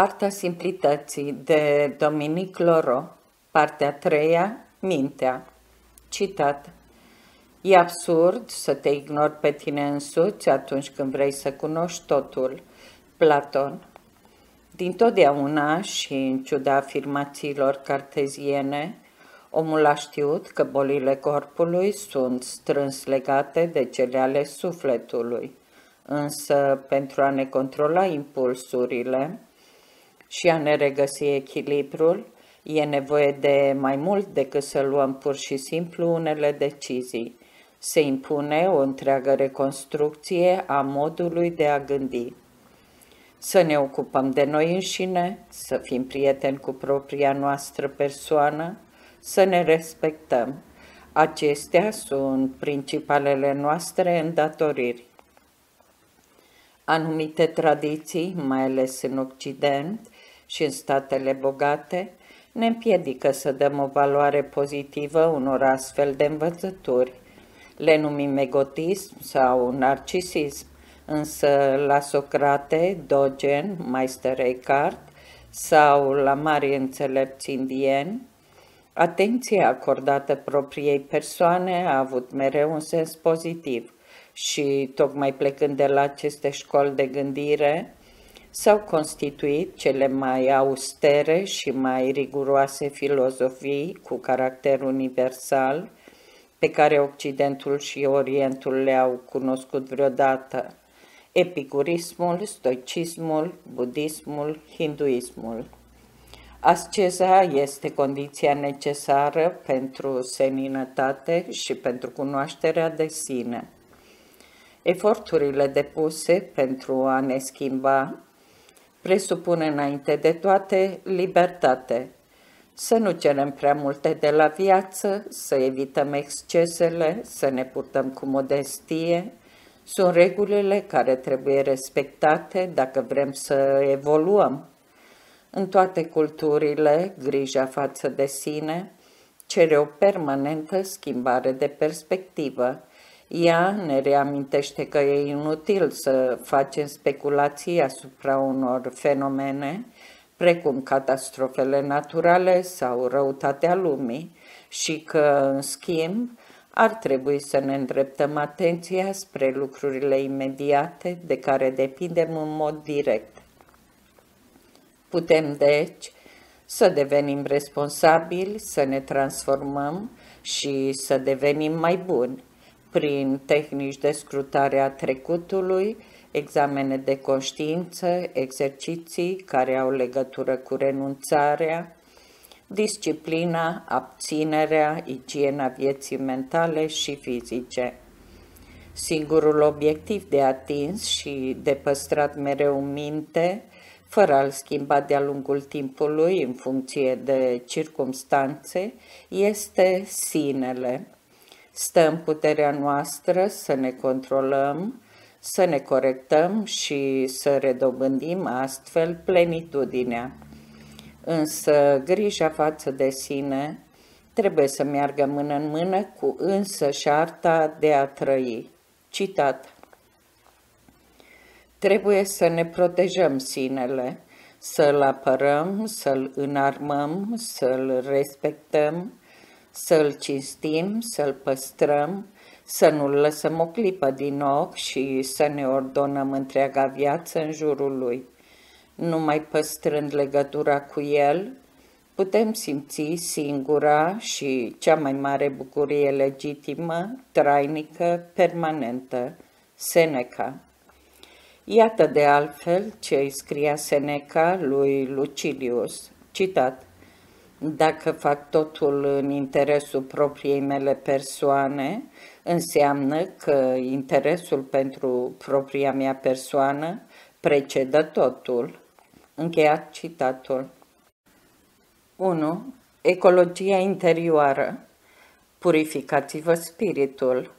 Arta simplității de Dominic Loro, partea 3 Mintea. Citat. E absurd să te ignori pe tine însuți atunci când vrei să cunoști totul. Platon. Din totdeauna și în ciuda afirmațiilor carteziene, omul a știut că bolile corpului sunt strâns legate de cele ale sufletului. Însă, pentru a ne controla impulsurile, și a ne regăsi echilibrul, e nevoie de mai mult decât să luăm pur și simplu unele decizii. Se impune o întreagă reconstrucție a modului de a gândi. Să ne ocupăm de noi înșine, să fim prieteni cu propria noastră persoană, să ne respectăm. Acestea sunt principalele noastre îndatoriri. Anumite tradiții, mai ales în Occident, și în statele bogate, ne împiedică să dăm o valoare pozitivă unor astfel de învățături. Le numim egotism sau narcisism, însă la Socrate, Dogen, Meister Eckhart sau la mari înțelepți indieni, atenția acordată propriei persoane a avut mereu un sens pozitiv și, tocmai plecând de la aceste școli de gândire, s-au constituit cele mai austere și mai riguroase filozofii cu caracter universal pe care Occidentul și Orientul le-au cunoscut vreodată, epicurismul, stoicismul, budismul, hinduismul. Asceza este condiția necesară pentru seninătate și pentru cunoașterea de sine. Eforturile depuse pentru a ne schimba presupune înainte de toate libertate. Să nu cerem prea multe de la viață, să evităm excesele, să ne purtăm cu modestie. Sunt regulile care trebuie respectate dacă vrem să evoluăm. În toate culturile, grija față de sine cere o permanentă schimbare de perspectivă ea ne reamintește că e inutil să facem speculații asupra unor fenomene, precum catastrofele naturale sau răutatea lumii, și că, în schimb, ar trebui să ne îndreptăm atenția spre lucrurile imediate de care depindem în mod direct. Putem, deci, să devenim responsabili, să ne transformăm și să devenim mai buni prin tehnici de scrutare a trecutului, examene de conștiință, exerciții care au legătură cu renunțarea, disciplina, abținerea, igiena vieții mentale și fizice. Singurul obiectiv de atins și de păstrat mereu în minte, fără a-l schimba de-a lungul timpului în funcție de circumstanțe, este sinele, Stă în puterea noastră să ne controlăm, să ne corectăm și să redobândim astfel plenitudinea. Însă grija față de sine trebuie să meargă mână în mână cu însă și arta de a trăi. Citat Trebuie să ne protejăm sinele, să-l apărăm, să-l înarmăm, să-l respectăm, să-l cinstim, să-l păstrăm, să nu-l lăsăm o clipă din ochi și să ne ordonăm întreaga viață în jurul lui. Numai păstrând legătura cu el, putem simți singura și cea mai mare bucurie legitimă, trainică, permanentă, Seneca. Iată de altfel ce îi scria Seneca lui Lucilius, citat, dacă fac totul în interesul propriei mele persoane, înseamnă că interesul pentru propria mea persoană precedă totul. Încheiat citatul. 1. Ecologia interioară. Purificați-vă spiritul.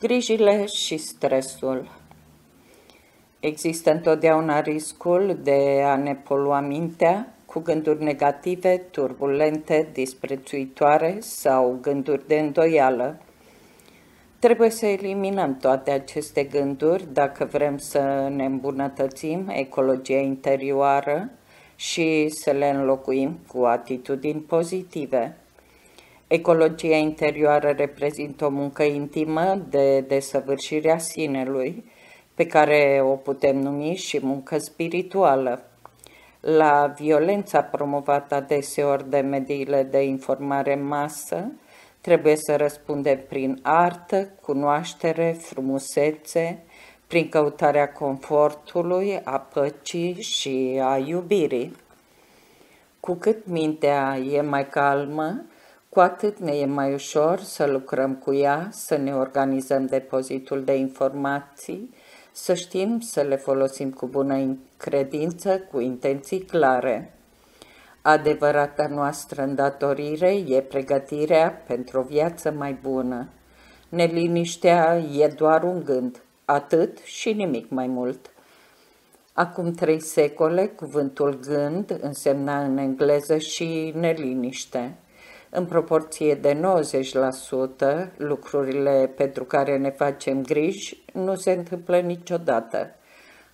Grijile și stresul. Există întotdeauna riscul de a ne polua mintea cu gânduri negative, turbulente, disprețuitoare sau gânduri de îndoială. Trebuie să eliminăm toate aceste gânduri dacă vrem să ne îmbunătățim ecologia interioară și să le înlocuim cu atitudini pozitive. Ecologia interioară reprezintă o muncă intimă de desăvârșirea sinelui, pe care o putem numi și muncă spirituală. La violența promovată adeseori de mediile de informare în masă, trebuie să răspundem prin artă, cunoaștere, frumusețe, prin căutarea confortului, a păcii și a iubirii. Cu cât mintea e mai calmă, cu atât ne e mai ușor să lucrăm cu ea, să ne organizăm depozitul de informații, să știm să le folosim cu bună credință, cu intenții clare. Adevărata noastră îndatorire e pregătirea pentru o viață mai bună. Neliniștea e doar un gând, atât și nimic mai mult. Acum trei secole, cuvântul gând însemna în engleză și neliniște. În proporție de 90%, lucrurile pentru care ne facem griji nu se întâmplă niciodată.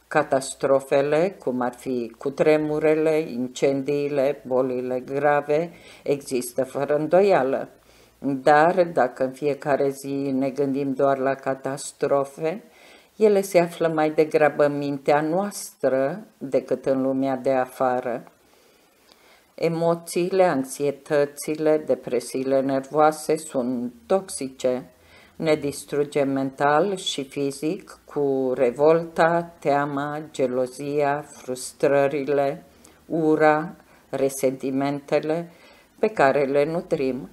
Catastrofele, cum ar fi cutremurele, incendiile, bolile grave, există fără îndoială. Dar dacă în fiecare zi ne gândim doar la catastrofe, ele se află mai degrabă în mintea noastră decât în lumea de afară. Emoțiile, anxietățile, depresiile nervoase sunt toxice. Ne distruge mental și fizic cu revolta, teama, gelozia, frustrările, ura, resentimentele pe care le nutrim.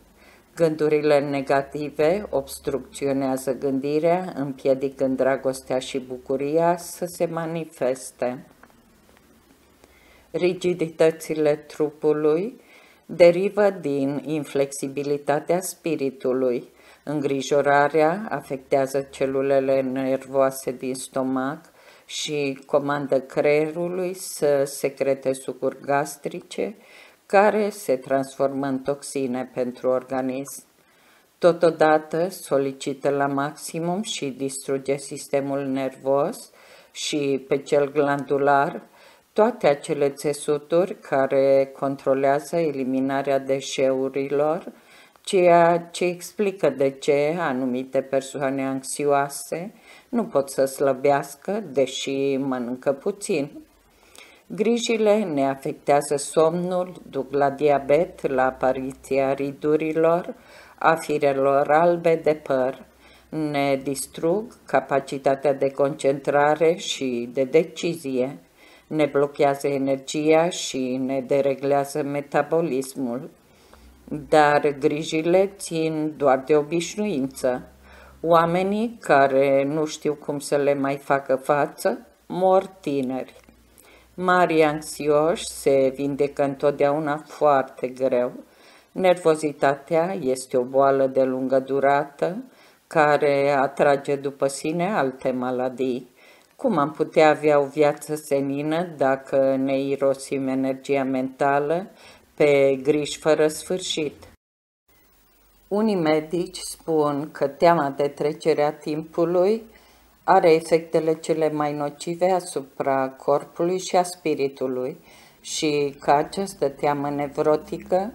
Gândurile negative obstrucționează gândirea, împiedicând dragostea și bucuria să se manifeste. Rigiditățile trupului derivă din inflexibilitatea spiritului. Îngrijorarea afectează celulele nervoase din stomac și comandă creierului să secrete sucuri gastrice, care se transformă în toxine pentru organism. Totodată solicită la maximum și distruge sistemul nervos și pe cel glandular, toate acele țesuturi care controlează eliminarea deșeurilor, ceea ce explică de ce anumite persoane anxioase nu pot să slăbească, deși mănâncă puțin. Grijile ne afectează somnul, duc la diabet, la apariția ridurilor, a firelor albe de păr, ne distrug capacitatea de concentrare și de decizie, ne blochează energia și ne dereglează metabolismul. Dar grijile țin doar de obișnuință. Oamenii care nu știu cum să le mai facă față mor tineri. Mari anxioși se vindecă întotdeauna foarte greu. Nervozitatea este o boală de lungă durată care atrage după sine alte maladii. Cum am putea avea o viață senină dacă ne irosim energia mentală pe griji fără sfârșit? Unii medici spun că teama de trecerea timpului are efectele cele mai nocive asupra corpului și a spiritului și că această teamă nevrotică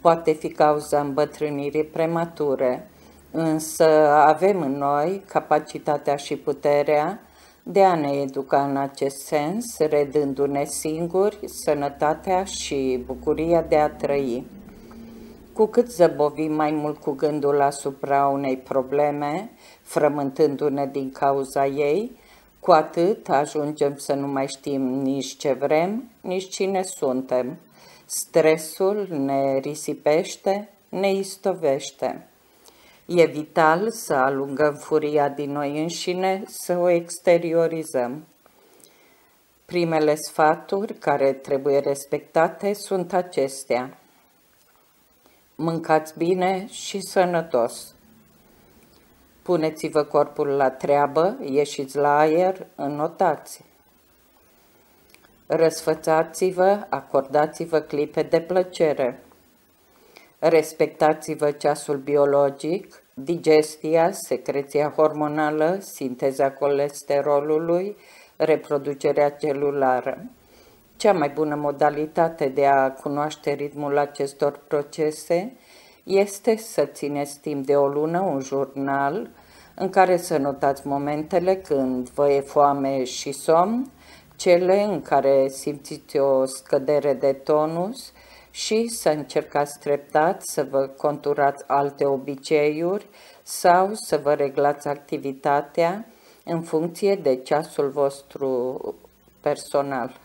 poate fi cauza îmbătrânirii premature, însă avem în noi capacitatea și puterea de a ne educa în acest sens, redându-ne singuri sănătatea și bucuria de a trăi. Cu cât zăbovim mai mult cu gândul asupra unei probleme, frământându-ne din cauza ei, cu atât ajungem să nu mai știm nici ce vrem, nici cine suntem. Stresul ne risipește, ne istovește. E vital să alungăm furia din noi înșine, să o exteriorizăm. Primele sfaturi care trebuie respectate sunt acestea. Mâncați bine și sănătos. Puneți-vă corpul la treabă, ieșiți la aer, înnotați. Răsfățați-vă, acordați-vă clipe de plăcere. Respectați-vă ceasul biologic, digestia, secreția hormonală, sinteza colesterolului, reproducerea celulară. Cea mai bună modalitate de a cunoaște ritmul acestor procese este să țineți timp de o lună un jurnal în care să notați momentele când vă e foame și somn, cele în care simțiți o scădere de tonus și să încercați treptat să vă conturați alte obiceiuri sau să vă reglați activitatea în funcție de ceasul vostru personal.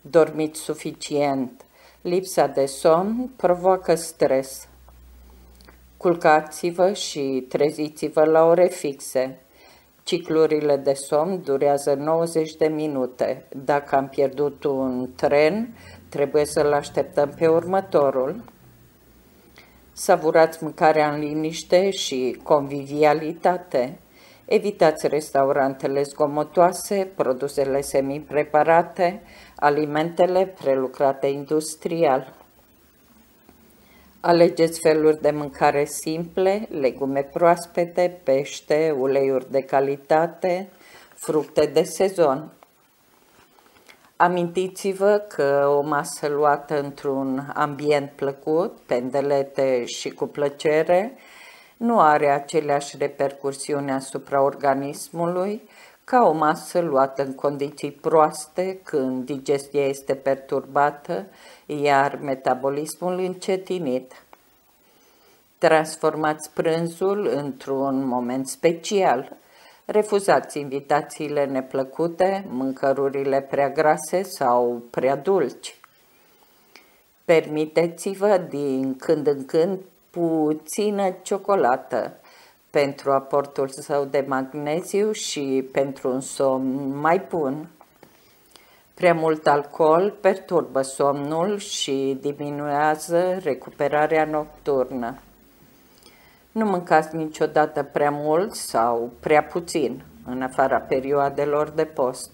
Dormiți suficient. Lipsa de somn provoacă stres. Culcați-vă și treziți-vă la ore fixe. Ciclurile de somn durează 90 de minute. Dacă am pierdut un tren, trebuie să-l așteptăm pe următorul. Savurați mâncarea în liniște și convivialitate. Evitați restaurantele zgomotoase, produsele semi-preparate, alimentele prelucrate industrial. Alegeți feluri de mâncare simple, legume proaspete, pește, uleiuri de calitate, fructe de sezon. Amintiți-vă că o masă luată într-un ambient plăcut, pendelete și cu plăcere, nu are aceleași repercursiuni asupra organismului ca o masă luată în condiții proaste, când digestia este perturbată, iar metabolismul încetinit. Transformați prânzul într-un moment special. Refuzați invitațiile neplăcute, mâncărurile prea grase sau prea dulci. Permiteți-vă din când în când puțină ciocolată pentru aportul său de magneziu și pentru un somn mai bun. Prea mult alcool perturbă somnul și diminuează recuperarea nocturnă. Nu mâncați niciodată prea mult sau prea puțin, în afara perioadelor de post.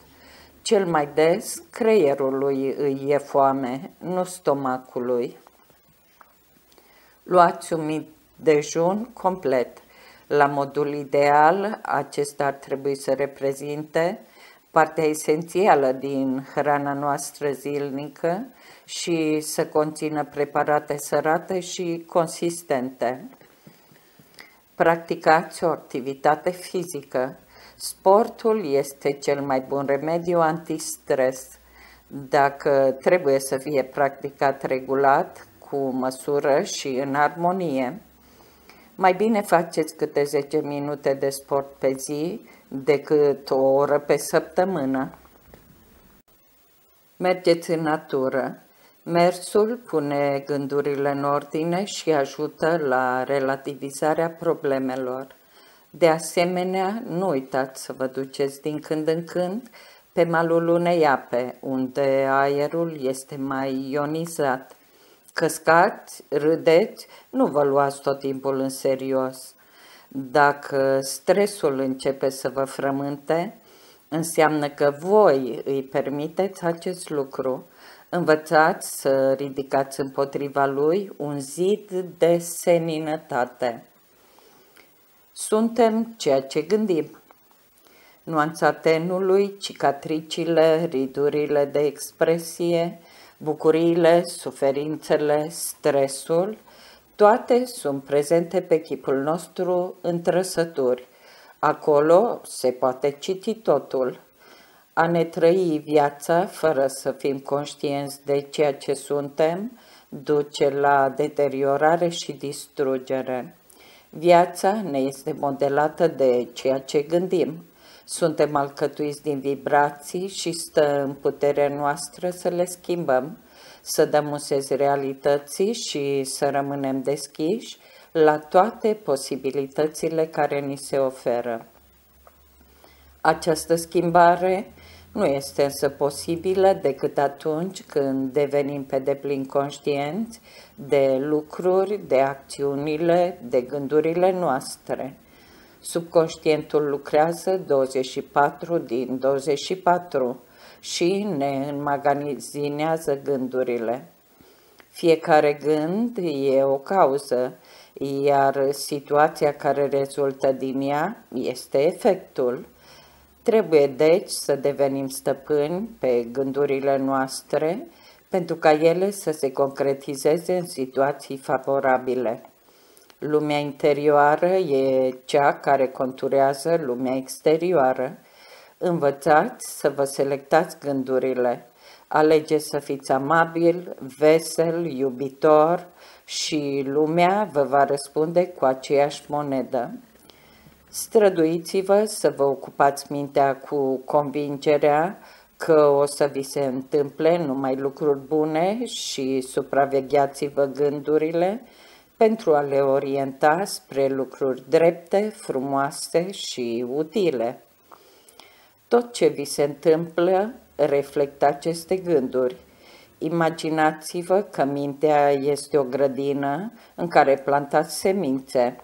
Cel mai des, creierului îi e foame, nu stomacului. Luați un mic dejun complet. La modul ideal, acesta ar trebui să reprezinte partea esențială din hrana noastră zilnică și să conțină preparate sărate și consistente. Practicați o activitate fizică. Sportul este cel mai bun remediu antistres. Dacă trebuie să fie practicat regulat, cu măsură și în armonie, mai bine faceți câte 10 minute de sport pe zi decât o oră pe săptămână. Mergeți în natură. Mersul pune gândurile în ordine și ajută la relativizarea problemelor. De asemenea, nu uitați să vă duceți din când în când pe malul unei ape, unde aerul este mai ionizat. Căscați, râdeți, nu vă luați tot timpul în serios. Dacă stresul începe să vă frământe, înseamnă că voi îi permiteți acest lucru. Învățați să ridicați împotriva lui un zid de seninătate. Suntem ceea ce gândim. Nuanța tenului, cicatricile, ridurile de expresie, bucuriile, suferințele, stresul, toate sunt prezente pe chipul nostru în trăsături. Acolo se poate citi totul. A ne trăi viața fără să fim conștienți de ceea ce suntem duce la deteriorare și distrugere. Viața ne este modelată de ceea ce gândim. Suntem alcătuiți din vibrații și stă în puterea noastră să le schimbăm, să dăm un sens realității și să rămânem deschiși la toate posibilitățile care ni se oferă. Această schimbare nu este însă posibilă decât atunci când devenim pe deplin conștienți de lucruri, de acțiunile, de gândurile noastre. Subconștientul lucrează 24 din 24 și ne înmagazinează gândurile. Fiecare gând e o cauză, iar situația care rezultă din ea este efectul. Trebuie deci să devenim stăpâni pe gândurile noastre pentru ca ele să se concretizeze în situații favorabile. Lumea interioară e cea care conturează lumea exterioară. Învățați să vă selectați gândurile. Alegeți să fiți amabil, vesel, iubitor și lumea vă va răspunde cu aceeași monedă. Străduiți-vă să vă ocupați mintea cu convingerea că o să vi se întâmple numai lucruri bune și supravegheați-vă gândurile pentru a le orienta spre lucruri drepte, frumoase și utile. Tot ce vi se întâmplă reflectă aceste gânduri. Imaginați-vă că mintea este o grădină în care plantați semințe.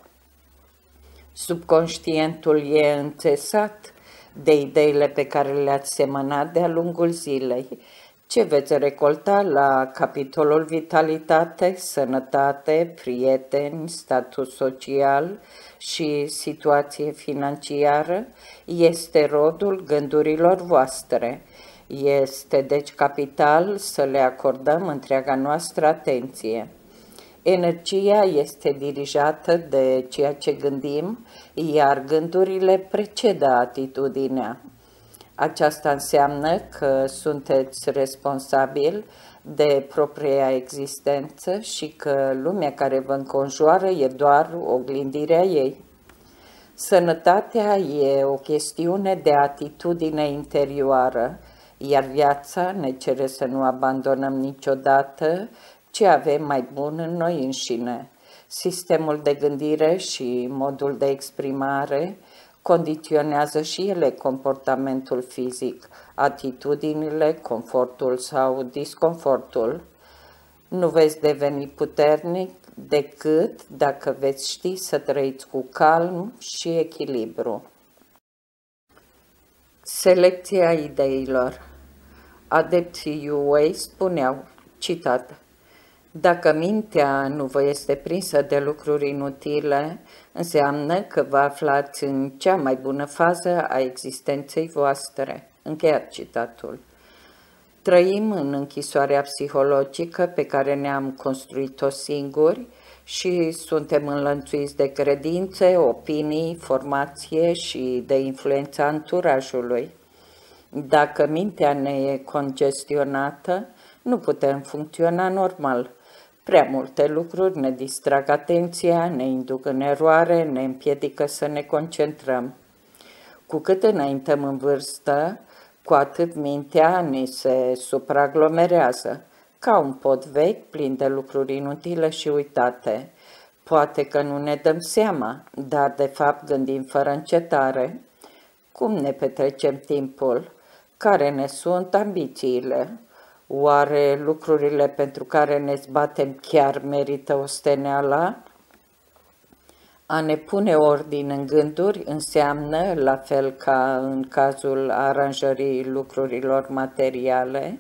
Subconștientul e înțesat de ideile pe care le-ați semănat de-a lungul zilei. Ce veți recolta la capitolul vitalitate, sănătate, prieteni, status social și situație financiară este rodul gândurilor voastre. Este deci capital să le acordăm întreaga noastră atenție. Energia este dirijată de ceea ce gândim, iar gândurile precedă atitudinea. Aceasta înseamnă că sunteți responsabil de propria existență și că lumea care vă înconjoară e doar oglindirea ei. Sănătatea e o chestiune de atitudine interioară, iar viața ne cere să nu abandonăm niciodată ce avem mai bun în noi înșine. Sistemul de gândire și modul de exprimare condiționează și ele comportamentul fizic, atitudinile, confortul sau disconfortul. Nu veți deveni puternic decât dacă veți ști să trăiți cu calm și echilibru. Selecția ideilor Adepții UA spuneau, citat, dacă mintea nu vă este prinsă de lucruri inutile, înseamnă că vă aflați în cea mai bună fază a existenței voastre. Încheiat citatul. Trăim în închisoarea psihologică pe care ne-am construit-o singuri și suntem înlănțuiți de credințe, opinii, formație și de influența anturajului. Dacă mintea ne e congestionată, nu putem funcționa normal – Prea multe lucruri ne distrag atenția, ne induc în eroare, ne împiedică să ne concentrăm. Cu cât înaintăm în vârstă, cu atât mintea ne se supraaglomerează, ca un pod vechi plin de lucruri inutile și uitate. Poate că nu ne dăm seama, dar de fapt gândim fără încetare. Cum ne petrecem timpul? Care ne sunt ambițiile? Oare lucrurile pentru care ne zbatem chiar merită osteneala? A ne pune ordine în gânduri înseamnă, la fel ca în cazul aranjării lucrurilor materiale,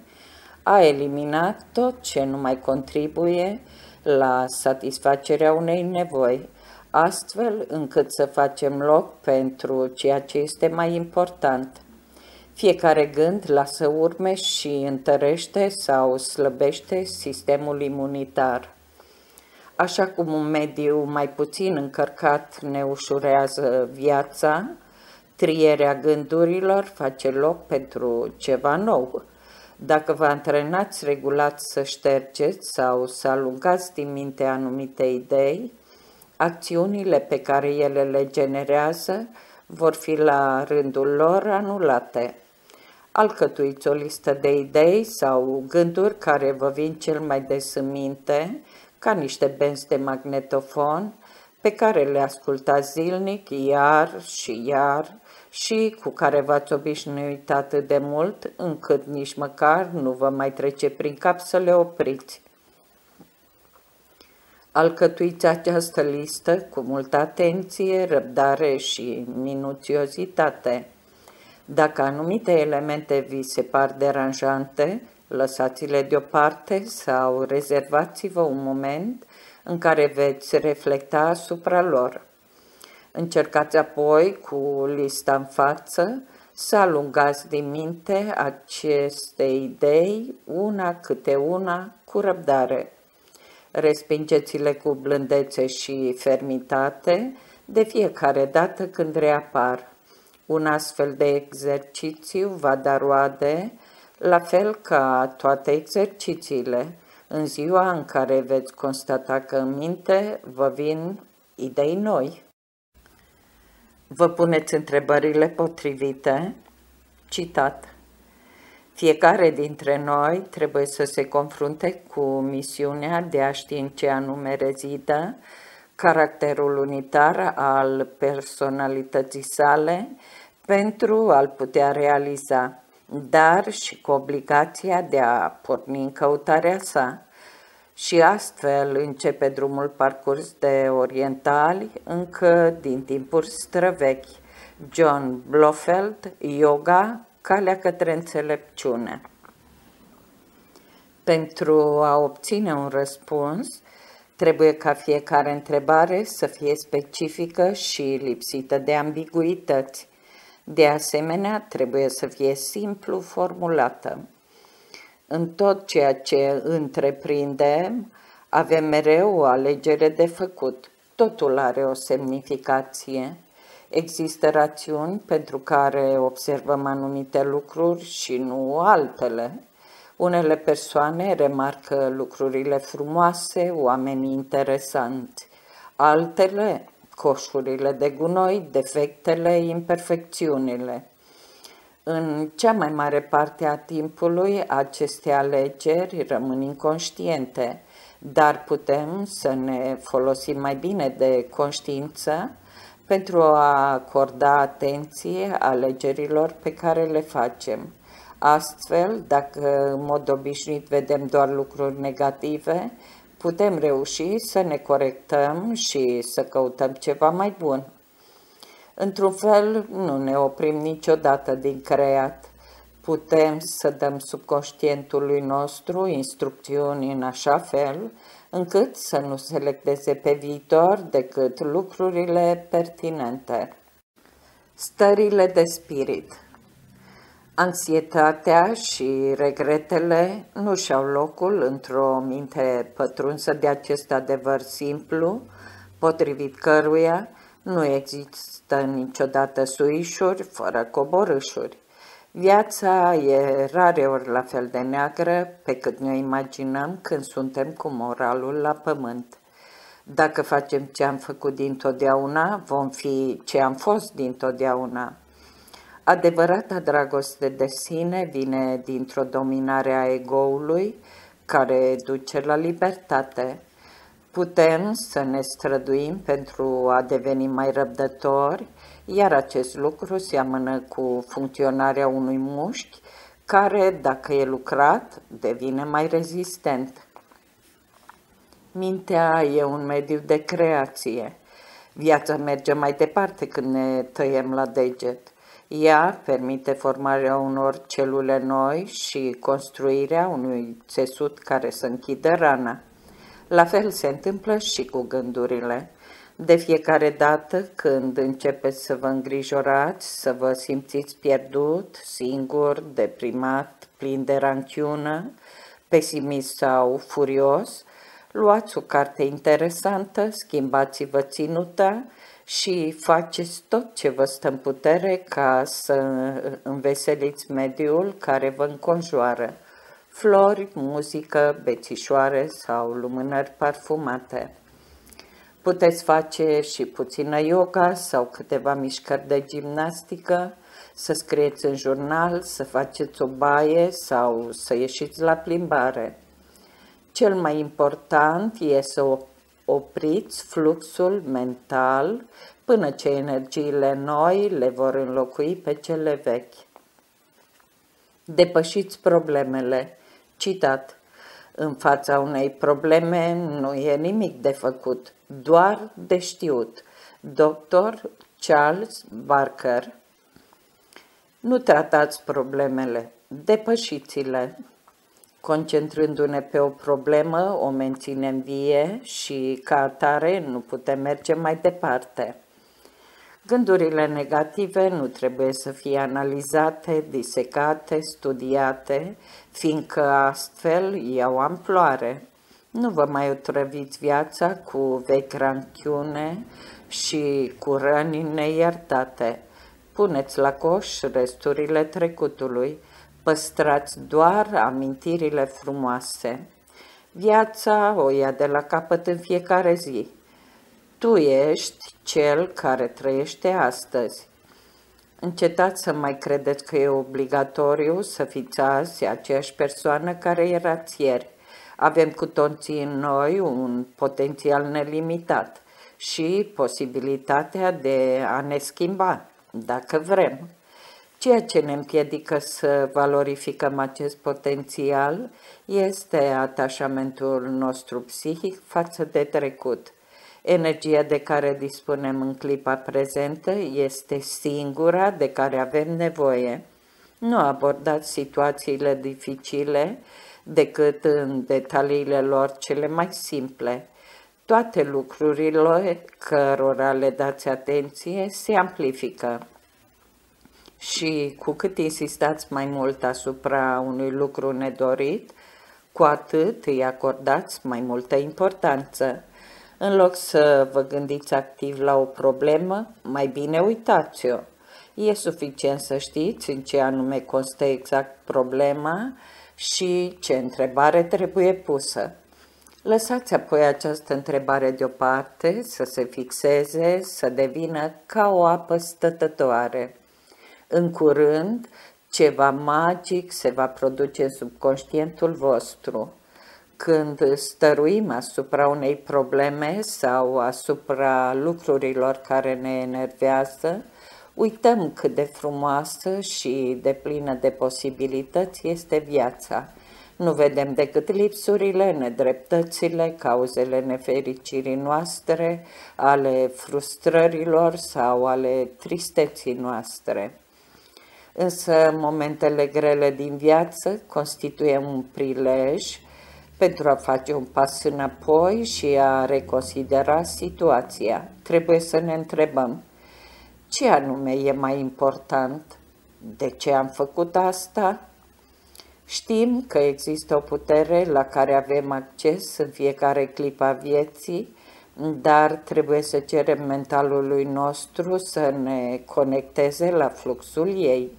a elimina tot ce nu mai contribuie la satisfacerea unei nevoi, astfel încât să facem loc pentru ceea ce este mai important. Fiecare gând lasă urme și întărește sau slăbește sistemul imunitar. Așa cum un mediu mai puțin încărcat ne ușurează viața, trierea gândurilor face loc pentru ceva nou. Dacă vă antrenați regulat să ștergeți sau să alungați din minte anumite idei, acțiunile pe care ele le generează vor fi la rândul lor anulate. Alcătuiți o listă de idei sau gânduri care vă vin cel mai des în minte, ca niște benzi de magnetofon, pe care le ascultați zilnic, iar și iar, și cu care v-ați obișnuit atât de mult, încât nici măcar nu vă mai trece prin cap să le opriți. Alcătuiți această listă cu multă atenție, răbdare și minuțiozitate. Dacă anumite elemente vi se par deranjante, lăsați-le deoparte sau rezervați-vă un moment în care veți reflecta asupra lor. Încercați apoi, cu lista în față, să alungați din minte aceste idei, una câte una, cu răbdare. Respingeți-le cu blândețe și fermitate de fiecare dată când reapar. Un astfel de exercițiu va da roade, la fel ca toate exercițiile, în ziua în care veți constata că în minte vă vin idei noi. Vă puneți întrebările potrivite. Citat. Fiecare dintre noi trebuie să se confrunte cu misiunea de a ști în ce anume rezidă caracterul unitar al personalității sale pentru a-l putea realiza, dar și cu obligația de a porni în căutarea sa și astfel începe drumul parcurs de orientali încă din timpuri străvechi. John Blofeld, Yoga, Calea către înțelepciune. Pentru a obține un răspuns, trebuie ca fiecare întrebare să fie specifică și lipsită de ambiguități. De asemenea, trebuie să fie simplu formulată. În tot ceea ce întreprindem, avem mereu o alegere de făcut. Totul are o semnificație. Există rațiuni pentru care observăm anumite lucruri și nu altele. Unele persoane remarcă lucrurile frumoase, oamenii interesanți. Altele, coșurile de gunoi, defectele, imperfecțiunile. În cea mai mare parte a timpului, aceste alegeri rămân inconștiente, dar putem să ne folosim mai bine de conștiință pentru a acorda atenție alegerilor pe care le facem. Astfel, dacă în mod obișnuit vedem doar lucruri negative, putem reuși să ne corectăm și să căutăm ceva mai bun. Într-un fel, nu ne oprim niciodată din creat. Putem să dăm subconștientului nostru instrucțiuni în așa fel încât să nu selecteze pe viitor decât lucrurile pertinente. Stările de spirit Anxietatea și regretele nu și-au locul într-o minte pătrunsă de acest adevăr simplu, potrivit căruia nu există niciodată suișuri fără coborâșuri. Viața e rareori la fel de neagră pe cât ne imaginăm când suntem cu moralul la pământ. Dacă facem ce am făcut dintotdeauna, vom fi ce am fost dintotdeauna. Adevărata dragoste de sine vine dintr-o dominare a egoului care duce la libertate. Putem să ne străduim pentru a deveni mai răbdători, iar acest lucru seamănă cu funcționarea unui mușchi care, dacă e lucrat, devine mai rezistent. Mintea e un mediu de creație. Viața merge mai departe când ne tăiem la deget. Ea permite formarea unor celule noi și construirea unui țesut care să închidă rana. La fel se întâmplă și cu gândurile. De fiecare dată când începeți să vă îngrijorați, să vă simțiți pierdut, singur, deprimat, plin de ranchiună, pesimist sau furios, luați o carte interesantă, schimbați-vă ținuta și faceți tot ce vă stă în putere ca să înveseliți mediul care vă înconjoară flori, muzică, bețișoare sau lumânări parfumate. Puteți face și puțină yoga sau câteva mișcări de gimnastică, să scrieți în jurnal, să faceți o baie sau să ieșiți la plimbare. Cel mai important e să opriți fluxul mental până ce energiile noi le vor înlocui pe cele vechi. Depășiți problemele, Citat. În fața unei probleme nu e nimic de făcut, doar de știut. Dr. Charles Barker Nu tratați problemele, depășiți-le. Concentrându-ne pe o problemă, o menținem vie și ca atare nu putem merge mai departe. Gândurile negative nu trebuie să fie analizate, disecate, studiate, fiindcă astfel iau amploare. Nu vă mai otrăviți viața cu vechi ranchiune și cu răni neiertate. Puneți la coș resturile trecutului, păstrați doar amintirile frumoase. Viața o ia de la capăt în fiecare zi. Tu ești cel care trăiește astăzi. Încetați să mai credeți că e obligatoriu să fiți azi aceeași persoană care erați ieri. Avem cu toții în noi un potențial nelimitat și posibilitatea de a ne schimba, dacă vrem. Ceea ce ne împiedică să valorificăm acest potențial este atașamentul nostru psihic față de trecut. Energia de care dispunem în clipa prezentă este singura de care avem nevoie. Nu abordați situațiile dificile decât în detaliile lor cele mai simple. Toate lucrurile cărora le dați atenție se amplifică. Și cu cât insistați mai mult asupra unui lucru nedorit, cu atât îi acordați mai multă importanță. În loc să vă gândiți activ la o problemă, mai bine uitați-o. E suficient să știți în ce anume constă exact problema și ce întrebare trebuie pusă. Lăsați apoi această întrebare deoparte să se fixeze, să devină ca o apă stătătoare. În curând, ceva magic se va produce în subconștientul vostru. Când stăruim asupra unei probleme sau asupra lucrurilor care ne enervează, uităm cât de frumoasă și de plină de posibilități este viața. Nu vedem decât lipsurile, nedreptățile, cauzele nefericirii noastre, ale frustrărilor sau ale tristeții noastre. Însă momentele grele din viață constituie un prilej pentru a face un pas înapoi și a reconsidera situația. Trebuie să ne întrebăm ce anume e mai important, de ce am făcut asta? Știm că există o putere la care avem acces în fiecare clip a vieții, dar trebuie să cerem mentalului nostru să ne conecteze la fluxul ei.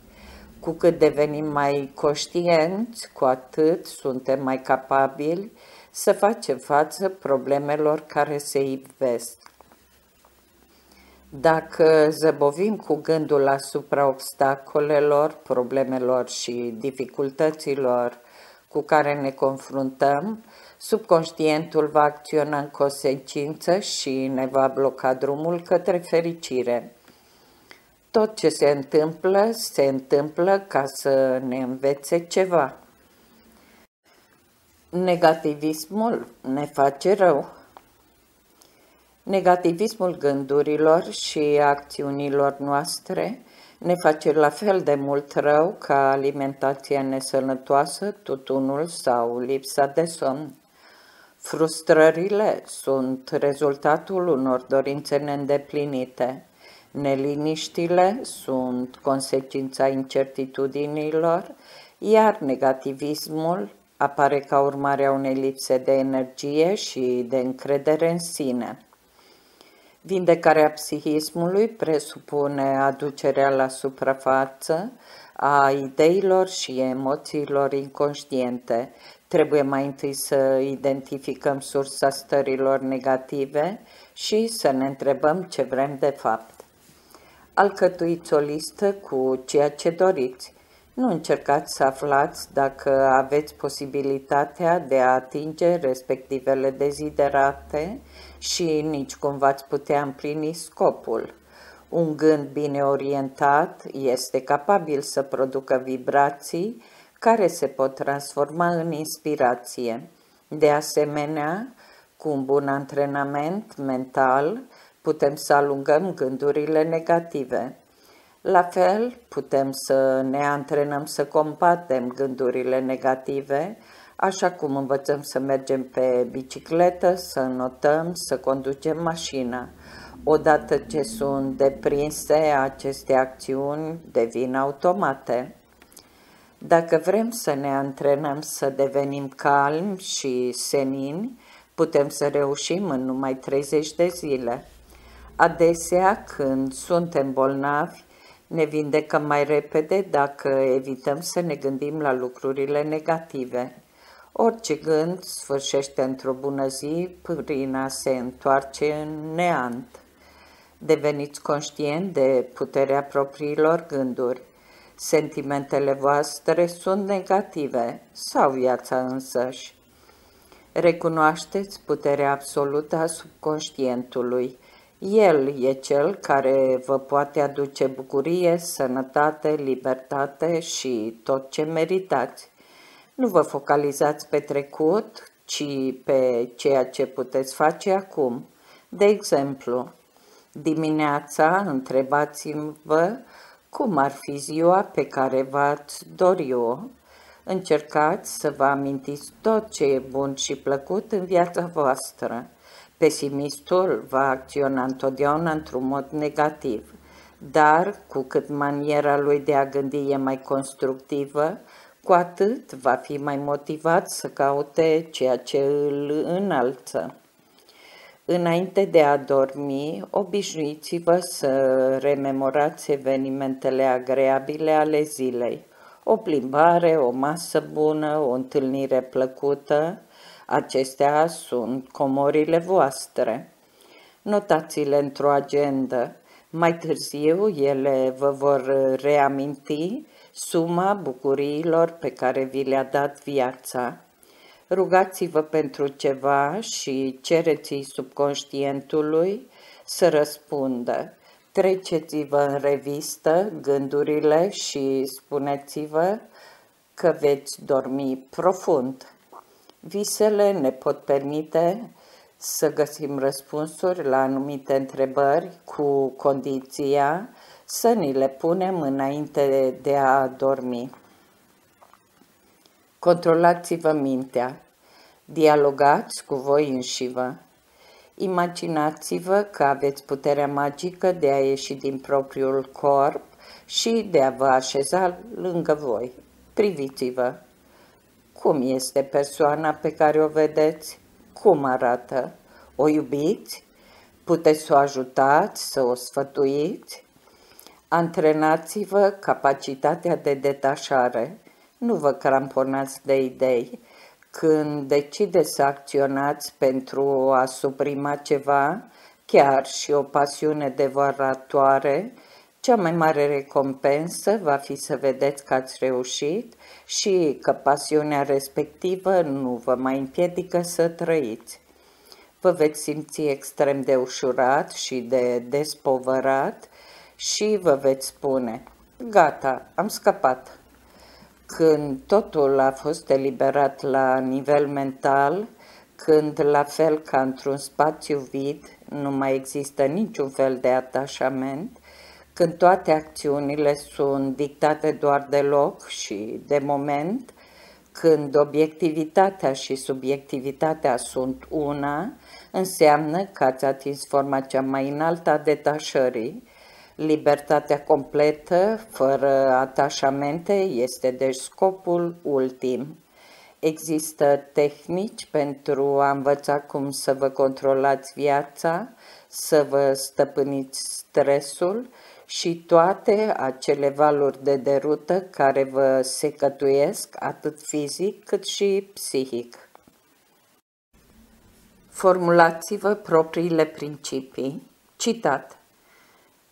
Cu cât devenim mai conștienți, cu atât suntem mai capabili să facem față problemelor care se ivesc. Dacă zăbovim cu gândul asupra obstacolelor, problemelor și dificultăților cu care ne confruntăm, subconștientul va acționa în consecință și ne va bloca drumul către fericire. Tot ce se întâmplă, se întâmplă ca să ne învețe ceva. Negativismul ne face rău. Negativismul gândurilor și acțiunilor noastre ne face la fel de mult rău ca alimentația nesănătoasă, tutunul sau lipsa de somn. Frustrările sunt rezultatul unor dorințe neîndeplinite. Neliniștile sunt consecința incertitudinilor, iar negativismul apare ca urmare a unei lipse de energie și de încredere în sine. Vindecarea psihismului presupune aducerea la suprafață a ideilor și emoțiilor inconștiente. Trebuie mai întâi să identificăm sursa stărilor negative și să ne întrebăm ce vrem de fapt. Alcătuiți o listă cu ceea ce doriți. Nu încercați să aflați dacă aveți posibilitatea de a atinge respectivele deziderate și nici cum v-ați putea împlini scopul. Un gând bine orientat este capabil să producă vibrații care se pot transforma în inspirație. De asemenea, cu un bun antrenament mental, putem să alungăm gândurile negative. La fel, putem să ne antrenăm să combatem gândurile negative, așa cum învățăm să mergem pe bicicletă, să notăm, să conducem mașina. Odată ce sunt deprinse, aceste acțiuni devin automate. Dacă vrem să ne antrenăm să devenim calmi și senini, putem să reușim în numai 30 de zile. Adesea, când suntem bolnavi, ne vindecăm mai repede dacă evităm să ne gândim la lucrurile negative. Orice gând sfârșește într-o bună zi prin a se întoarce în neant. Deveniți conștient de puterea propriilor gânduri. Sentimentele voastre sunt negative sau viața însăși. Recunoașteți puterea absolută a subconștientului. El e cel care vă poate aduce bucurie, sănătate, libertate și tot ce meritați. Nu vă focalizați pe trecut, ci pe ceea ce puteți face acum. De exemplu, dimineața întrebați-vă cum ar fi ziua pe care v-ați dori-o. Încercați să vă amintiți tot ce e bun și plăcut în viața voastră. Pesimistul va acționa întotdeauna într-un mod negativ, dar cu cât maniera lui de a gândi e mai constructivă, cu atât va fi mai motivat să caute ceea ce îl înalță. Înainte de a dormi, obișnuiți-vă să rememorați evenimentele agreabile ale zilei. O plimbare, o masă bună, o întâlnire plăcută, acestea sunt comorile voastre. Notați-le într-o agendă. Mai târziu ele vă vor reaminti suma bucuriilor pe care vi le-a dat viața. Rugați-vă pentru ceva și cereți subconștientului să răspundă. Treceți-vă în revistă gândurile și spuneți-vă că veți dormi profund. Visele ne pot permite să găsim răspunsuri la anumite întrebări cu condiția să ni le punem înainte de a dormi. Controlați-vă mintea, dialogați cu voi înșivă. Imaginați-vă că aveți puterea magică de a ieși din propriul corp și de a vă așeza lângă voi. Priviți-vă. Cum este persoana pe care o vedeți? Cum arată? O iubiți? Puteți să o ajutați, să o sfătuiți? Antrenați-vă capacitatea de detașare. Nu vă cramponați de idei. Când decideți să acționați pentru a suprima ceva, chiar și o pasiune devoratoare, cea mai mare recompensă va fi să vedeți că ați reușit și că pasiunea respectivă nu vă mai împiedică să trăiți. Vă veți simți extrem de ușurat și de despovărat și vă veți spune, gata, am scăpat. Când totul a fost eliberat la nivel mental, când, la fel ca într-un spațiu vid, nu mai există niciun fel de atașament, când toate acțiunile sunt dictate doar de loc și de moment, când obiectivitatea și subiectivitatea sunt una, înseamnă că ați atins forma cea mai înaltă a detașării. Libertatea completă, fără atașamente, este deci scopul ultim. Există tehnici pentru a învăța cum să vă controlați viața, să vă stăpâniți stresul și toate acele valuri de derută care vă secătuiesc atât fizic cât și psihic. Formulați-vă propriile principii. Citat.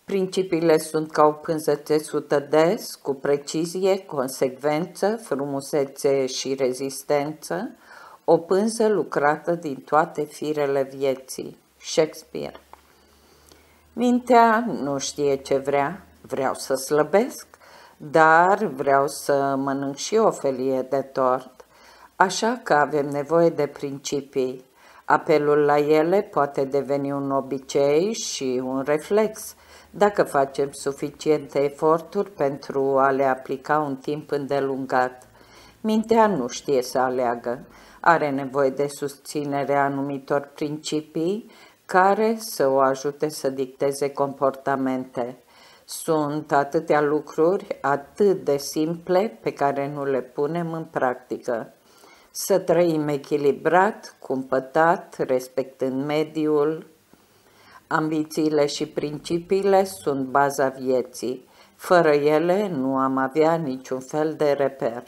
Principiile sunt ca o pânză țesută des, cu precizie, consecvență, frumusețe și rezistență, o pânză lucrată din toate firele vieții. Shakespeare Mintea nu știe ce vrea, vreau să slăbesc, dar vreau să mănânc și o felie de tort, așa că avem nevoie de principii. Apelul la ele poate deveni un obicei și un reflex, dacă facem suficiente eforturi pentru a le aplica un timp îndelungat. Mintea nu știe să aleagă, are nevoie de susținerea anumitor principii care să o ajute să dicteze comportamente. Sunt atâtea lucruri atât de simple pe care nu le punem în practică. Să trăim echilibrat, cumpătat, respectând mediul. Ambițiile și principiile sunt baza vieții. Fără ele nu am avea niciun fel de reper.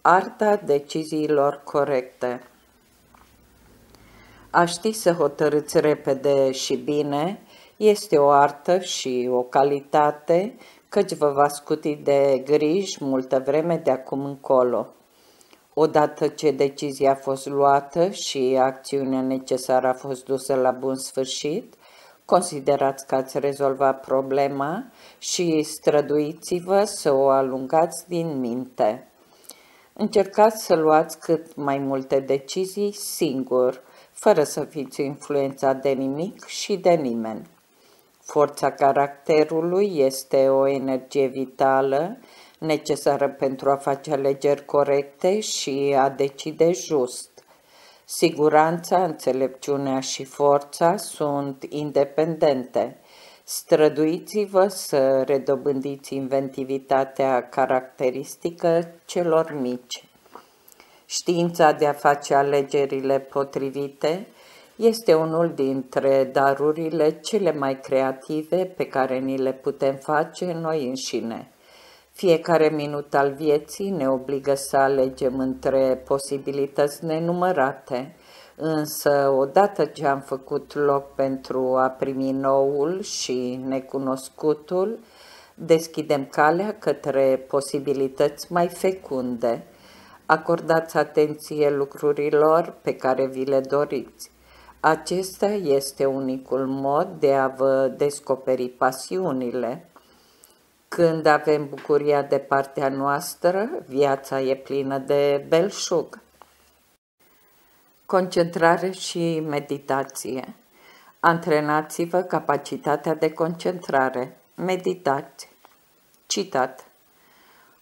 Arta deciziilor corecte Aș ști să hotărâți repede și bine este o artă și o calitate căci vă va scuti de griji multă vreme de acum încolo. Odată ce decizia a fost luată și acțiunea necesară a fost dusă la bun sfârșit, considerați că ați rezolvat problema și străduiți-vă să o alungați din minte. Încercați să luați cât mai multe decizii singur, fără să fiți influențat de nimic și de nimeni. Forța caracterului este o energie vitală necesară pentru a face alegeri corecte și a decide just. Siguranța, înțelepciunea și forța sunt independente. Străduiți-vă să redobândiți inventivitatea caracteristică celor mici. Știința de a face alegerile potrivite este unul dintre darurile cele mai creative pe care ni le putem face noi înșine. Fiecare minut al vieții ne obligă să alegem între posibilități nenumărate, însă odată ce am făcut loc pentru a primi noul și necunoscutul, deschidem calea către posibilități mai fecunde. Acordați atenție lucrurilor pe care vi le doriți. Acesta este unicul mod de a vă descoperi pasiunile. Când avem bucuria de partea noastră, viața e plină de belșug. Concentrare și meditație. Antrenați-vă capacitatea de concentrare. Meditați. Citat.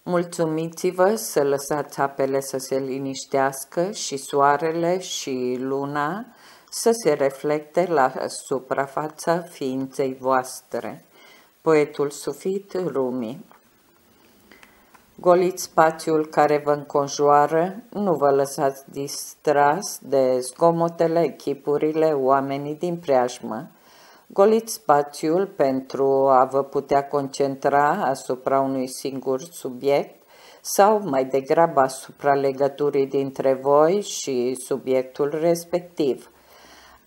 Mulțumiți-vă să lăsați apele să se liniștească și soarele și luna să se reflecte la suprafața ființei voastre. Poetul sufit Rumi Goliți spațiul care vă înconjoară, nu vă lăsați distras de zgomotele, echipurile, oamenii din preajmă. Goliți spațiul pentru a vă putea concentra asupra unui singur subiect sau mai degrabă asupra legăturii dintre voi și subiectul respectiv –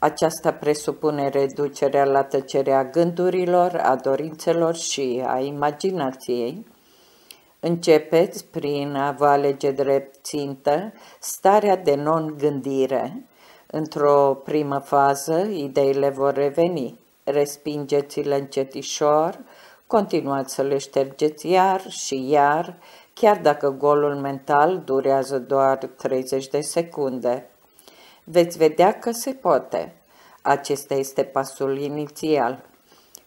aceasta presupune reducerea la tăcerea gândurilor, a dorințelor și a imaginației. Începeți prin a vă alege drept țintă starea de non-gândire. Într-o primă fază, ideile vor reveni. Respingeți-le încetișor, continuați să le ștergeți iar și iar, chiar dacă golul mental durează doar 30 de secunde veți vedea că se poate. Acesta este pasul inițial.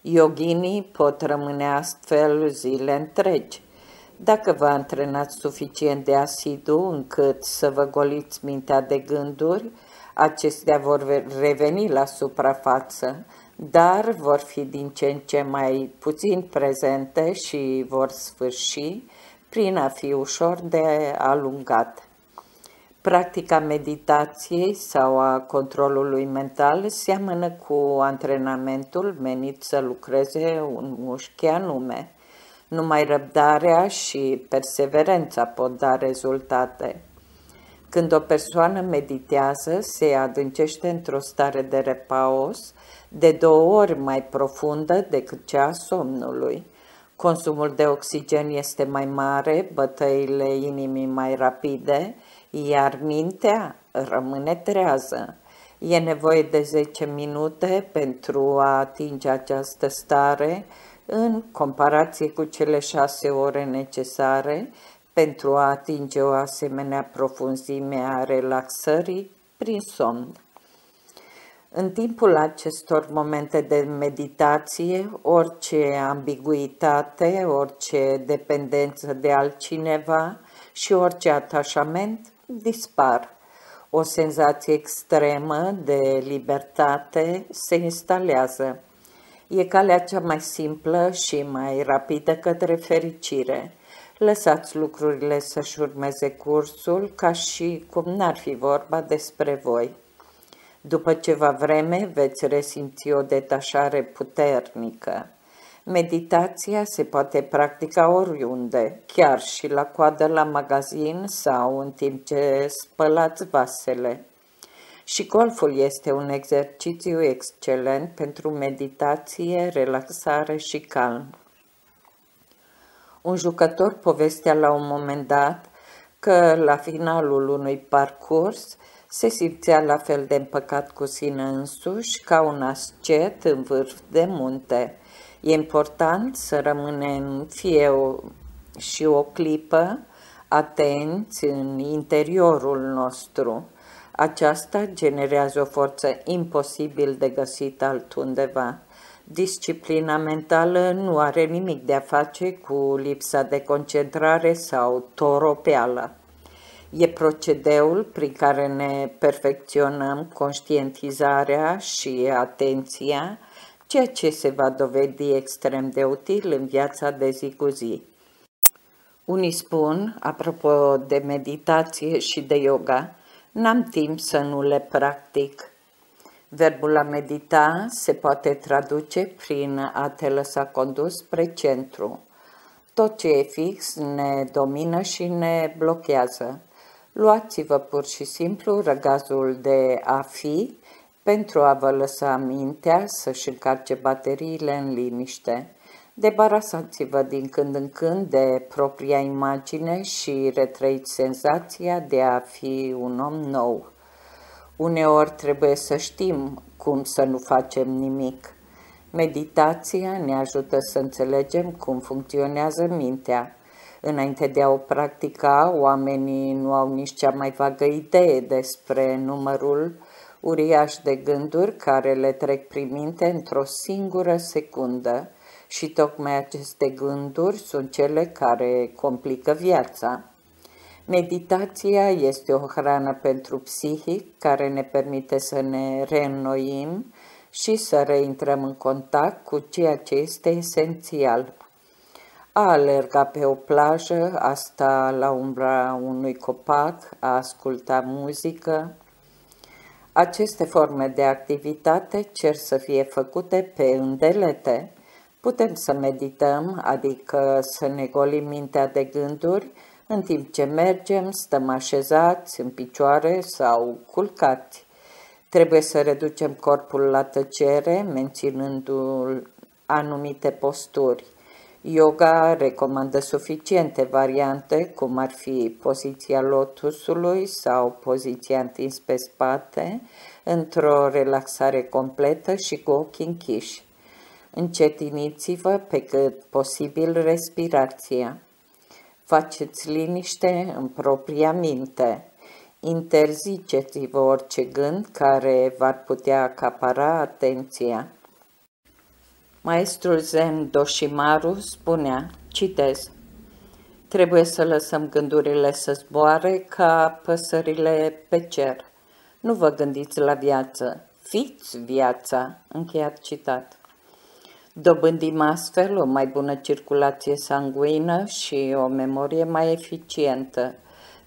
Yoginii pot rămâne astfel zile întregi. Dacă vă antrenați suficient de asidu încât să vă goliți mintea de gânduri, acestea vor reveni la suprafață, dar vor fi din ce în ce mai puțin prezente și vor sfârși prin a fi ușor de alungat. Practica meditației sau a controlului mental seamănă cu antrenamentul menit să lucreze un mușchi anume. Numai răbdarea și perseverența pot da rezultate. Când o persoană meditează, se adâncește într-o stare de repaus de două ori mai profundă decât cea a somnului. Consumul de oxigen este mai mare, bătăile inimii mai rapide, iar mintea rămâne trează. E nevoie de 10 minute pentru a atinge această stare în comparație cu cele 6 ore necesare pentru a atinge o asemenea profunzime a relaxării prin somn. În timpul acestor momente de meditație, orice ambiguitate, orice dependență de altcineva și orice atașament dispar. O senzație extremă de libertate se instalează. E calea cea mai simplă și mai rapidă către fericire. Lăsați lucrurile să-și urmeze cursul ca și cum n-ar fi vorba despre voi. După ceva vreme veți resimți o detașare puternică. Meditația se poate practica oriunde, chiar și la coadă la magazin sau în timp ce spălați vasele. Și golful este un exercițiu excelent pentru meditație, relaxare și calm. Un jucător povestea la un moment dat că la finalul unui parcurs se simțea la fel de împăcat cu sine însuși ca un ascet în vârf de munte. E important să rămânem fie o, și o clipă atenți în interiorul nostru. Aceasta generează o forță imposibil de găsit altundeva. Disciplina mentală nu are nimic de a face cu lipsa de concentrare sau toropeală. E procedeul prin care ne perfecționăm conștientizarea și atenția, ceea ce se va dovedi extrem de util în viața de zi cu zi. Unii spun, apropo de meditație și de yoga, n-am timp să nu le practic. Verbul a medita se poate traduce prin a te lăsa condus spre centru. Tot ce e fix ne domină și ne blochează. Luați-vă pur și simplu răgazul de a fi pentru a vă lăsa mintea să-și încarce bateriile în liniște. Debarasați-vă din când în când de propria imagine și retrăiți senzația de a fi un om nou. Uneori trebuie să știm cum să nu facem nimic. Meditația ne ajută să înțelegem cum funcționează mintea. Înainte de a o practica, oamenii nu au nici cea mai vagă idee despre numărul uriaș de gânduri care le trec prin minte într-o singură secundă și tocmai aceste gânduri sunt cele care complică viața. Meditația este o hrană pentru psihic care ne permite să ne reînnoim și să reintrăm în contact cu ceea ce este esențial. A alerga pe o plajă, a sta la umbra unui copac, a asculta muzică. Aceste forme de activitate cer să fie făcute pe îndelete. Putem să medităm, adică să ne golim mintea de gânduri, în timp ce mergem, stăm așezați, în picioare sau culcați. Trebuie să reducem corpul la tăcere, menținându-l anumite posturi. Yoga recomandă suficiente variante, cum ar fi poziția lotusului sau poziția întins pe spate, într-o relaxare completă și cu ochii închiși. Încetiniți-vă pe cât posibil respirația. Faceți liniște în propria minte. Interziceți-vă orice gând care v-ar putea acapara atenția. Maestrul Zen Doshimaru spunea, citez, Trebuie să lăsăm gândurile să zboare ca păsările pe cer. Nu vă gândiți la viață, fiți viața. Încheiat citat. Dobândim astfel o mai bună circulație sanguină și o memorie mai eficientă.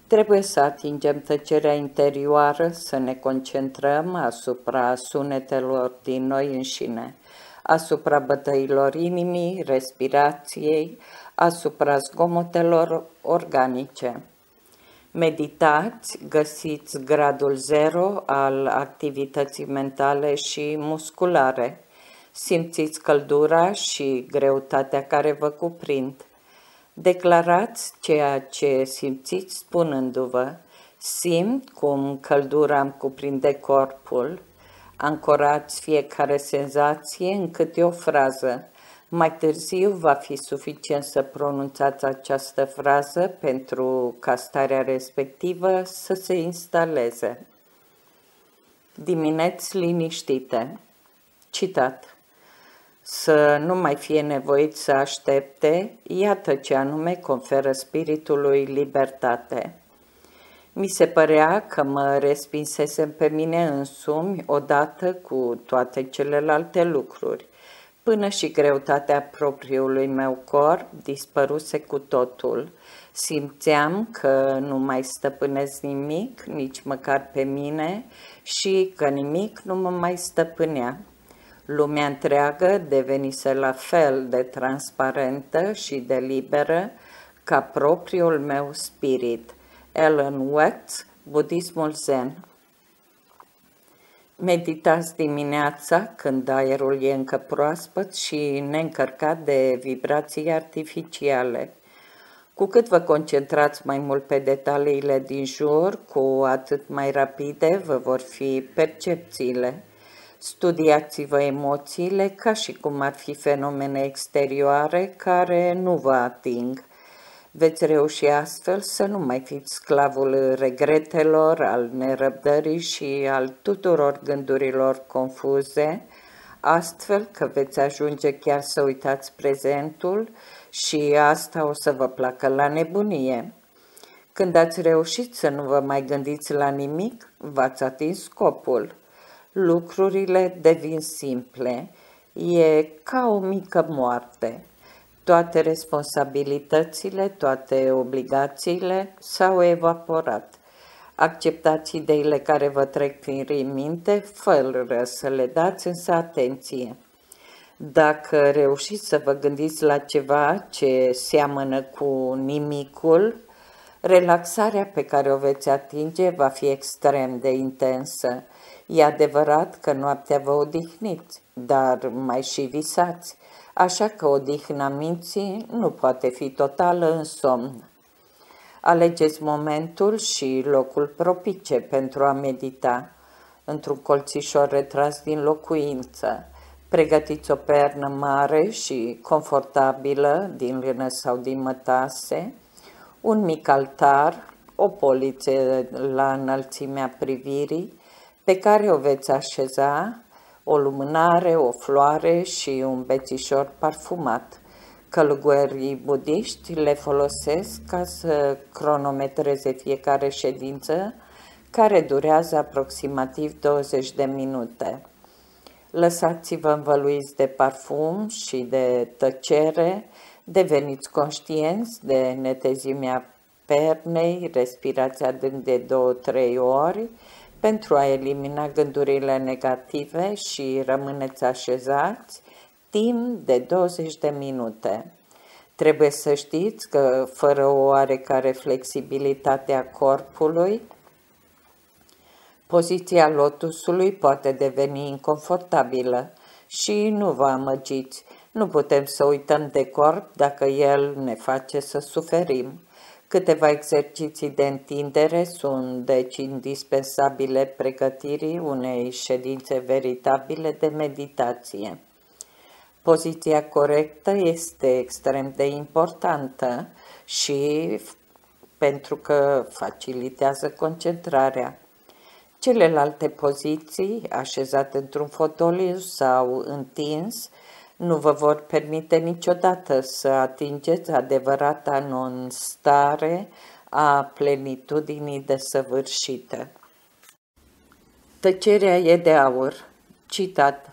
Trebuie să atingem tăcerea interioară, să ne concentrăm asupra sunetelor din noi înșine, asupra bătăilor inimii, respirației, asupra zgomotelor organice. Meditați, găsiți gradul zero al activității mentale și musculare simțiți căldura și greutatea care vă cuprind. Declarați ceea ce simțiți spunându-vă, simt cum căldura îmi cuprinde corpul, ancorați fiecare senzație în câte o frază. Mai târziu va fi suficient să pronunțați această frază pentru ca starea respectivă să se instaleze. Dimineți liniștite. Citat să nu mai fie nevoit să aștepte, iată ce anume conferă spiritului libertate. Mi se părea că mă respinsesem pe mine însumi odată cu toate celelalte lucruri, până și greutatea propriului meu corp dispăruse cu totul. Simțeam că nu mai stăpânesc nimic, nici măcar pe mine, și că nimic nu mă mai stăpânea. Lumea întreagă devenise la fel de transparentă și de liberă ca propriul meu spirit. Ellen Watts, Budismul Zen Meditați dimineața când aerul e încă proaspăt și neîncărcat de vibrații artificiale. Cu cât vă concentrați mai mult pe detaliile din jur, cu atât mai rapide vă vor fi percepțiile. Studiați-vă emoțiile ca și cum ar fi fenomene exterioare care nu vă ating. Veți reuși astfel să nu mai fiți sclavul regretelor, al nerăbdării și al tuturor gândurilor confuze, astfel că veți ajunge chiar să uitați prezentul și asta o să vă placă la nebunie. Când ați reușit să nu vă mai gândiți la nimic, v-ați atins scopul. Lucrurile devin simple. E ca o mică moarte. Toate responsabilitățile, toate obligațiile s-au evaporat. Acceptați ideile care vă trec prin minte, fără să le dați însă atenție. Dacă reușiți să vă gândiți la ceva ce seamănă cu nimicul, relaxarea pe care o veți atinge va fi extrem de intensă. E adevărat că noaptea vă odihniți, dar mai și visați, așa că odihna minții nu poate fi totală în somn. Alegeți momentul și locul propice pentru a medita, într-un colțișor retras din locuință. Pregătiți o pernă mare și confortabilă din lână sau din mătase, un mic altar, o poliță la înălțimea privirii, pe care o veți așeza, o lumânare, o floare și un bețișor parfumat. Călugării budiști le folosesc ca să cronometreze fiecare ședință, care durează aproximativ 20 de minute. Lăsați-vă învăluiți de parfum și de tăcere, deveniți conștienți de netezimea pernei, respirați adânc de 2-3 ori pentru a elimina gândurile negative și rămâneți așezați timp de 20 de minute. Trebuie să știți că fără o oarecare flexibilitate a corpului, Poziția lotusului poate deveni inconfortabilă și nu vă amăgiți. Nu putem să uităm de corp dacă el ne face să suferim. Câteva exerciții de întindere sunt deci indispensabile pregătirii unei ședințe veritabile de meditație. Poziția corectă este extrem de importantă și pentru că facilitează concentrarea. Celelalte poziții, așezate într-un fotoliu sau întins, nu vă vor permite niciodată să atingeți adevărata non-stare a plenitudinii desăvârșită. Tăcerea e de aur. Citat.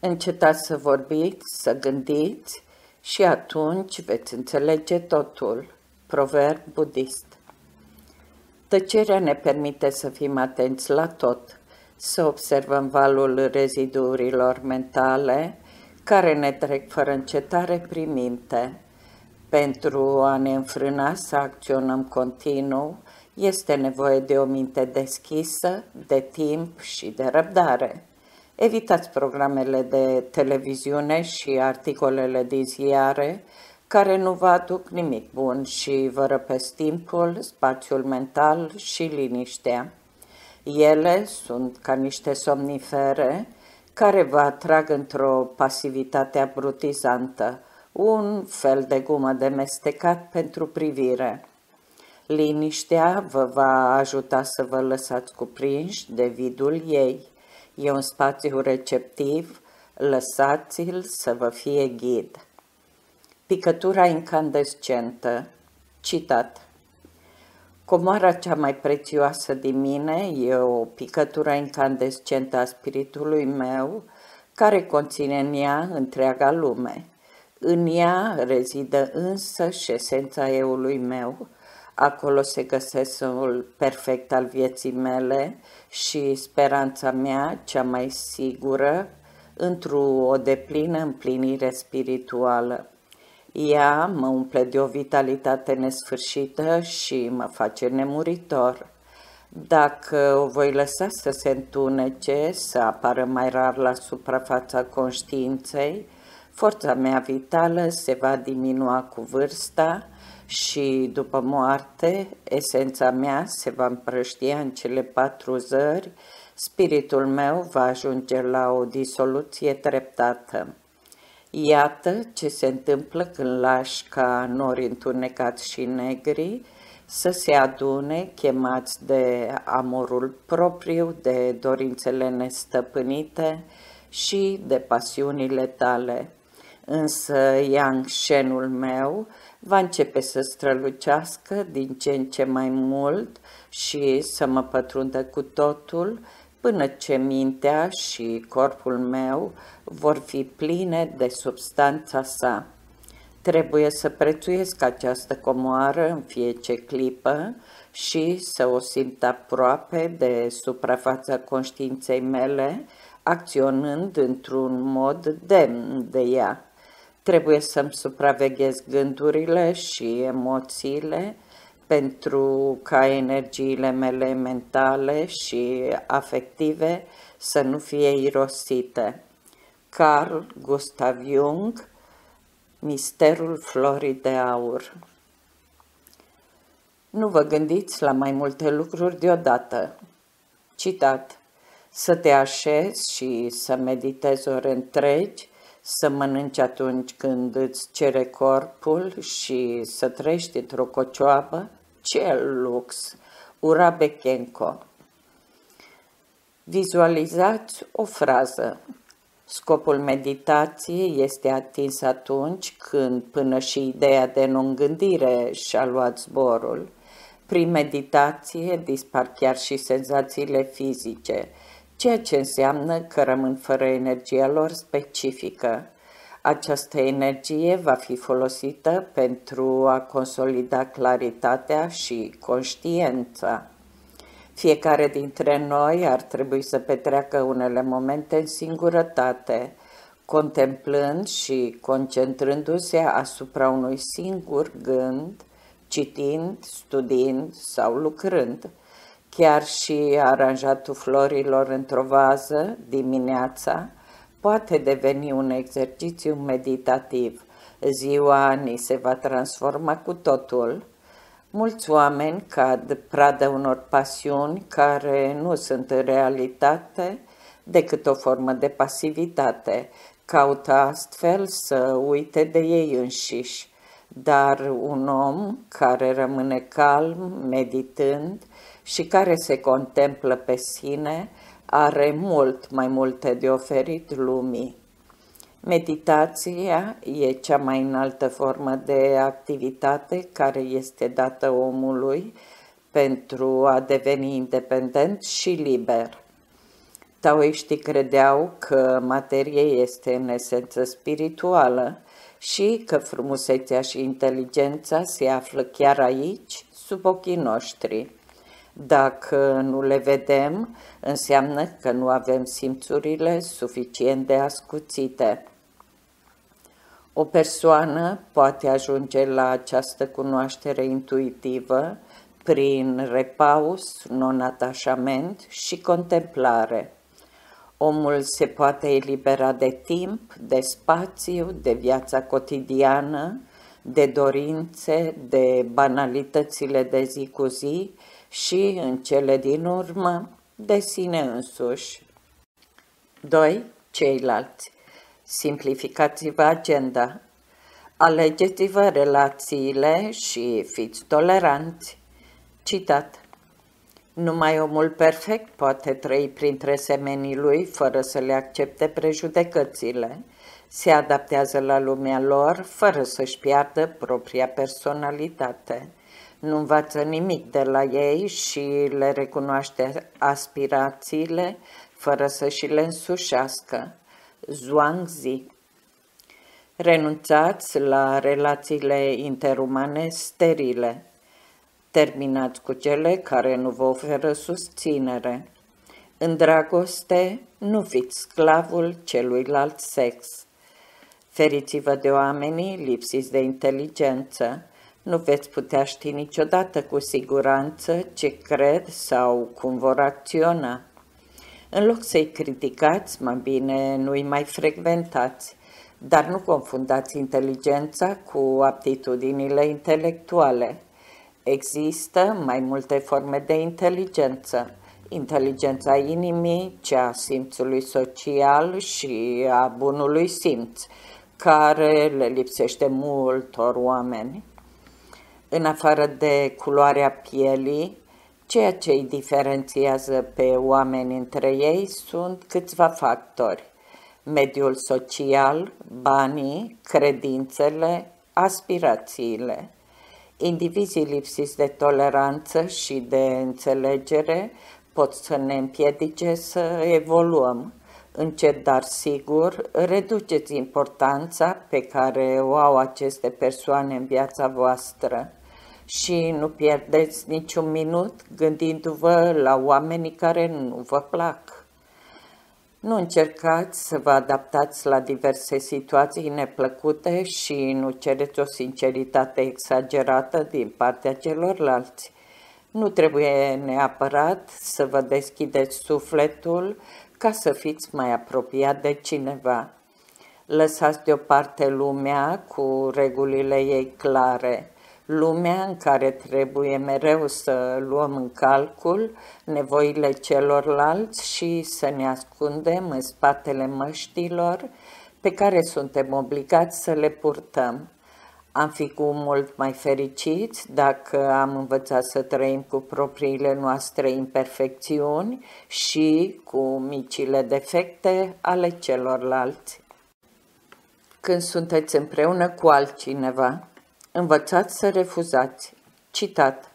Încetați să vorbiți, să gândiți și atunci veți înțelege totul. Proverb budist. Tăcerea ne permite să fim atenți la tot, să observăm valul reziduurilor mentale care ne trec fără încetare prin minte. Pentru a ne înfrâna să acționăm continuu, este nevoie de o minte deschisă, de timp și de răbdare. Evitați programele de televiziune și articolele din ziare care nu vă aduc nimic bun și vă răpesc timpul, spațiul mental și liniștea. Ele sunt ca niște somnifere care vă atrag într-o pasivitate abrutizantă, un fel de gumă de mestecat pentru privire. Liniștea vă va ajuta să vă lăsați cuprinși de vidul ei. E un spațiu receptiv, lăsați-l să vă fie ghid. Picătura incandescentă Citat Comoara cea mai prețioasă din mine e o picătură incandescentă a spiritului meu, care conține în ea întreaga lume. În ea rezidă însă și esența eului meu, acolo se găsesc soul perfect al vieții mele și speranța mea cea mai sigură într-o deplină împlinire spirituală. Ea mă umple de o vitalitate nesfârșită și mă face nemuritor. Dacă o voi lăsa să se întunece, să apară mai rar la suprafața conștiinței, forța mea vitală se va diminua cu vârsta și după moarte, esența mea se va împrăștia în cele patru zări, spiritul meu va ajunge la o disoluție treptată. Iată ce se întâmplă când lași ca nori întunecați și negri să se adune, chemați de amorul propriu, de dorințele nestăpânite și de pasiunile tale. Însă Yang Shenul meu va începe să strălucească din ce în ce mai mult și să mă pătrundă cu totul, până ce mintea și corpul meu vor fi pline de substanța sa. Trebuie să prețuiesc această comoară în fiecare clipă și să o simt aproape de suprafața conștiinței mele, acționând într-un mod demn de ea. Trebuie să-mi supraveghez gândurile și emoțiile, pentru ca energiile mele mentale și afective să nu fie irosite. Carl Gustav Jung, Misterul florii de aur Nu vă gândiți la mai multe lucruri deodată. Citat Să te așezi și să meditezi ore întregi, să mănânci atunci când îți cere corpul și să trăiești într-o cocioabă, ce lux! Ura Bechenco Vizualizați o frază. Scopul meditației este atins atunci când până și ideea de non-gândire și-a luat zborul. Prin meditație dispar chiar și senzațiile fizice, ceea ce înseamnă că rămân fără energia lor specifică. Această energie va fi folosită pentru a consolida claritatea și conștiența. Fiecare dintre noi ar trebui să petreacă unele momente în singurătate, contemplând și concentrându-se asupra unui singur gând, citind, studiind sau lucrând. Chiar și aranjatul florilor într-o vază dimineața poate deveni un exercițiu meditativ. Ziua ni se va transforma cu totul. Mulți oameni cad pradă unor pasiuni care nu sunt în realitate decât o formă de pasivitate. Caută astfel să uite de ei înșiși. Dar un om care rămâne calm, meditând și care se contemplă pe sine, are mult mai multe de oferit lumii. Meditația e cea mai înaltă formă de activitate care este dată omului pentru a deveni independent și liber. Taoiștii credeau că materie este în esență spirituală și că frumusețea și inteligența se află chiar aici, sub ochii noștri. Dacă nu le vedem, înseamnă că nu avem simțurile suficient de ascuțite. O persoană poate ajunge la această cunoaștere intuitivă prin repaus, non-atașament și contemplare. Omul se poate elibera de timp, de spațiu, de viața cotidiană, de dorințe, de banalitățile de zi cu zi și, în cele din urmă, de sine însuși. 2. Ceilalți. Simplificați-vă agenda. Alegeți-vă relațiile și fiți toleranți. Citat. Numai omul perfect poate trăi printre semenii lui fără să le accepte prejudecățile. Se adaptează la lumea lor fără să-și piardă propria personalitate. Nu învață nimic de la ei și le recunoaște aspirațiile fără să și le însușească. Zhuangzi Renunțați la relațiile interumane sterile. Terminați cu cele care nu vă oferă susținere. În dragoste, nu fiți sclavul celuilalt sex. Feriți-vă de oamenii lipsiți de inteligență. Nu veți putea ști niciodată cu siguranță ce cred sau cum vor acționa. În loc să-i criticați, mai bine nu-i mai frecventați, dar nu confundați inteligența cu aptitudinile intelectuale. Există mai multe forme de inteligență. Inteligența inimii, cea a simțului social și a bunului simț, care le lipsește multor oameni. În afară de culoarea pielii, ceea ce îi diferențiază pe oameni între ei sunt câțiva factori. Mediul social, banii, credințele, aspirațiile. Indivizii lipsiți de toleranță și de înțelegere pot să ne împiedice să evoluăm. Încet, dar sigur, reduceți importanța pe care o au aceste persoane în viața voastră și nu pierdeți niciun minut gândindu-vă la oamenii care nu vă plac. Nu încercați să vă adaptați la diverse situații neplăcute și nu cereți o sinceritate exagerată din partea celorlalți. Nu trebuie neapărat să vă deschideți sufletul ca să fiți mai apropiat de cineva. Lăsați deoparte lumea cu regulile ei clare, lumea în care trebuie mereu să luăm în calcul nevoile celorlalți și să ne ascundem în spatele măștilor pe care suntem obligați să le purtăm. Am fi cu mult mai fericiți dacă am învățat să trăim cu propriile noastre imperfecțiuni și cu micile defecte ale celorlalți. Când sunteți împreună cu altcineva, învățați să refuzați. Citat.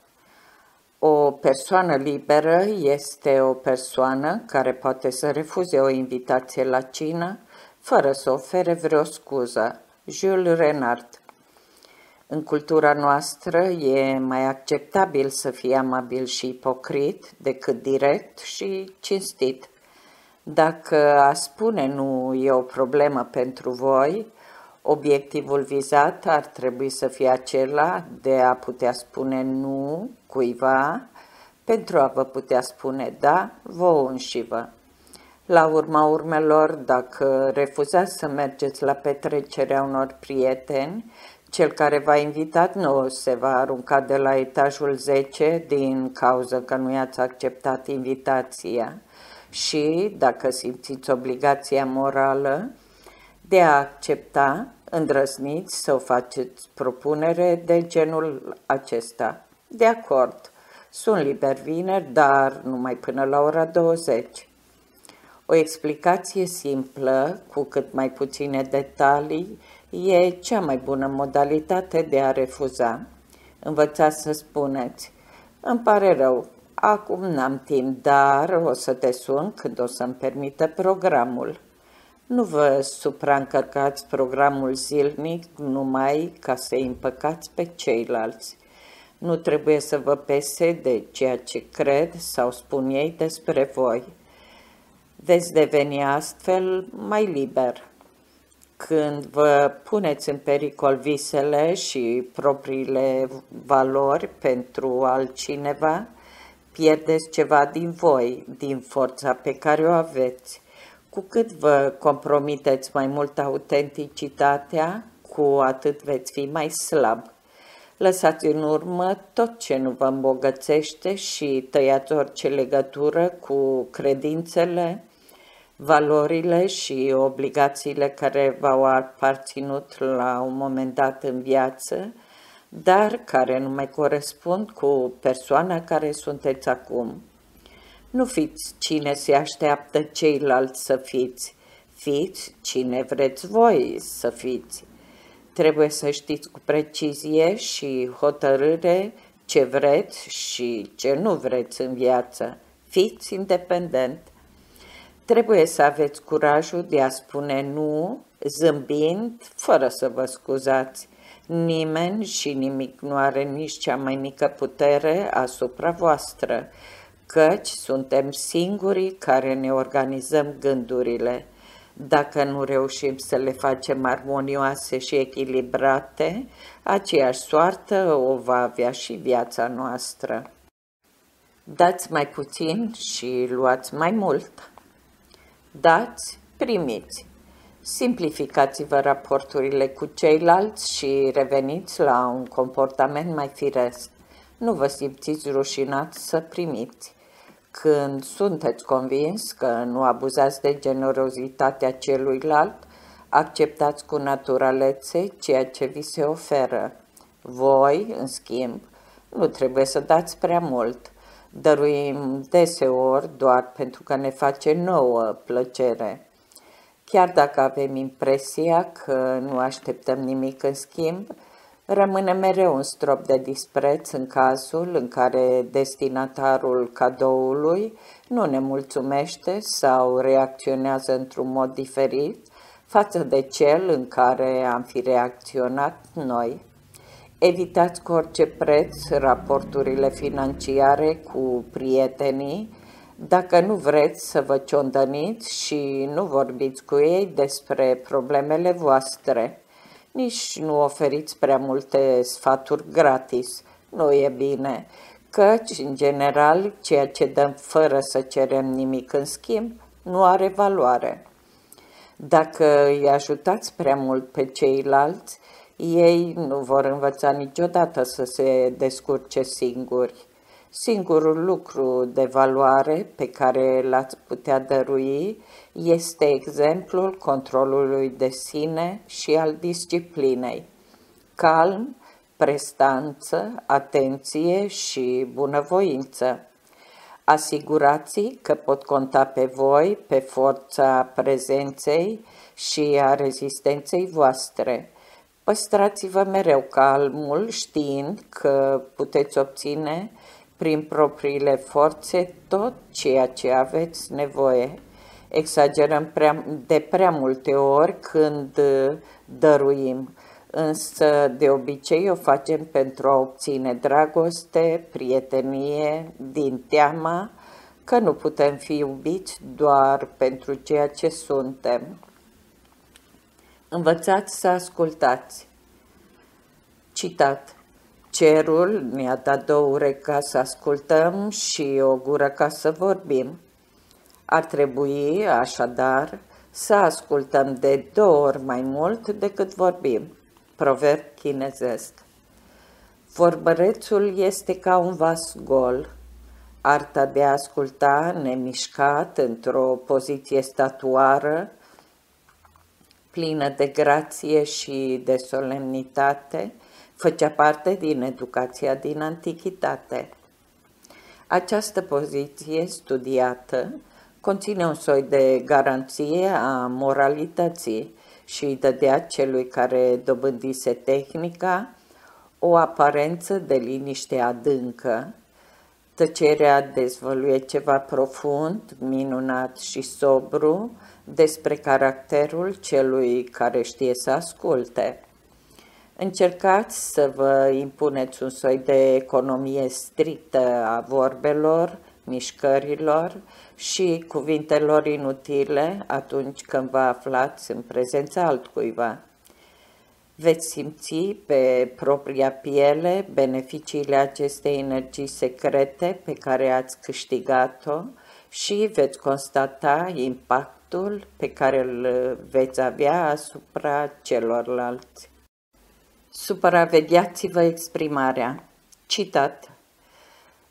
O persoană liberă este o persoană care poate să refuze o invitație la cină fără să ofere vreo scuză. Jules Renard în cultura noastră e mai acceptabil să fii amabil și ipocrit decât direct și cinstit. Dacă a spune nu e o problemă pentru voi, obiectivul vizat ar trebui să fie acela de a putea spune nu cuiva pentru a vă putea spune da vouă înșivă. La urma urmelor, dacă refuzați să mergeți la petrecerea unor prieteni, cel care v-a invitat nu se va arunca de la etajul 10 din cauza că nu i-ați acceptat invitația și, dacă simțiți obligația morală de a accepta, îndrăzniți să o faceți propunere de genul acesta. De acord, sunt liber vineri, dar numai până la ora 20. O explicație simplă, cu cât mai puține detalii, e cea mai bună modalitate de a refuza. Învățați să spuneți, îmi pare rău, acum n-am timp, dar o să te sun când o să-mi permită programul. Nu vă supraîncărcați programul zilnic numai ca să îi împăcați pe ceilalți. Nu trebuie să vă pese de ceea ce cred sau spun ei despre voi. Veți deveni astfel mai liber. Când vă puneți în pericol visele și propriile valori pentru altcineva, pierdeți ceva din voi, din forța pe care o aveți. Cu cât vă compromiteți mai mult autenticitatea, cu atât veți fi mai slab. Lăsați în urmă tot ce nu vă îmbogățește și tăiați orice legătură cu credințele, valorile și obligațiile care v-au aparținut la un moment dat în viață, dar care nu mai corespund cu persoana care sunteți acum. Nu fiți cine se așteaptă ceilalți să fiți, fiți cine vreți voi să fiți. Trebuie să știți cu precizie și hotărâre ce vreți și ce nu vreți în viață. Fiți independent. Trebuie să aveți curajul de a spune nu, zâmbind, fără să vă scuzați. Nimeni și nimic nu are nici cea mai mică putere asupra voastră, căci suntem singurii care ne organizăm gândurile. Dacă nu reușim să le facem armonioase și echilibrate, aceeași soartă o va avea și viața noastră. Dați mai puțin și luați mai mult. Dați, primiți. Simplificați-vă raporturile cu ceilalți și reveniți la un comportament mai firesc. Nu vă simțiți rușinați să primiți. Când sunteți convins că nu abuzați de generozitatea celuilalt, acceptați cu naturalețe ceea ce vi se oferă. Voi, în schimb, nu trebuie să dați prea mult. Dăruim deseori doar pentru că ne face nouă plăcere. Chiar dacă avem impresia că nu așteptăm nimic în schimb, rămâne mereu un strop de dispreț în cazul în care destinatarul cadoului nu ne mulțumește sau reacționează într-un mod diferit față de cel în care am fi reacționat noi. Evitați cu orice preț raporturile financiare cu prietenii dacă nu vreți să vă ciondăniți și nu vorbiți cu ei despre problemele voastre. Nici nu oferiți prea multe sfaturi gratis. Nu e bine, căci, în general, ceea ce dăm fără să cerem nimic în schimb, nu are valoare. Dacă îi ajutați prea mult pe ceilalți, ei nu vor învăța niciodată să se descurce singuri. Singurul lucru de valoare pe care l-ați putea dărui este exemplul controlului de sine și al disciplinei. Calm, prestanță, atenție și bunăvoință. Asigurați că pot conta pe voi, pe forța prezenței și a rezistenței voastre. Păstrați-vă mereu calmul știind că puteți obține prin propriile forțe tot ceea ce aveți nevoie. Exagerăm prea, de prea multe ori când uh, dăruim, însă de obicei o facem pentru a obține dragoste, prietenie, din teama că nu putem fi iubiți doar pentru ceea ce suntem. Învățați să ascultați. Citat Cerul ne-a dat două urechi ca să ascultăm și o gură ca să vorbim. Ar trebui, așadar, să ascultăm de două ori mai mult decât vorbim. Proverb chinezesc. Vorbărețul este ca un vas gol. Arta de a asculta nemișcat într-o poziție statuară, plină de grație și de solemnitate, făcea parte din educația din antichitate. Această poziție studiată conține un soi de garanție a moralității și îi dădea celui care dobândise tehnica o aparență de liniște adâncă. Tăcerea dezvăluie ceva profund, minunat și sobru despre caracterul celui care știe să asculte. Încercați să vă impuneți un soi de economie strictă a vorbelor, mișcărilor și cuvintelor inutile atunci când vă aflați în prezența altcuiva. Veți simți pe propria piele beneficiile acestei energii secrete pe care ați câștigat-o și veți constata impactul pe care îl veți avea asupra celorlalți. Supravegheați-vă exprimarea. Citat.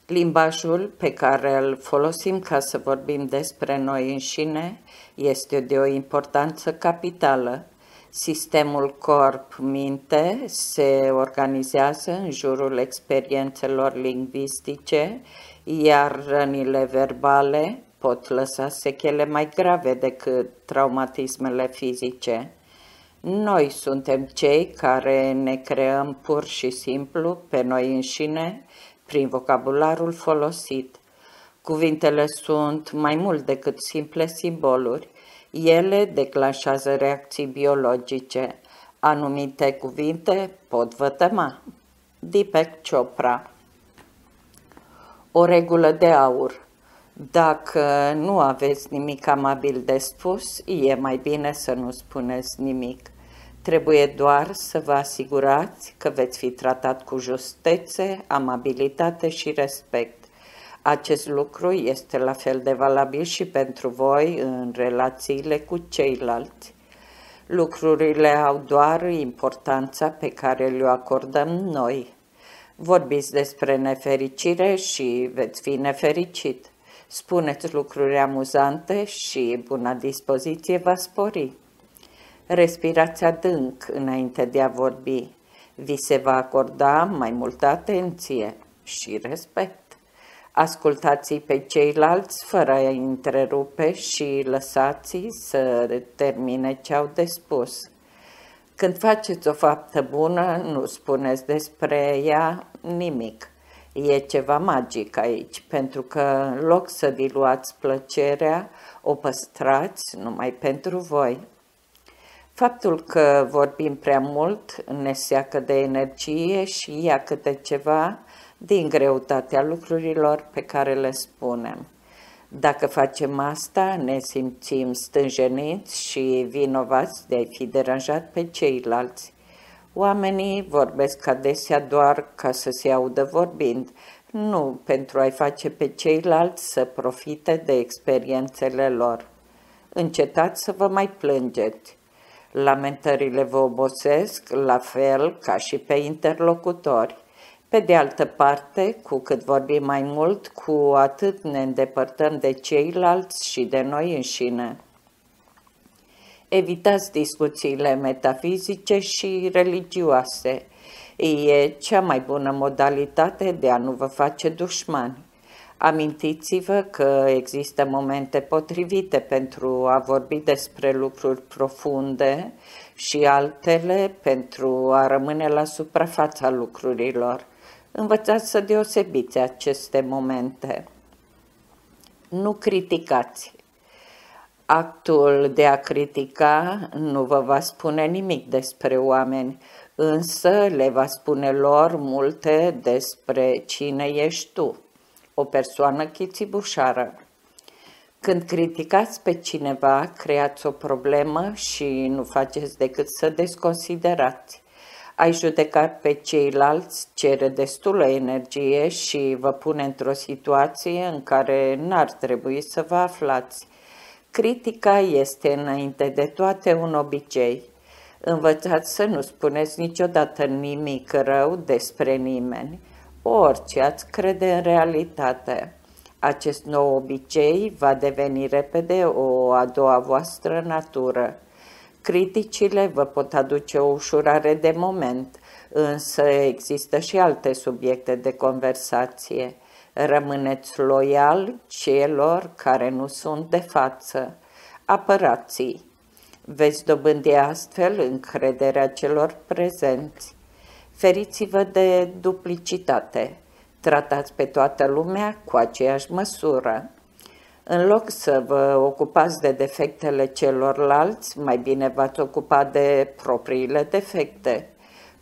Limbajul pe care îl folosim ca să vorbim despre noi înșine este de o importanță capitală. Sistemul corp-minte se organizează în jurul experiențelor lingvistice, iar rănile verbale pot lăsa sechele mai grave decât traumatismele fizice. Noi suntem cei care ne creăm pur și simplu pe noi înșine prin vocabularul folosit. Cuvintele sunt mai mult decât simple simboluri. Ele declanșează reacții biologice. Anumite cuvinte pot vătăma. Deepak Chopra O regulă de aur Dacă nu aveți nimic amabil de spus, e mai bine să nu spuneți nimic. Trebuie doar să vă asigurați că veți fi tratat cu justețe, amabilitate și respect. Acest lucru este la fel de valabil și pentru voi în relațiile cu ceilalți. Lucrurile au doar importanța pe care le-o acordăm noi. Vorbiți despre nefericire și veți fi nefericit. Spuneți lucruri amuzante și buna dispoziție va spori. Respirați adânc înainte de a vorbi. Vi se va acorda mai multă atenție și respect. Ascultați pe ceilalți fără a întrerupe și lăsați să termine ce au de spus. Când faceți o faptă bună, nu spuneți despre ea nimic. E ceva magic aici, pentru că în loc să diluați plăcerea, o păstrați numai pentru voi. Faptul că vorbim prea mult ne seacă de energie și ia câte ceva din greutatea lucrurilor pe care le spunem. Dacă facem asta, ne simțim stânjeniți și vinovați de a fi deranjat pe ceilalți. Oamenii vorbesc adesea doar ca să se audă vorbind, nu pentru a-i face pe ceilalți să profite de experiențele lor. Încetați să vă mai plângeți. Lamentările vă obosesc, la fel ca și pe interlocutori. Pe de altă parte, cu cât vorbim mai mult, cu atât ne îndepărtăm de ceilalți și de noi înșine. Evitați discuțiile metafizice și religioase. E cea mai bună modalitate de a nu vă face dușmani. Amintiți-vă că există momente potrivite pentru a vorbi despre lucruri profunde și altele pentru a rămâne la suprafața lucrurilor. Învățați să deosebiți aceste momente. Nu criticați. Actul de a critica nu vă va spune nimic despre oameni, însă le va spune lor multe despre cine ești tu, o persoană chitibușară. Când criticați pe cineva, creați o problemă și nu faceți decât să desconsiderați. Ai judecat pe ceilalți cere destulă energie și vă pune într-o situație în care n-ar trebui să vă aflați. Critica este înainte de toate un obicei. Învățați să nu spuneți niciodată nimic rău despre nimeni, orice ați crede în realitate. Acest nou obicei va deveni repede o a doua voastră natură. Criticile vă pot aduce o ușurare de moment, însă există și alte subiecte de conversație. Rămâneți loial celor care nu sunt de față. apărați Veți dobândi astfel încrederea celor prezenți. Feriți-vă de duplicitate. Tratați pe toată lumea cu aceeași măsură. În loc să vă ocupați de defectele celorlalți, mai bine v-ați ocupa de propriile defecte.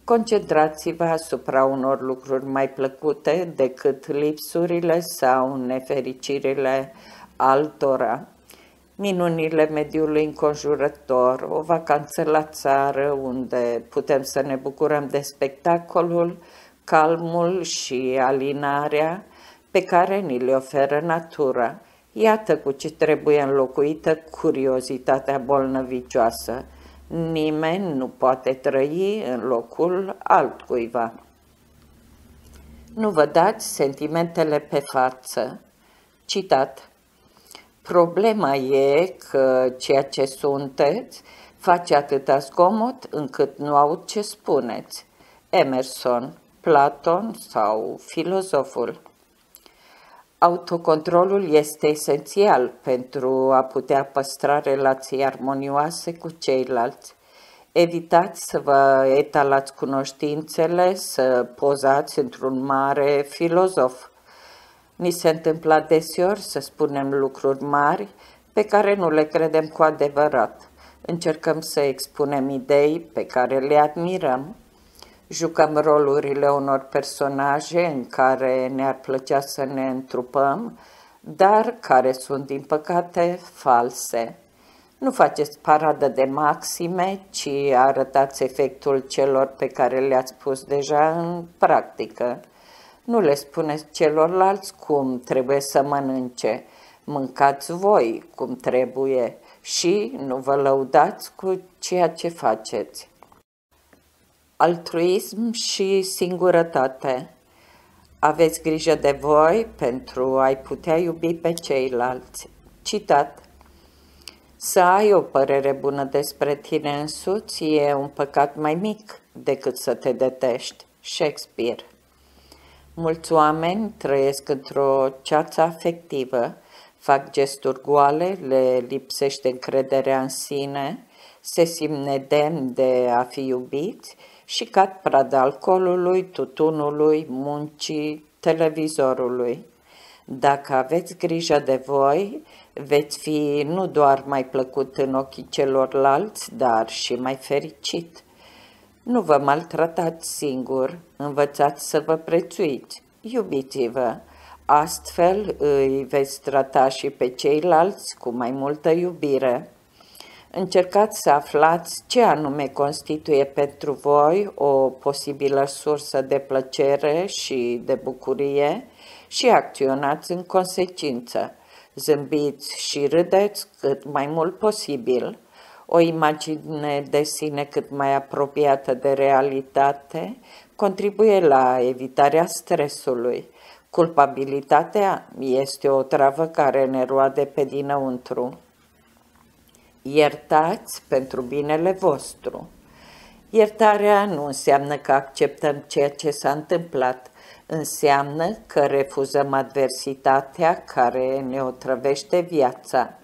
Concentrați-vă asupra unor lucruri mai plăcute decât lipsurile sau nefericirile altora. Minunile mediului înconjurător, o vacanță la țară unde putem să ne bucurăm de spectacolul, calmul și alinarea pe care ni le oferă natura Iată cu ce trebuie înlocuită curiozitatea bolnăvicioasă. Nimeni nu poate trăi în locul altcuiva. Nu vă dați sentimentele pe față. Citat. Problema e că ceea ce sunteți face atâta zgomot încât nu aud ce spuneți. Emerson, Platon sau filozoful. Autocontrolul este esențial pentru a putea păstra relații armonioase cu ceilalți. Evitați să vă etalați cunoștințele, să pozați într-un mare filozof. Ni se întâmplă deseori să spunem lucruri mari pe care nu le credem cu adevărat. Încercăm să expunem idei pe care le admirăm. Jucăm rolurile unor personaje în care ne-ar plăcea să ne întrupăm, dar care sunt, din păcate, false. Nu faceți paradă de maxime, ci arătați efectul celor pe care le-ați pus deja în practică. Nu le spuneți celorlalți cum trebuie să mănânce. Mâncați voi cum trebuie și nu vă lăudați cu ceea ce faceți. Altruism și singurătate Aveți grijă de voi pentru a-i putea iubi pe ceilalți. Citat Să ai o părere bună despre tine însuți e un păcat mai mic decât să te detești. Shakespeare Mulți oameni trăiesc într-o ceață afectivă, fac gesturi goale, le lipsește încrederea în sine, se simt nedemn de a fi iubiți și cad prada alcoolului, tutunului, muncii, televizorului. Dacă aveți grijă de voi, veți fi nu doar mai plăcut în ochii celorlalți, dar și mai fericit. Nu vă maltratați singur, învățați să vă prețuiți, iubiți-vă. Astfel îi veți trata și pe ceilalți cu mai multă iubire. Încercați să aflați ce anume constituie pentru voi o posibilă sursă de plăcere și de bucurie și acționați în consecință. Zâmbiți și râdeți cât mai mult posibil. O imagine de sine cât mai apropiată de realitate contribuie la evitarea stresului. Culpabilitatea este o travă care ne roade pe dinăuntru. Iertați pentru binele vostru. Iertarea nu înseamnă că acceptăm ceea ce s-a întâmplat, înseamnă că refuzăm adversitatea care ne otrăvește viața.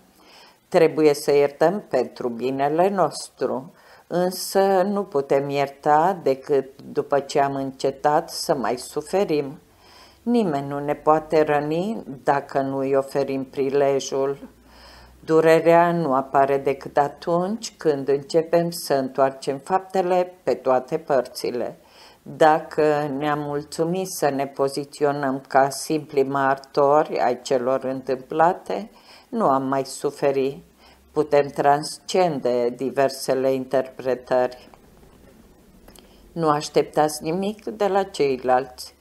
Trebuie să iertăm pentru binele nostru, însă nu putem ierta decât după ce am încetat să mai suferim. Nimeni nu ne poate răni dacă nu îi oferim prilejul. Durerea nu apare decât atunci când începem să întoarcem faptele pe toate părțile. Dacă ne-am mulțumit să ne poziționăm ca simpli martori ai celor întâmplate, nu am mai suferi. Putem transcende diversele interpretări. Nu așteptați nimic de la ceilalți.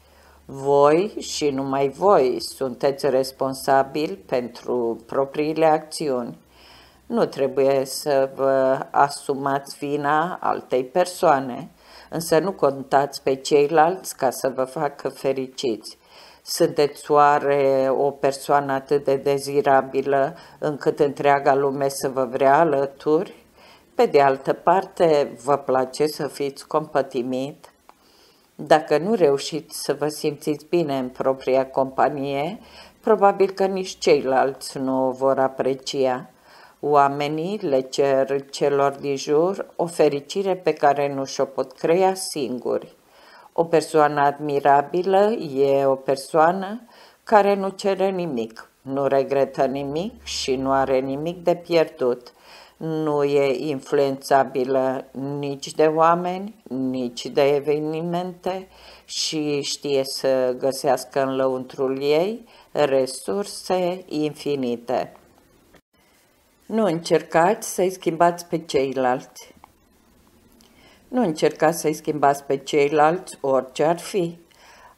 Voi și numai voi sunteți responsabili pentru propriile acțiuni. Nu trebuie să vă asumați vina altei persoane, însă nu contați pe ceilalți ca să vă facă fericiți. Sunteți oare o persoană atât de dezirabilă încât întreaga lume să vă vrea alături? Pe de altă parte, vă place să fiți compătimit? Dacă nu reușiți să vă simțiți bine în propria companie, probabil că nici ceilalți nu o vor aprecia. Oamenii le cer celor din jur o fericire pe care nu și-o pot crea singuri. O persoană admirabilă e o persoană care nu cere nimic, nu regretă nimic și nu are nimic de pierdut nu e influențabilă nici de oameni, nici de evenimente și știe să găsească în lăuntrul ei resurse infinite. Nu încercați să-i schimbați pe ceilalți. Nu încercați să-i schimbați pe ceilalți orice ar fi.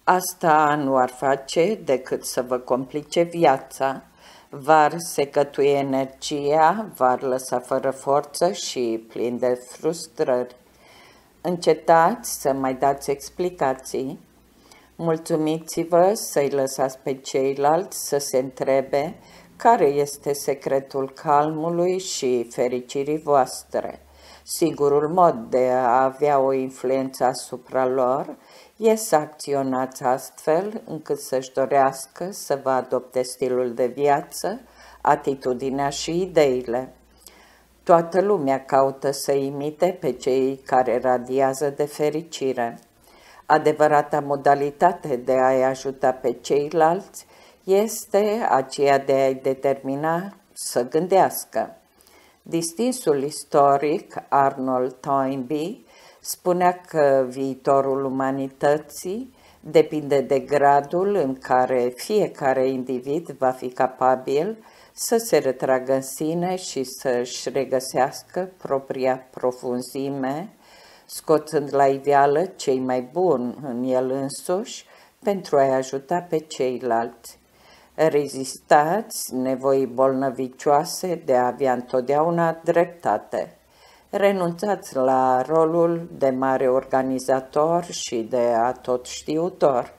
Asta nu ar face decât să vă complice viața var secătuie energia, var lăsa fără forță și plin de frustrări. Încetați să mai dați explicații. Mulțumiți-vă să-i lăsați pe ceilalți să se întrebe care este secretul calmului și fericirii voastre. Sigurul mod de a avea o influență asupra lor e să acționați astfel încât să-și dorească să vă adopte stilul de viață, atitudinea și ideile. Toată lumea caută să imite pe cei care radiază de fericire. Adevărata modalitate de a-i ajuta pe ceilalți este aceea de a-i determina să gândească. Distinsul istoric Arnold Toynbee spunea că viitorul umanității depinde de gradul în care fiecare individ va fi capabil să se retragă în sine și să-și regăsească propria profunzime, scoțând la iveală cei mai buni în el însuși pentru a-i ajuta pe ceilalți. Rezistați nevoii bolnăvicioase de a avea întotdeauna dreptate. Renunțați la rolul de mare organizator și de a tot știutor.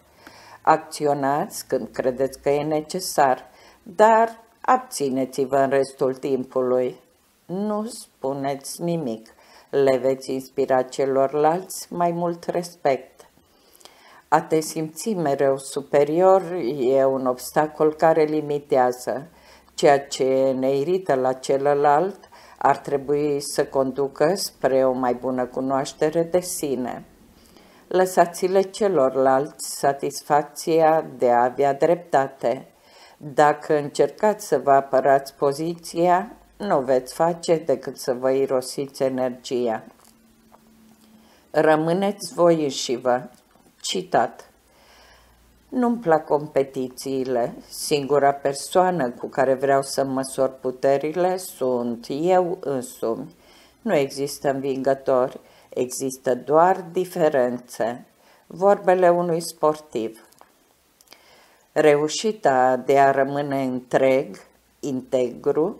Acționați când credeți că e necesar, dar abțineți-vă în restul timpului. Nu spuneți nimic, le veți inspira celorlalți mai mult respect. A te simți mereu superior e un obstacol care limitează. Ceea ce ne irită la celălalt ar trebui să conducă spre o mai bună cunoaștere de sine. Lăsați-le celorlalți satisfacția de a avea dreptate. Dacă încercați să vă apărați poziția, nu veți face decât să vă irosiți energia. Rămâneți voi și vă. Citat. Nu-mi plac competițiile. Singura persoană cu care vreau să măsor puterile sunt eu însumi. Nu există învingători, există doar diferențe. Vorbele unui sportiv. Reușita de a rămâne întreg, integru,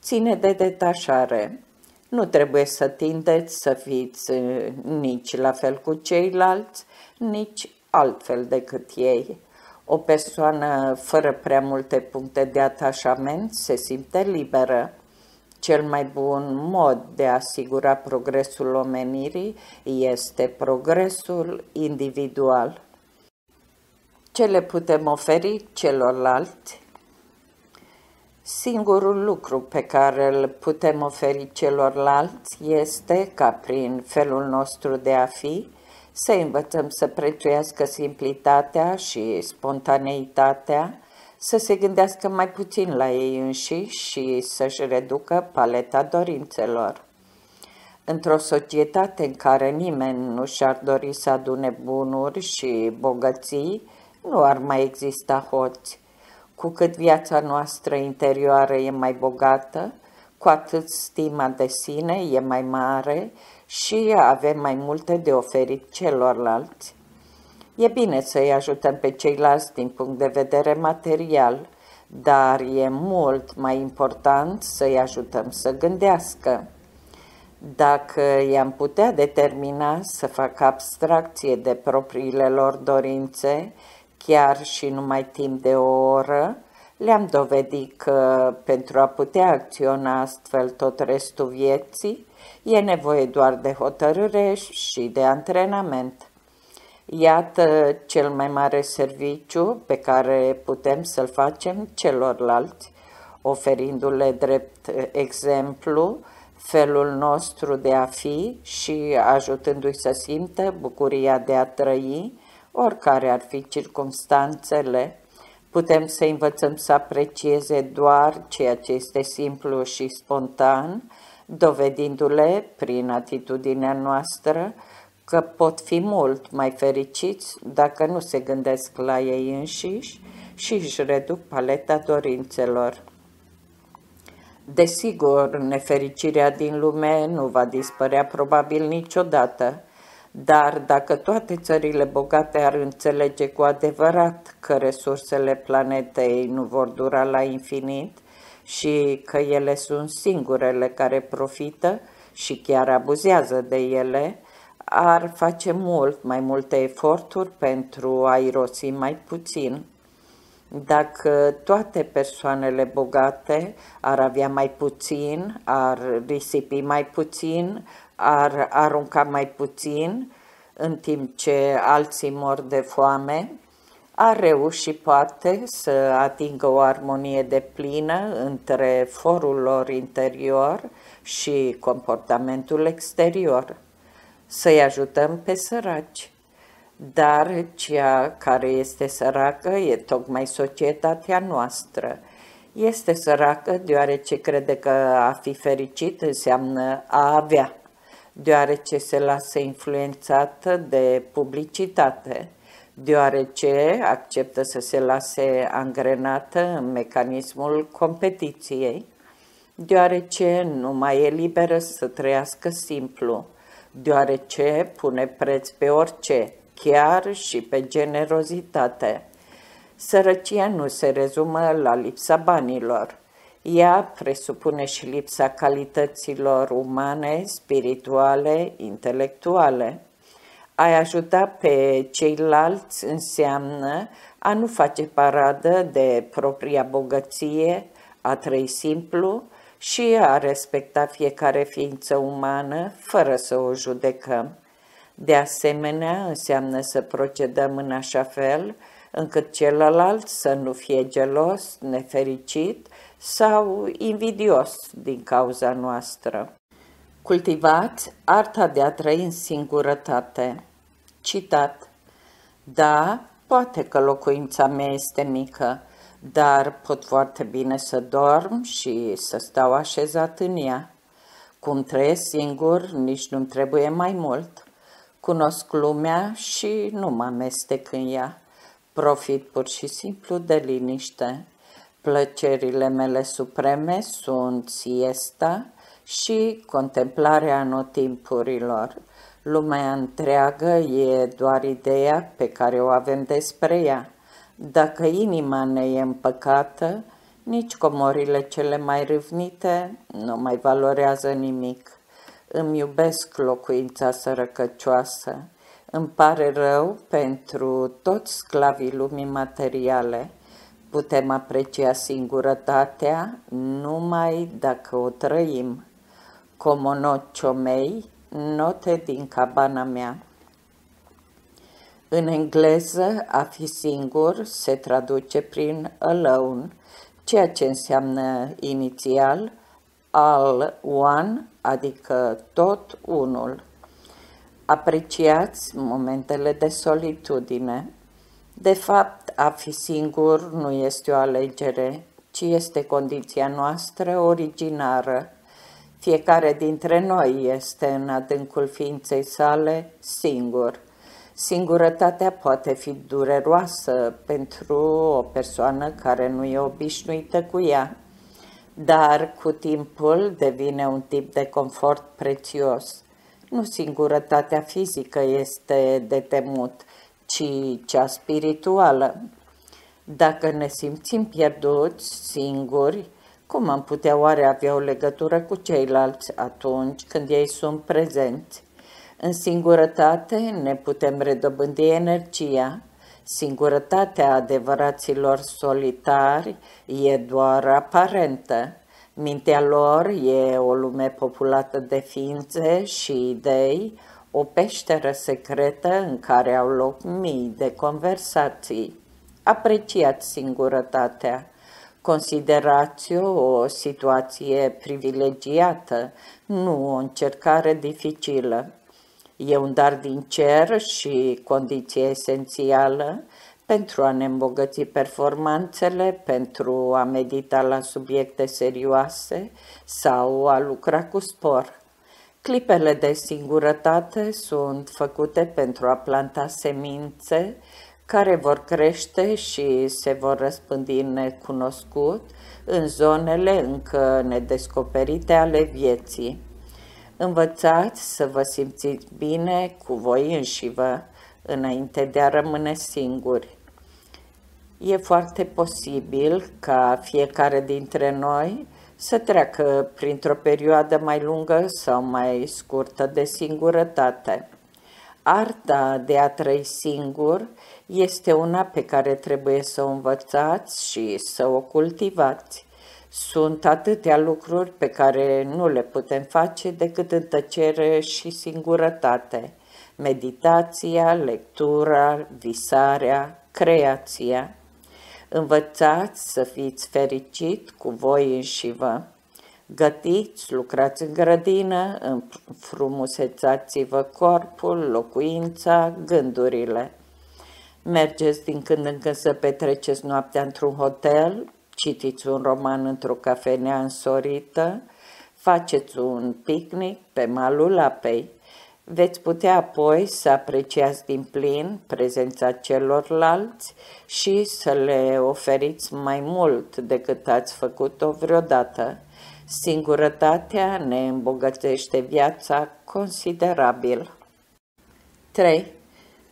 ține de detașare. Nu trebuie să tindeți să fiți uh, nici la fel cu ceilalți, nici altfel decât ei. O persoană fără prea multe puncte de atașament se simte liberă. Cel mai bun mod de a asigura progresul omenirii este progresul individual. Ce le putem oferi celorlalți? Singurul lucru pe care îl putem oferi celorlalți este ca prin felul nostru de a fi să învățăm să prețuiască simplitatea și spontaneitatea, să se gândească mai puțin la ei înșiși și să-și reducă paleta dorințelor. Într-o societate în care nimeni nu și-ar dori să adune bunuri și bogății, nu ar mai exista hoți. Cu cât viața noastră interioară e mai bogată, cu atât stima de sine e mai mare și avem mai multe de oferit celorlalți. E bine să-i ajutăm pe ceilalți din punct de vedere material, dar e mult mai important să-i ajutăm să gândească. Dacă i-am putea determina să facă abstracție de propriile lor dorințe, chiar și numai timp de o oră, le-am dovedit că pentru a putea acționa astfel tot restul vieții, e nevoie doar de hotărâre și de antrenament. Iată cel mai mare serviciu pe care putem să-l facem celorlalți, oferindu-le drept exemplu felul nostru de a fi și ajutându-i să simtă bucuria de a trăi, oricare ar fi circumstanțele. Putem să învățăm să aprecieze doar ceea ce este simplu și spontan, dovedindu-le prin atitudinea noastră că pot fi mult mai fericiți dacă nu se gândesc la ei înșiși și își reduc paleta dorințelor. Desigur, nefericirea din lume nu va dispărea probabil niciodată, dar dacă toate țările bogate ar înțelege cu adevărat că resursele planetei nu vor dura la infinit și că ele sunt singurele care profită și chiar abuzează de ele, ar face mult mai multe eforturi pentru a irosi mai puțin. Dacă toate persoanele bogate ar avea mai puțin, ar risipi mai puțin, ar arunca mai puțin, în timp ce alții mor de foame, a reușit poate să atingă o armonie de plină între forul lor interior și comportamentul exterior. Să-i ajutăm pe săraci. Dar cea care este săracă e tocmai societatea noastră. Este săracă deoarece crede că a fi fericit înseamnă a avea, deoarece se lasă influențată de publicitate, deoarece acceptă să se lase angrenată în mecanismul competiției, deoarece nu mai e liberă să trăiască simplu, deoarece pune preț pe orice, chiar și pe generozitate. Sărăcia nu se rezumă la lipsa banilor. Ea presupune și lipsa calităților umane, spirituale, intelectuale. A ajuta pe ceilalți înseamnă a nu face paradă de propria bogăție, a trăi simplu și a respecta fiecare ființă umană fără să o judecăm. De asemenea, înseamnă să procedăm în așa fel încât celălalt să nu fie gelos, nefericit sau invidios din cauza noastră. Cultivați arta de a trăi în singurătate. Citat. Da, poate că locuința mea este mică, dar pot foarte bine să dorm și să stau așezat în ea. Cum trăiesc singur, nici nu-mi trebuie mai mult. Cunosc lumea și nu mă amestec în ea. Profit pur și simplu de liniște. Plăcerile mele supreme sunt siesta și contemplarea anotimpurilor. Lumea întreagă e doar ideea pe care o avem despre ea. Dacă inima ne e împăcată, nici comorile cele mai râvnite nu mai valorează nimic. Îmi iubesc locuința sărăcăcioasă. Îmi pare rău pentru toți sclavii lumii materiale. Putem aprecia singurătatea numai dacă o trăim. Comonociomei, note din cabana mea. În engleză, a fi singur se traduce prin alone, ceea ce înseamnă inițial all one, adică tot unul. Apreciați momentele de solitudine. De fapt, a fi singur nu este o alegere, ci este condiția noastră originară. Fiecare dintre noi este în adâncul ființei sale singur. Singurătatea poate fi dureroasă pentru o persoană care nu e obișnuită cu ea, dar cu timpul devine un tip de confort prețios. Nu singurătatea fizică este de temut, ci cea spirituală. Dacă ne simțim pierduți, singuri, cum am putea oare avea o legătură cu ceilalți atunci când ei sunt prezenți? În singurătate ne putem redobândi energia. Singurătatea adevăraților solitari e doar aparentă. Mintea lor e o lume populată de ființe și idei, o peșteră secretă în care au loc mii de conversații. Apreciați singurătatea. Considerați-o o situație privilegiată, nu o încercare dificilă. E un dar din cer și condiție esențială pentru a ne îmbogăți performanțele, pentru a medita la subiecte serioase sau a lucra cu spor. Clipele de singurătate sunt făcute pentru a planta semințe care vor crește și se vor răspândi necunoscut în zonele încă nedescoperite ale vieții. Învățați să vă simțiți bine cu voi înșivă înainte de a rămâne singuri. E foarte posibil ca fiecare dintre noi să treacă printr-o perioadă mai lungă sau mai scurtă de singurătate. Arta de a trăi singur este una pe care trebuie să o învățați și să o cultivați. Sunt atâtea lucruri pe care nu le putem face decât în tăcere și singurătate. Meditația, lectura, visarea, creația. Învățați să fiți fericit cu voi înșivă. Gătiți, lucrați în grădină, înfrumusețați-vă corpul, locuința, gândurile. Mergeți din când în când să petreceți noaptea într-un hotel, citiți un roman într-o cafenea însorită, faceți un picnic pe malul apei. Veți putea apoi să apreciați din plin prezența celorlalți și să le oferiți mai mult decât ați făcut-o vreodată. Singurătatea ne îmbogățește viața considerabil. 3.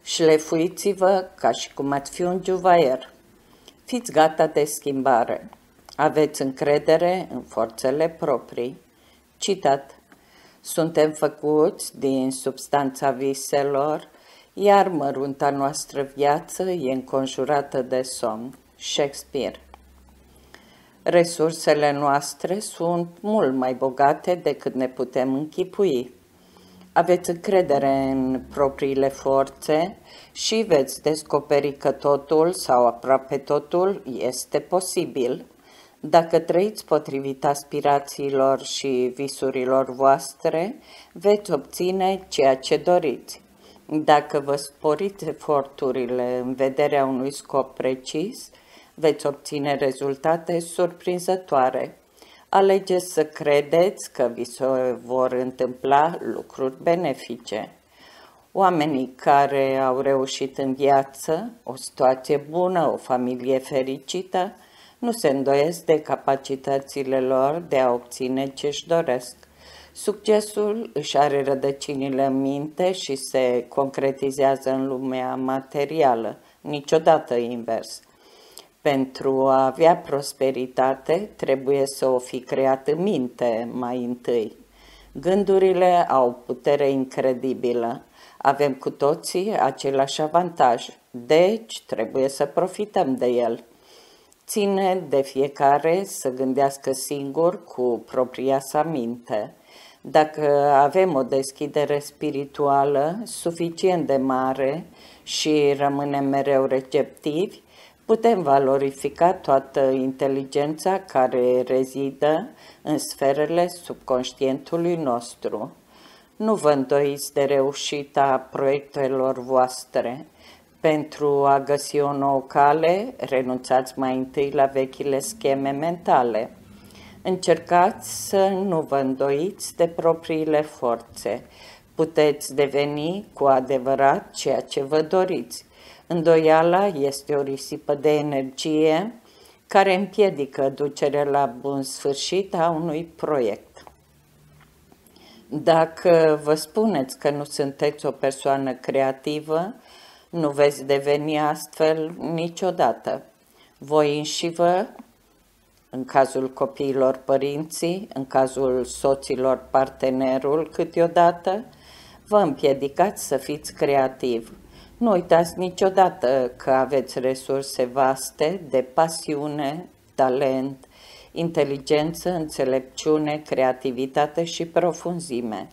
Șlefuiți-vă ca și cum ați fi un juvaier. Fiți gata de schimbare. Aveți încredere în forțele proprii. Citat. Suntem făcuți din substanța viselor, iar mărunta noastră viață e înconjurată de somn. Shakespeare Resursele noastre sunt mult mai bogate decât ne putem închipui. Aveți încredere în propriile forțe și veți descoperi că totul sau aproape totul este posibil dacă trăiți potrivit aspirațiilor și visurilor voastre, veți obține ceea ce doriți. Dacă vă sporiți eforturile în vederea unui scop precis, veți obține rezultate surprinzătoare. Alegeți să credeți că vi se vor întâmpla lucruri benefice. Oamenii care au reușit în viață, o situație bună, o familie fericită, nu se îndoiesc de capacitățile lor de a obține ce își doresc. Succesul își are rădăcinile în minte și se concretizează în lumea materială, niciodată invers. Pentru a avea prosperitate, trebuie să o fi creat în minte mai întâi. Gândurile au putere incredibilă. Avem cu toții același avantaj, deci trebuie să profităm de el. Ține de fiecare să gândească singur cu propria sa minte. Dacă avem o deschidere spirituală suficient de mare și rămânem mereu receptivi, putem valorifica toată inteligența care rezidă în sferele subconștientului nostru. Nu vă îndoiți de reușita proiectelor voastre, pentru a găsi o nouă cale, renunțați mai întâi la vechile scheme mentale. Încercați să nu vă îndoiți de propriile forțe. Puteți deveni cu adevărat ceea ce vă doriți. Îndoiala este o risipă de energie care împiedică ducerea la bun sfârșit a unui proiect. Dacă vă spuneți că nu sunteți o persoană creativă, nu veți deveni astfel niciodată. Voi înșivă, în cazul copiilor părinții, în cazul soților partenerul câteodată, vă împiedicați să fiți creativ. Nu uitați niciodată că aveți resurse vaste de pasiune, talent, inteligență, înțelepciune, creativitate și profunzime.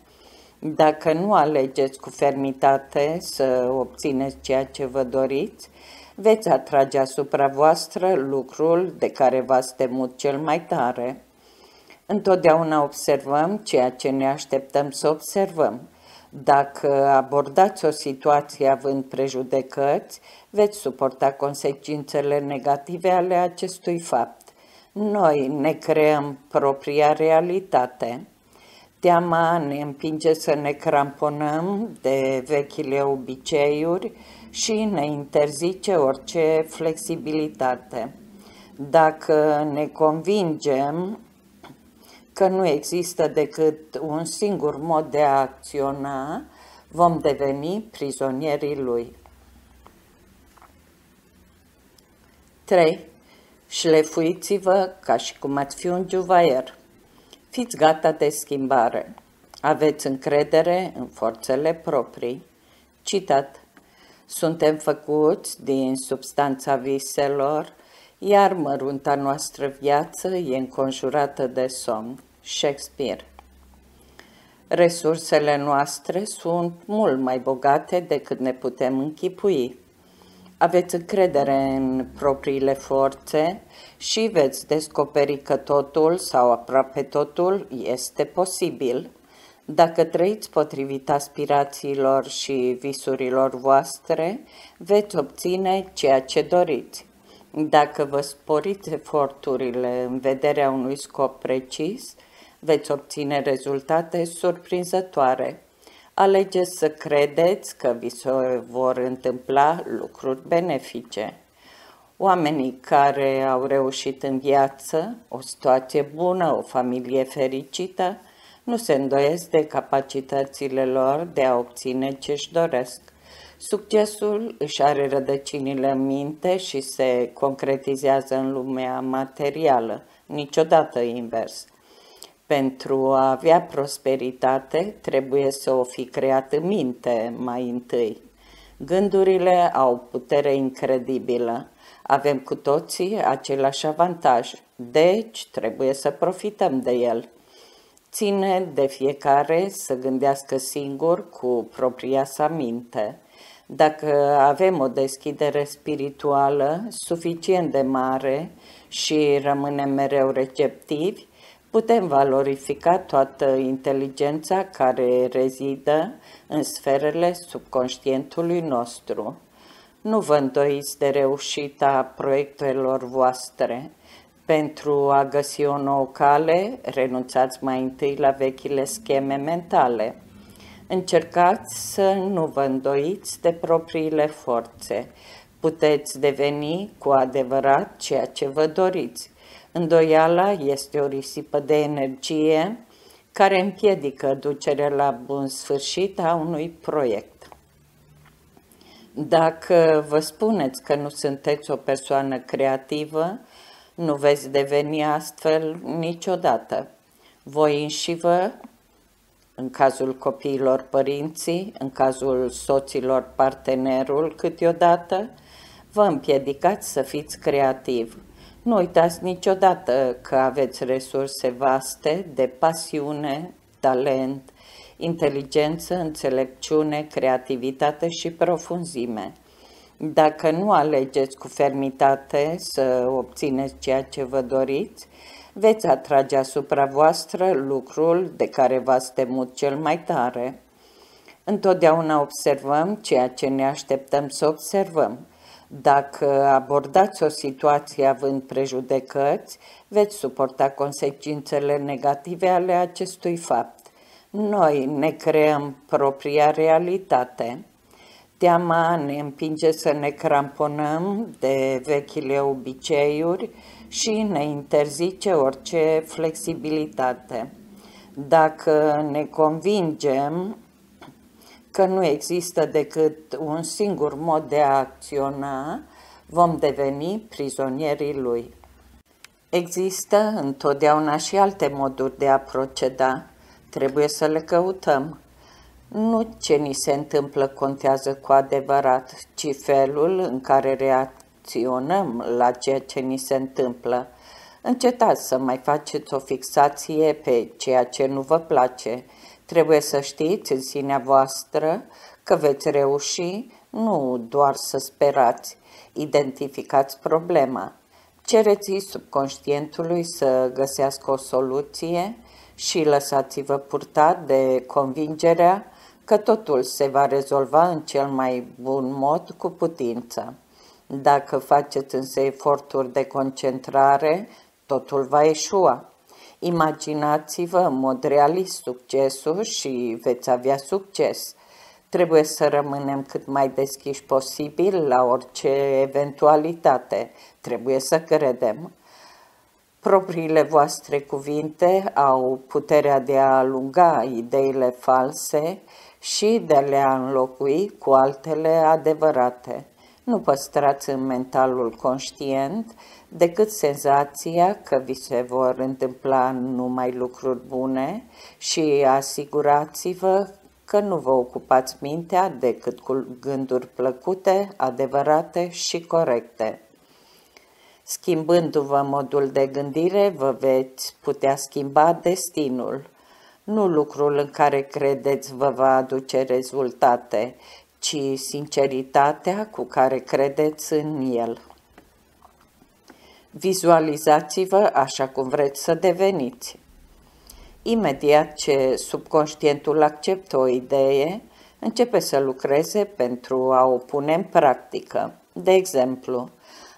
Dacă nu alegeți cu fermitate să obțineți ceea ce vă doriți, veți atrage asupra voastră lucrul de care v-ați temut cel mai tare. Întotdeauna observăm ceea ce ne așteptăm să observăm. Dacă abordați o situație având prejudecăți, veți suporta consecințele negative ale acestui fapt. Noi ne creăm propria realitate. Teama ne împinge să ne cramponăm de vechile obiceiuri și ne interzice orice flexibilitate. Dacă ne convingem că nu există decât un singur mod de a acționa, vom deveni prizonierii lui. 3. Șlefuiți-vă ca și cum ați fi un juvaier. Fiți gata de schimbare. Aveți încredere în forțele proprii. Citat. Suntem făcuți din substanța viselor, iar mărunta noastră viață e înconjurată de somn. Shakespeare. Resursele noastre sunt mult mai bogate decât ne putem închipui. Aveți încredere în propriile forțe și veți descoperi că totul sau aproape totul este posibil. Dacă trăiți potrivit aspirațiilor și visurilor voastre, veți obține ceea ce doriți. Dacă vă sporiți eforturile în vederea unui scop precis, veți obține rezultate surprinzătoare. Alegeți să credeți că vi se vor întâmpla lucruri benefice. Oamenii care au reușit în viață, o situație bună, o familie fericită, nu se îndoiesc de capacitățile lor de a obține ce își doresc. Succesul își are rădăcinile în minte și se concretizează în lumea materială, niciodată invers. Pentru a avea prosperitate, trebuie să o fi creat în minte mai întâi. Gândurile au putere incredibilă. Avem cu toții același avantaj, deci trebuie să profităm de el. Ține de fiecare să gândească singur cu propria sa minte. Dacă avem o deschidere spirituală suficient de mare și rămânem mereu receptivi, putem valorifica toată inteligența care rezidă în sferele subconștientului nostru. Nu vă îndoiți de reușita proiectelor voastre. Pentru a găsi o nouă cale, renunțați mai întâi la vechile scheme mentale. Încercați să nu vă îndoiți de propriile forțe. Puteți deveni cu adevărat ceea ce vă doriți. Îndoiala este o risipă de energie care împiedică ducerea la bun sfârșit a unui proiect. Dacă vă spuneți că nu sunteți o persoană creativă, nu veți deveni astfel niciodată. Voi înși vă în cazul copiilor părinții, în cazul soților partenerul câteodată, vă împiedicați să fiți creativi. Nu uitați niciodată că aveți resurse vaste de pasiune, talent, inteligență, înțelepciune, creativitate și profunzime. Dacă nu alegeți cu fermitate să obțineți ceea ce vă doriți, veți atrage asupra voastră lucrul de care v-ați temut cel mai tare. Întotdeauna observăm ceea ce ne așteptăm să observăm. Dacă abordați o situație având prejudecăți, veți suporta consecințele negative ale acestui fapt. Noi ne creăm propria realitate. Teama ne împinge să ne cramponăm de vechile obiceiuri și ne interzice orice flexibilitate. Dacă ne convingem că nu există decât un singur mod de a acționa, vom deveni prizonierii lui. Există întotdeauna și alte moduri de a proceda. Trebuie să le căutăm. Nu ce ni se întâmplă contează cu adevărat, ci felul în care reacționăm la ceea ce ni se întâmplă. Încetați să mai faceți o fixație pe ceea ce nu vă place. Trebuie să știți în sinea voastră că veți reuși nu doar să sperați, identificați problema. Cereți subconștientului să găsească o soluție și lăsați-vă purta de convingerea că totul se va rezolva în cel mai bun mod cu putință. Dacă faceți însă eforturi de concentrare, totul va eșua. Imaginați-vă în mod realist succesul și veți avea succes. Trebuie să rămânem cât mai deschiși posibil la orice eventualitate. Trebuie să credem. Propriile voastre cuvinte au puterea de a alunga ideile false și de a le înlocui cu altele adevărate. Nu păstrați în mentalul conștient decât senzația că vi se vor întâmpla numai lucruri bune și asigurați-vă că nu vă ocupați mintea decât cu gânduri plăcute, adevărate și corecte. Schimbându-vă modul de gândire, vă veți putea schimba destinul. Nu lucrul în care credeți vă va aduce rezultate, ci sinceritatea cu care credeți în el. Vizualizați-vă așa cum vreți să deveniți. Imediat ce subconștientul acceptă o idee, începe să lucreze pentru a o pune în practică. De exemplu,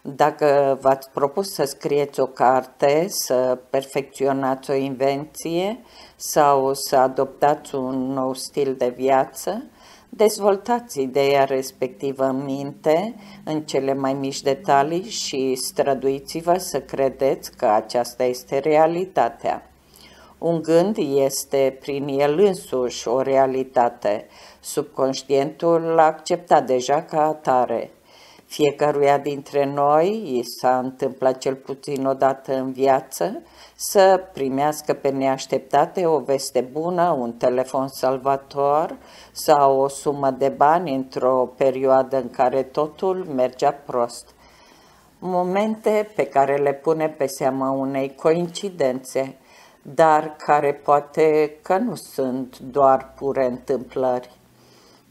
dacă v-ați propus să scrieți o carte, să perfecționați o invenție sau să adoptați un nou stil de viață, dezvoltați ideea respectivă în minte, în cele mai mici detalii și străduiți-vă să credeți că aceasta este realitatea. Un gând este prin el însuși o realitate. Subconștientul l-a acceptat deja ca atare. Fiecăruia dintre noi i s-a întâmplat cel puțin o dată în viață să primească pe neașteptate o veste bună, un telefon salvator sau o sumă de bani într-o perioadă în care totul mergea prost. Momente pe care le pune pe seama unei coincidențe, dar care poate că nu sunt doar pure întâmplări.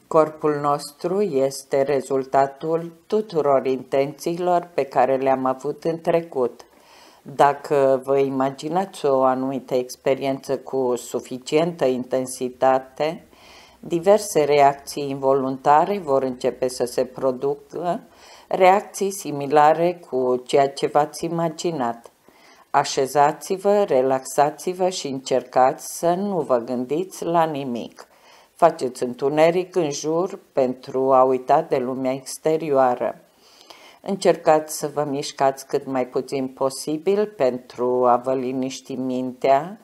Corpul nostru este rezultatul tuturor intențiilor pe care le-am avut în trecut. Dacă vă imaginați o anumită experiență cu suficientă intensitate, diverse reacții involuntare vor începe să se producă, reacții similare cu ceea ce v-ați imaginat. Așezați-vă, relaxați-vă și încercați să nu vă gândiți la nimic. Faceți întuneric în jur pentru a uita de lumea exterioară. Încercați să vă mișcați cât mai puțin posibil pentru a vă liniști mintea,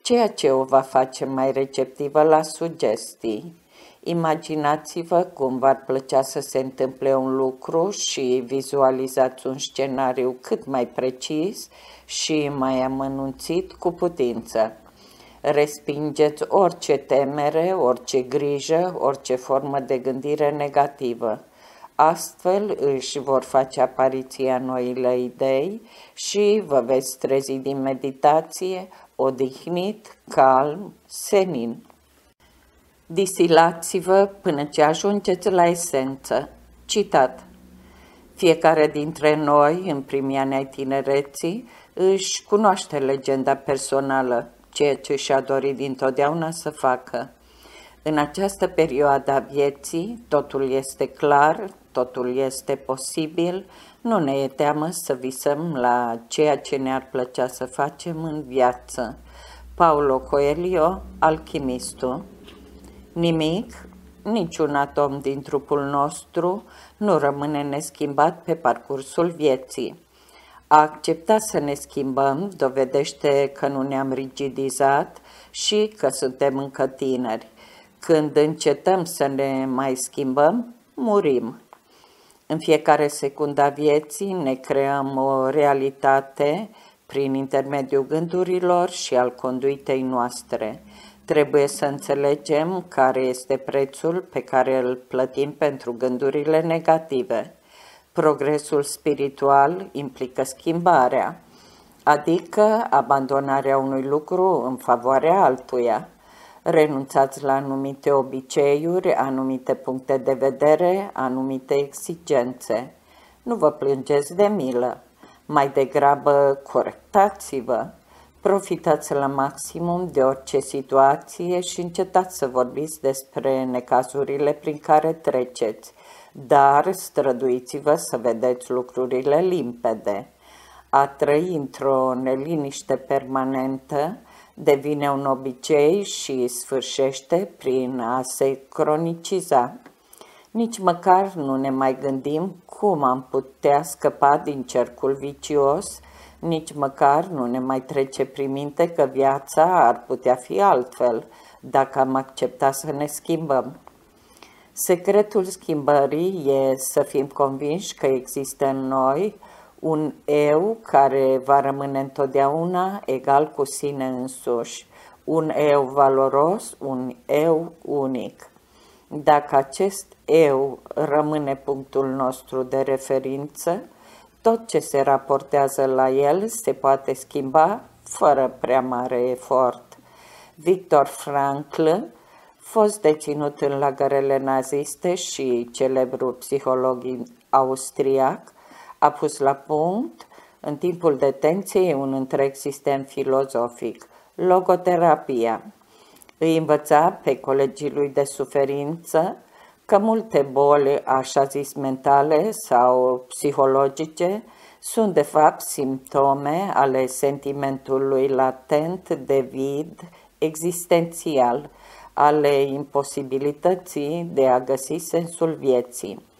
ceea ce o va face mai receptivă la sugestii. Imaginați-vă cum v-ar plăcea să se întâmple un lucru și vizualizați un scenariu cât mai precis și mai amănunțit cu putință. Respingeți orice temere, orice grijă, orice formă de gândire negativă. Astfel își vor face apariția noile idei și vă veți trezi din meditație odihnit, calm, senin. Disilați-vă până ce ajungeți la esență. Citat. Fiecare dintre noi, în primii ani ai tinereții, își cunoaște legenda personală, ceea ce și-a dorit dintotdeauna să facă. În această perioadă a vieții, totul este clar, totul este posibil, nu ne e teamă să visăm la ceea ce ne-ar plăcea să facem în viață. Paulo Coelho, alchimistul Nimic, niciun atom din trupul nostru nu rămâne neschimbat pe parcursul vieții. A accepta să ne schimbăm dovedește că nu ne-am rigidizat și că suntem încă tineri. Când încetăm să ne mai schimbăm, murim. În fiecare secundă a vieții ne creăm o realitate prin intermediul gândurilor și al conduitei noastre. Trebuie să înțelegem care este prețul pe care îl plătim pentru gândurile negative. Progresul spiritual implică schimbarea, adică abandonarea unui lucru în favoarea altuia. Renunțați la anumite obiceiuri, anumite puncte de vedere, anumite exigențe. Nu vă plângeți de milă, mai degrabă corectați-vă. Profitați la maximum de orice situație și încetați să vorbiți despre necazurile prin care treceți dar străduiți-vă să vedeți lucrurile limpede. A trăi într-o neliniște permanentă devine un obicei și sfârșește prin a se croniciza. Nici măcar nu ne mai gândim cum am putea scăpa din cercul vicios, nici măcar nu ne mai trece prin minte că viața ar putea fi altfel dacă am accepta să ne schimbăm. Secretul schimbării e să fim convinși că există în noi un eu care va rămâne întotdeauna egal cu sine însuși, un eu valoros, un eu unic. Dacă acest eu rămâne punctul nostru de referință, tot ce se raportează la el se poate schimba fără prea mare efort. Victor Frankl fost deținut în lagărele naziste și celebru psiholog austriac, a pus la punct în timpul detenției un întreg sistem filozofic, logoterapia. Îi învăța pe colegii lui de suferință că multe boli, așa zis mentale sau psihologice, sunt de fapt simptome ale sentimentului latent de vid existențial, ale imposibilității de a găsi sensul vieții.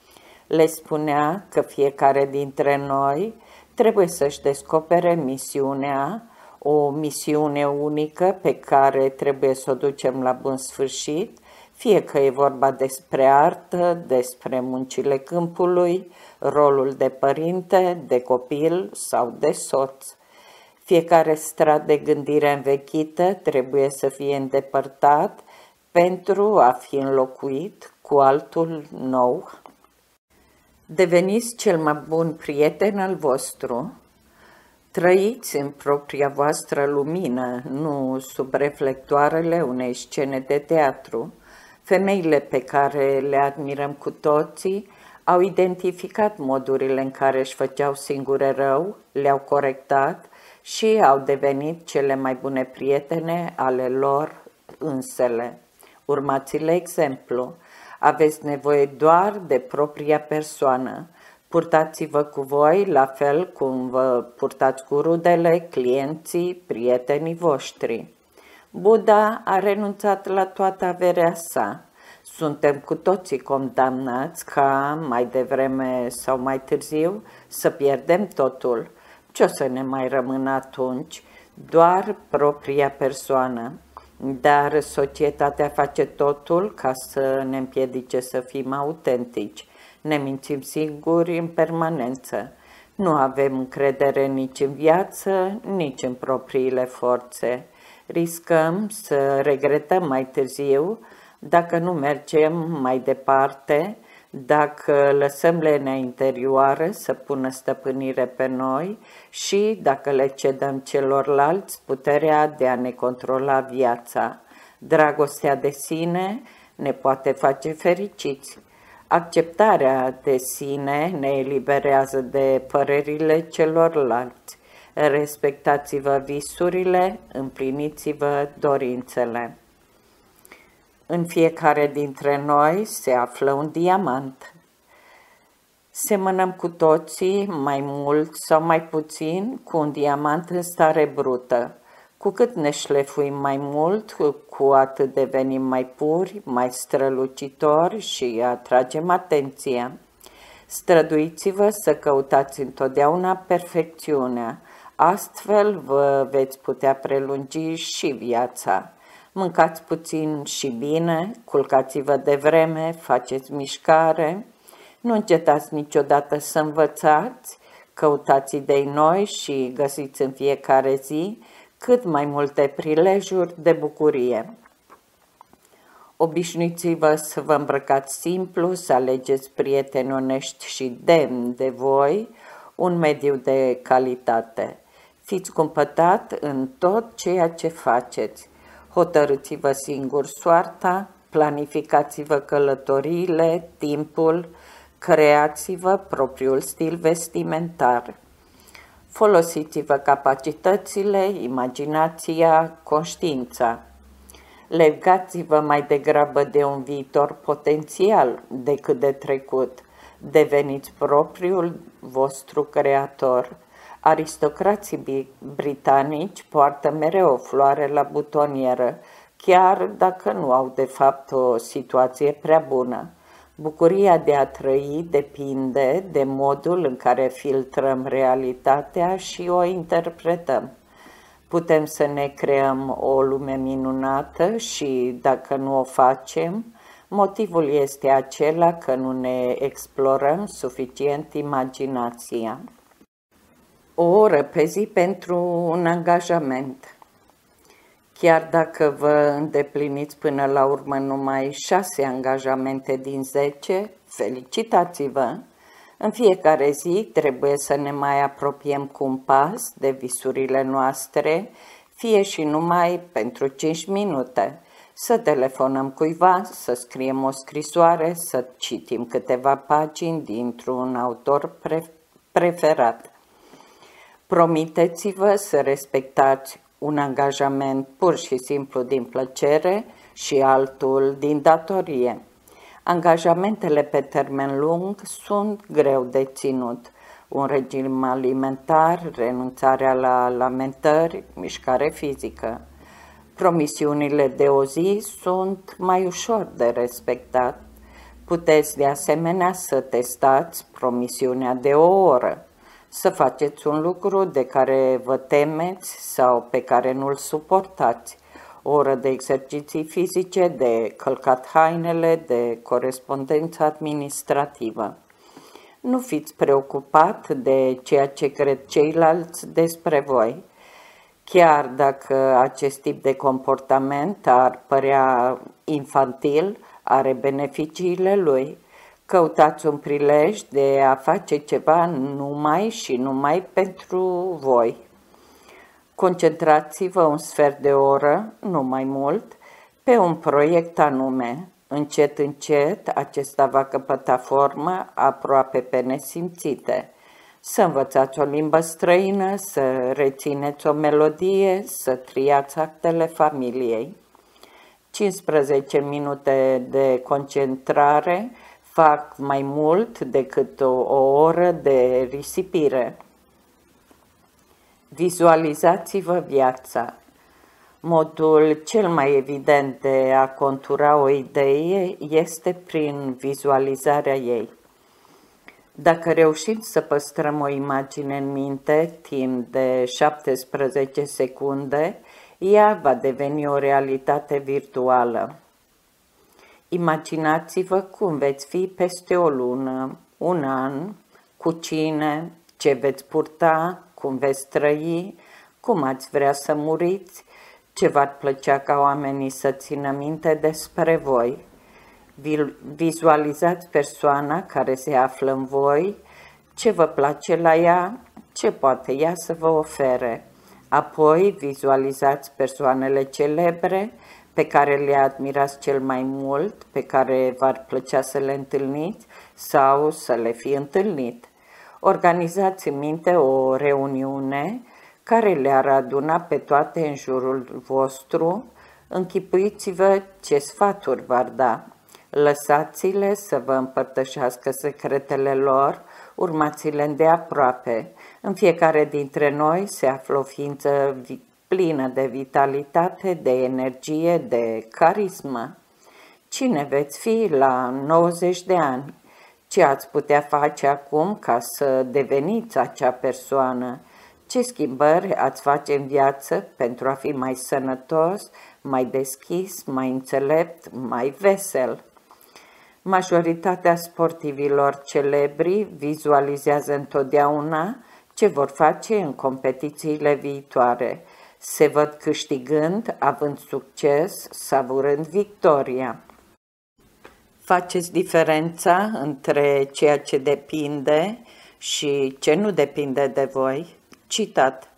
Le spunea că fiecare dintre noi trebuie să-și descopere misiunea, o misiune unică pe care trebuie să o ducem la bun sfârșit, fie că e vorba despre artă, despre muncile câmpului, rolul de părinte, de copil sau de soț. Fiecare strat de gândire învechită trebuie să fie îndepărtat pentru a fi înlocuit cu altul nou. Deveniți cel mai bun prieten al vostru, trăiți în propria voastră lumină, nu sub reflectoarele unei scene de teatru. Femeile pe care le admirăm cu toții au identificat modurile în care își făceau singure rău, le-au corectat și au devenit cele mai bune prietene ale lor însele. Urmați-le exemplu. Aveți nevoie doar de propria persoană. Purtați-vă cu voi la fel cum vă purtați cu rudele, clienții, prietenii voștri. Buddha a renunțat la toată averea sa. Suntem cu toții condamnați ca, mai devreme sau mai târziu, să pierdem totul. Ce o să ne mai rămână atunci? Doar propria persoană. Dar societatea face totul ca să ne împiedice să fim autentici. Ne mințim singuri în permanență. Nu avem încredere nici în viață, nici în propriile forțe. Riscăm să regretăm mai târziu dacă nu mergem mai departe, dacă lăsăm lenea interioară să pună stăpânire pe noi și dacă le cedăm celorlalți puterea de a ne controla viața. Dragostea de sine ne poate face fericiți. Acceptarea de sine ne eliberează de părerile celorlalți. Respectați-vă visurile, împliniți-vă dorințele. În fiecare dintre noi se află un diamant. Semănăm cu toții, mai mult sau mai puțin, cu un diamant în stare brută. Cu cât ne șlefuim mai mult, cu atât devenim mai puri, mai strălucitori și atragem atenția. Străduiți-vă să căutați întotdeauna perfecțiunea, astfel vă veți putea prelungi și viața. Mâncați puțin și bine, culcați-vă de vreme, faceți mișcare, nu încetați niciodată să învățați, căutați idei noi și găsiți în fiecare zi cât mai multe prilejuri de bucurie. Obișnuiți-vă să vă îmbrăcați simplu, să alegeți prieteni onești și demni de voi, un mediu de calitate. Fiți cumpătat în tot ceea ce faceți. Hotărâți-vă singur soarta, planificați-vă călătoriile, timpul, creați-vă propriul stil vestimentar. Folosiți-vă capacitățile, imaginația, conștiința. Legați-vă mai degrabă de un viitor potențial decât de trecut. Deveniți propriul vostru creator. Aristocrații britanici poartă mereu o floare la butonieră, chiar dacă nu au de fapt o situație prea bună. Bucuria de a trăi depinde de modul în care filtrăm realitatea și o interpretăm. Putem să ne creăm o lume minunată și, dacă nu o facem, motivul este acela că nu ne explorăm suficient imaginația o oră pe zi pentru un angajament. Chiar dacă vă îndepliniți până la urmă numai șase angajamente din zece, felicitați-vă! În fiecare zi trebuie să ne mai apropiem cu un pas de visurile noastre, fie și numai pentru 5 minute. să telefonăm cuiva, să scriem o scrisoare, să citim câteva pagini dintr-un autor pre preferat. Promiteți-vă să respectați un angajament pur și simplu din plăcere și altul din datorie. Angajamentele pe termen lung sunt greu de ținut. Un regim alimentar, renunțarea la lamentări, mișcare fizică. Promisiunile de o zi sunt mai ușor de respectat. Puteți de asemenea să testați promisiunea de o oră, să faceți un lucru de care vă temeți sau pe care nu-l suportați, o oră de exerciții fizice, de călcat hainele, de corespondență administrativă. Nu fiți preocupat de ceea ce cred ceilalți despre voi. Chiar dacă acest tip de comportament ar părea infantil, are beneficiile lui. Căutați un prilej de a face ceva numai și numai pentru voi. Concentrați-vă un sfert de oră, nu mai mult, pe un proiect anume. Încet, încet, acesta va căpăta formă aproape pe nesimțite. Să învățați o limbă străină, să rețineți o melodie, să triați actele familiei. 15 minute de concentrare fac mai mult decât o, o oră de risipire. Vizualizați-vă viața. Modul cel mai evident de a contura o idee este prin vizualizarea ei. Dacă reușim să păstrăm o imagine în minte timp de 17 secunde, ea va deveni o realitate virtuală. Imaginați-vă cum veți fi peste o lună, un an, cu cine, ce veți purta, cum veți trăi, cum ați vrea să muriți, ce v-ar plăcea ca oamenii să țină minte despre voi. Vizualizați persoana care se află în voi, ce vă place la ea, ce poate ea să vă ofere. Apoi vizualizați persoanele celebre pe care le admirați cel mai mult, pe care v-ar plăcea să le întâlniți sau să le fi întâlnit. Organizați în minte o reuniune care le-ar aduna pe toate în jurul vostru, închipuiți-vă ce sfaturi v-ar da. Lăsați-le să vă împărtășească secretele lor, urmați-le îndeaproape. În fiecare dintre noi se află o ființă plină de vitalitate, de energie, de carismă. Cine veți fi la 90 de ani? Ce ați putea face acum ca să deveniți acea persoană? Ce schimbări ați face în viață pentru a fi mai sănătos, mai deschis, mai înțelept, mai vesel? Majoritatea sportivilor celebri vizualizează întotdeauna ce vor face în competițiile viitoare. Se văd câștigând, având succes, savurând victoria. Faceți diferența între ceea ce depinde și ce nu depinde de voi? Citat.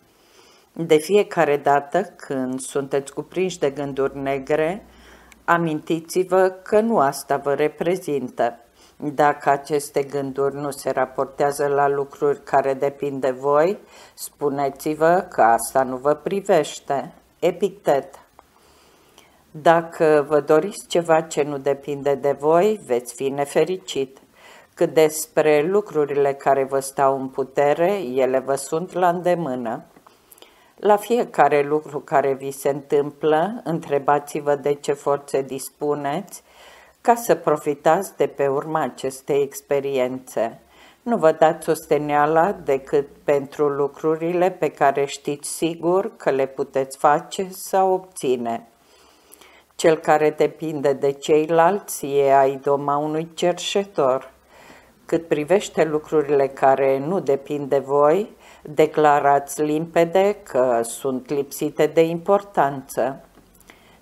De fiecare dată când sunteți cuprinși de gânduri negre, amintiți-vă că nu asta vă reprezintă. Dacă aceste gânduri nu se raportează la lucruri care depind de voi, spuneți-vă că asta nu vă privește. Epictet Dacă vă doriți ceva ce nu depinde de voi, veți fi nefericit. Cât despre lucrurile care vă stau în putere, ele vă sunt la îndemână. La fiecare lucru care vi se întâmplă, întrebați-vă de ce forțe dispuneți ca să profitați de pe urma acestei experiențe. Nu vă dați osteneala decât pentru lucrurile pe care știți sigur că le puteți face sau obține. Cel care depinde de ceilalți e a idoma unui cerșetor. Cât privește lucrurile care nu depind de voi, declarați limpede că sunt lipsite de importanță.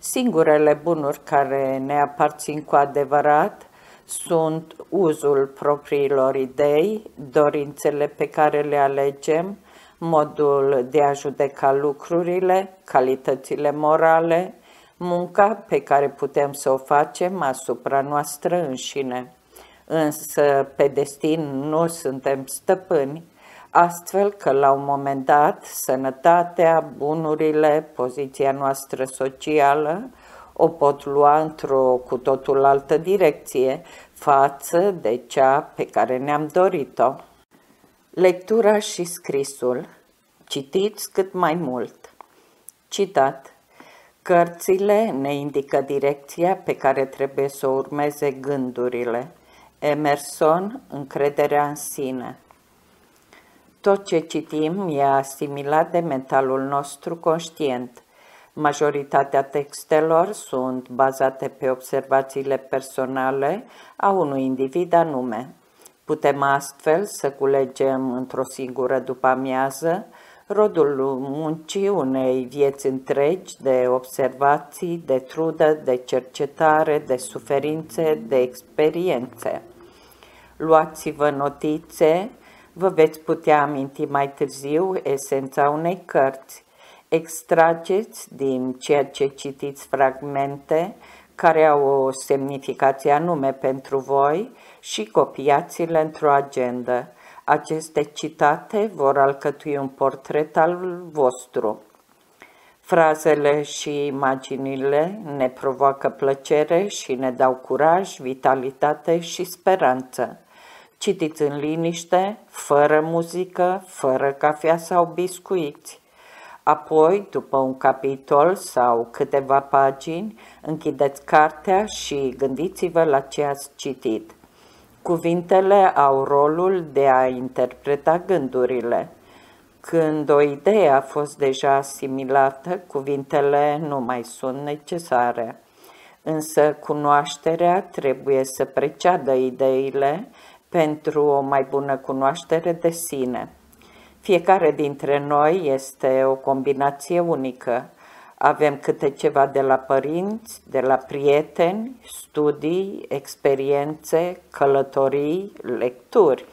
Singurele bunuri care ne aparțin cu adevărat sunt uzul propriilor idei, dorințele pe care le alegem, modul de a judeca lucrurile, calitățile morale, munca pe care putem să o facem asupra noastră înșine. Însă pe destin nu suntem stăpâni, astfel că la un moment dat sănătatea, bunurile, poziția noastră socială o pot lua într-o cu totul altă direcție față de cea pe care ne-am dorit-o. Lectura și scrisul. Citiți cât mai mult. Citat. Cărțile ne indică direcția pe care trebuie să urmeze gândurile. Emerson, încrederea în sine. Tot ce citim e asimilat de mentalul nostru conștient. Majoritatea textelor sunt bazate pe observațiile personale a unui individ anume. Putem astfel să culegem într-o singură după-amiază rodul muncii unei vieți întregi de observații, de trudă, de cercetare, de suferințe, de experiențe. Luați-vă notițe, vă veți putea aminti mai târziu esența unei cărți. Extrageți din ceea ce citiți fragmente care au o semnificație anume pentru voi și copiați-le într-o agendă. Aceste citate vor alcătui un portret al vostru. Frazele și imaginile ne provoacă plăcere și ne dau curaj, vitalitate și speranță. Citiți în liniște, fără muzică, fără cafea sau biscuiți. Apoi, după un capitol sau câteva pagini, închideți cartea și gândiți-vă la ce ați citit. Cuvintele au rolul de a interpreta gândurile. Când o idee a fost deja asimilată, cuvintele nu mai sunt necesare. Însă cunoașterea trebuie să preceadă ideile pentru o mai bună cunoaștere de sine. Fiecare dintre noi este o combinație unică. Avem câte ceva de la părinți, de la prieteni, studii, experiențe, călătorii, lecturi.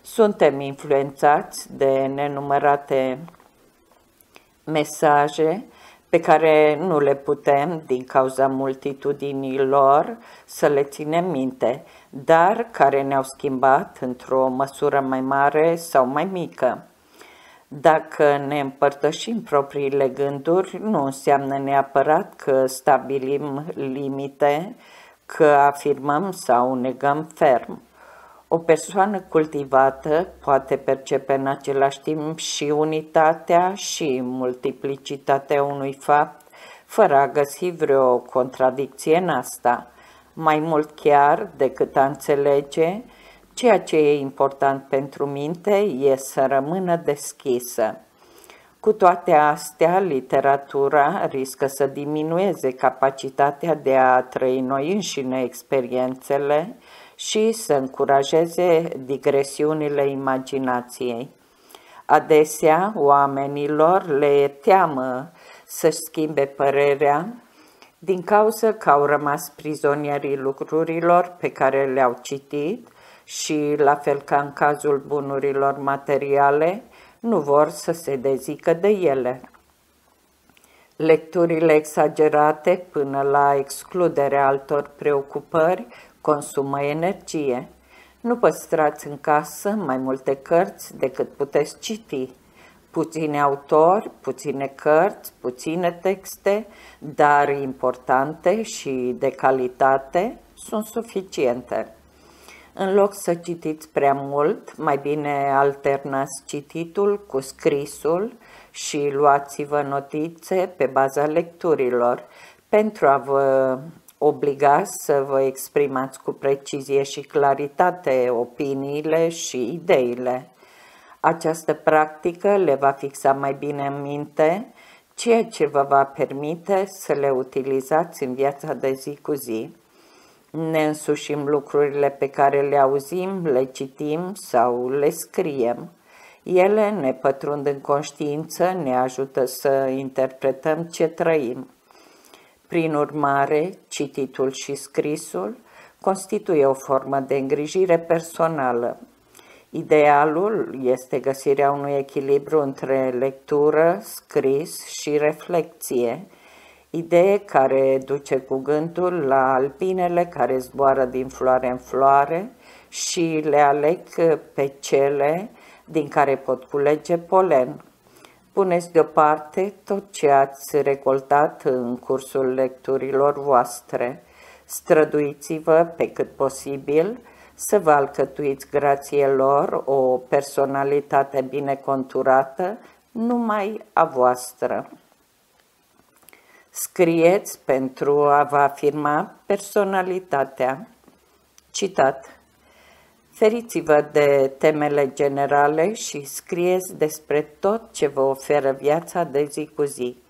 Suntem influențați de nenumărate mesaje pe care nu le putem, din cauza multitudinii lor, să le ținem minte, dar care ne-au schimbat într-o măsură mai mare sau mai mică. Dacă ne împărtășim propriile gânduri, nu înseamnă neapărat că stabilim limite, că afirmăm sau negăm ferm. O persoană cultivată poate percepe în același timp și unitatea și multiplicitatea unui fapt, fără a găsi vreo contradicție în asta. Mai mult chiar decât a înțelege, ceea ce e important pentru minte e să rămână deschisă. Cu toate astea, literatura riscă să diminueze capacitatea de a trăi noi înșine experiențele și să încurajeze digresiunile imaginației. Adesea, oamenilor le teamă să-și schimbe părerea din cauza că au rămas prizonierii lucrurilor pe care le-au citit și, la fel ca în cazul bunurilor materiale, nu vor să se dezică de ele. Lecturile exagerate până la excluderea altor preocupări consumă energie. Nu păstrați în casă mai multe cărți decât puteți citi. Puține autori, puține cărți, puține texte, dar importante și de calitate sunt suficiente. În loc să citiți prea mult, mai bine alternați cititul cu scrisul și luați-vă notițe pe baza lecturilor pentru a vă obliga să vă exprimați cu precizie și claritate opiniile și ideile. Această practică le va fixa mai bine în minte, ceea ce vă va permite să le utilizați în viața de zi cu zi ne însușim lucrurile pe care le auzim, le citim sau le scriem. Ele ne pătrund în conștiință, ne ajută să interpretăm ce trăim. Prin urmare, cititul și scrisul constituie o formă de îngrijire personală. Idealul este găsirea unui echilibru între lectură, scris și reflexie, idee care duce cu gândul la alpinele care zboară din floare în floare și le aleg pe cele din care pot culege polen. Puneți deoparte tot ce ați recoltat în cursul lecturilor voastre. Străduiți-vă pe cât posibil să vă alcătuiți grație lor o personalitate bine conturată, numai a voastră. Scrieți pentru a vă afirma personalitatea. Citat. Feriți-vă de temele generale și scrieți despre tot ce vă oferă viața de zi cu zi.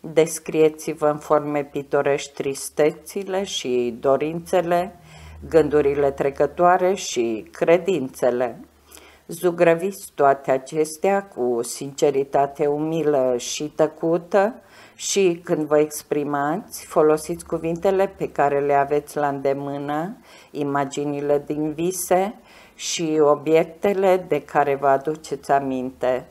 Descrieți-vă în forme pitorești tristețile și dorințele, gândurile trecătoare și credințele. Zugrăviți toate acestea cu sinceritate umilă și tăcută și când vă exprimați, folosiți cuvintele pe care le aveți la îndemână, imaginile din vise și obiectele de care vă aduceți aminte.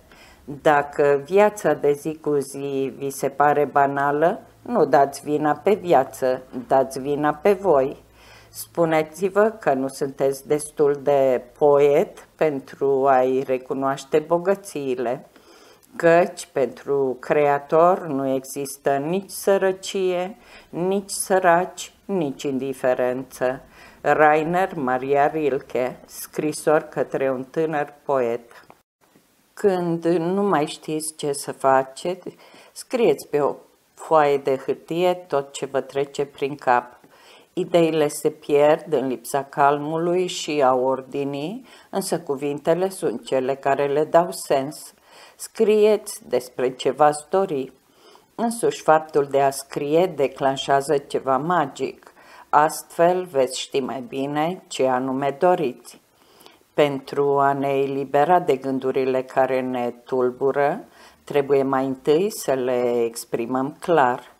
Dacă viața de zi cu zi vi se pare banală, nu dați vina pe viață, dați vina pe voi. Spuneți-vă că nu sunteți destul de poet pentru a-i recunoaște bogățiile, căci pentru creator nu există nici sărăcie, nici săraci, nici indiferență. Rainer Maria Rilke, scrisor către un tânăr poet. Când nu mai știți ce să faceți, scrieți pe o foaie de hârtie tot ce vă trece prin cap. Ideile se pierd în lipsa calmului și a ordinii, însă cuvintele sunt cele care le dau sens. Scrieți despre ce v-ați dori. Însuși faptul de a scrie declanșează ceva magic. Astfel veți ști mai bine ce anume doriți. Pentru a ne elibera de gândurile care ne tulbură, trebuie mai întâi să le exprimăm clar.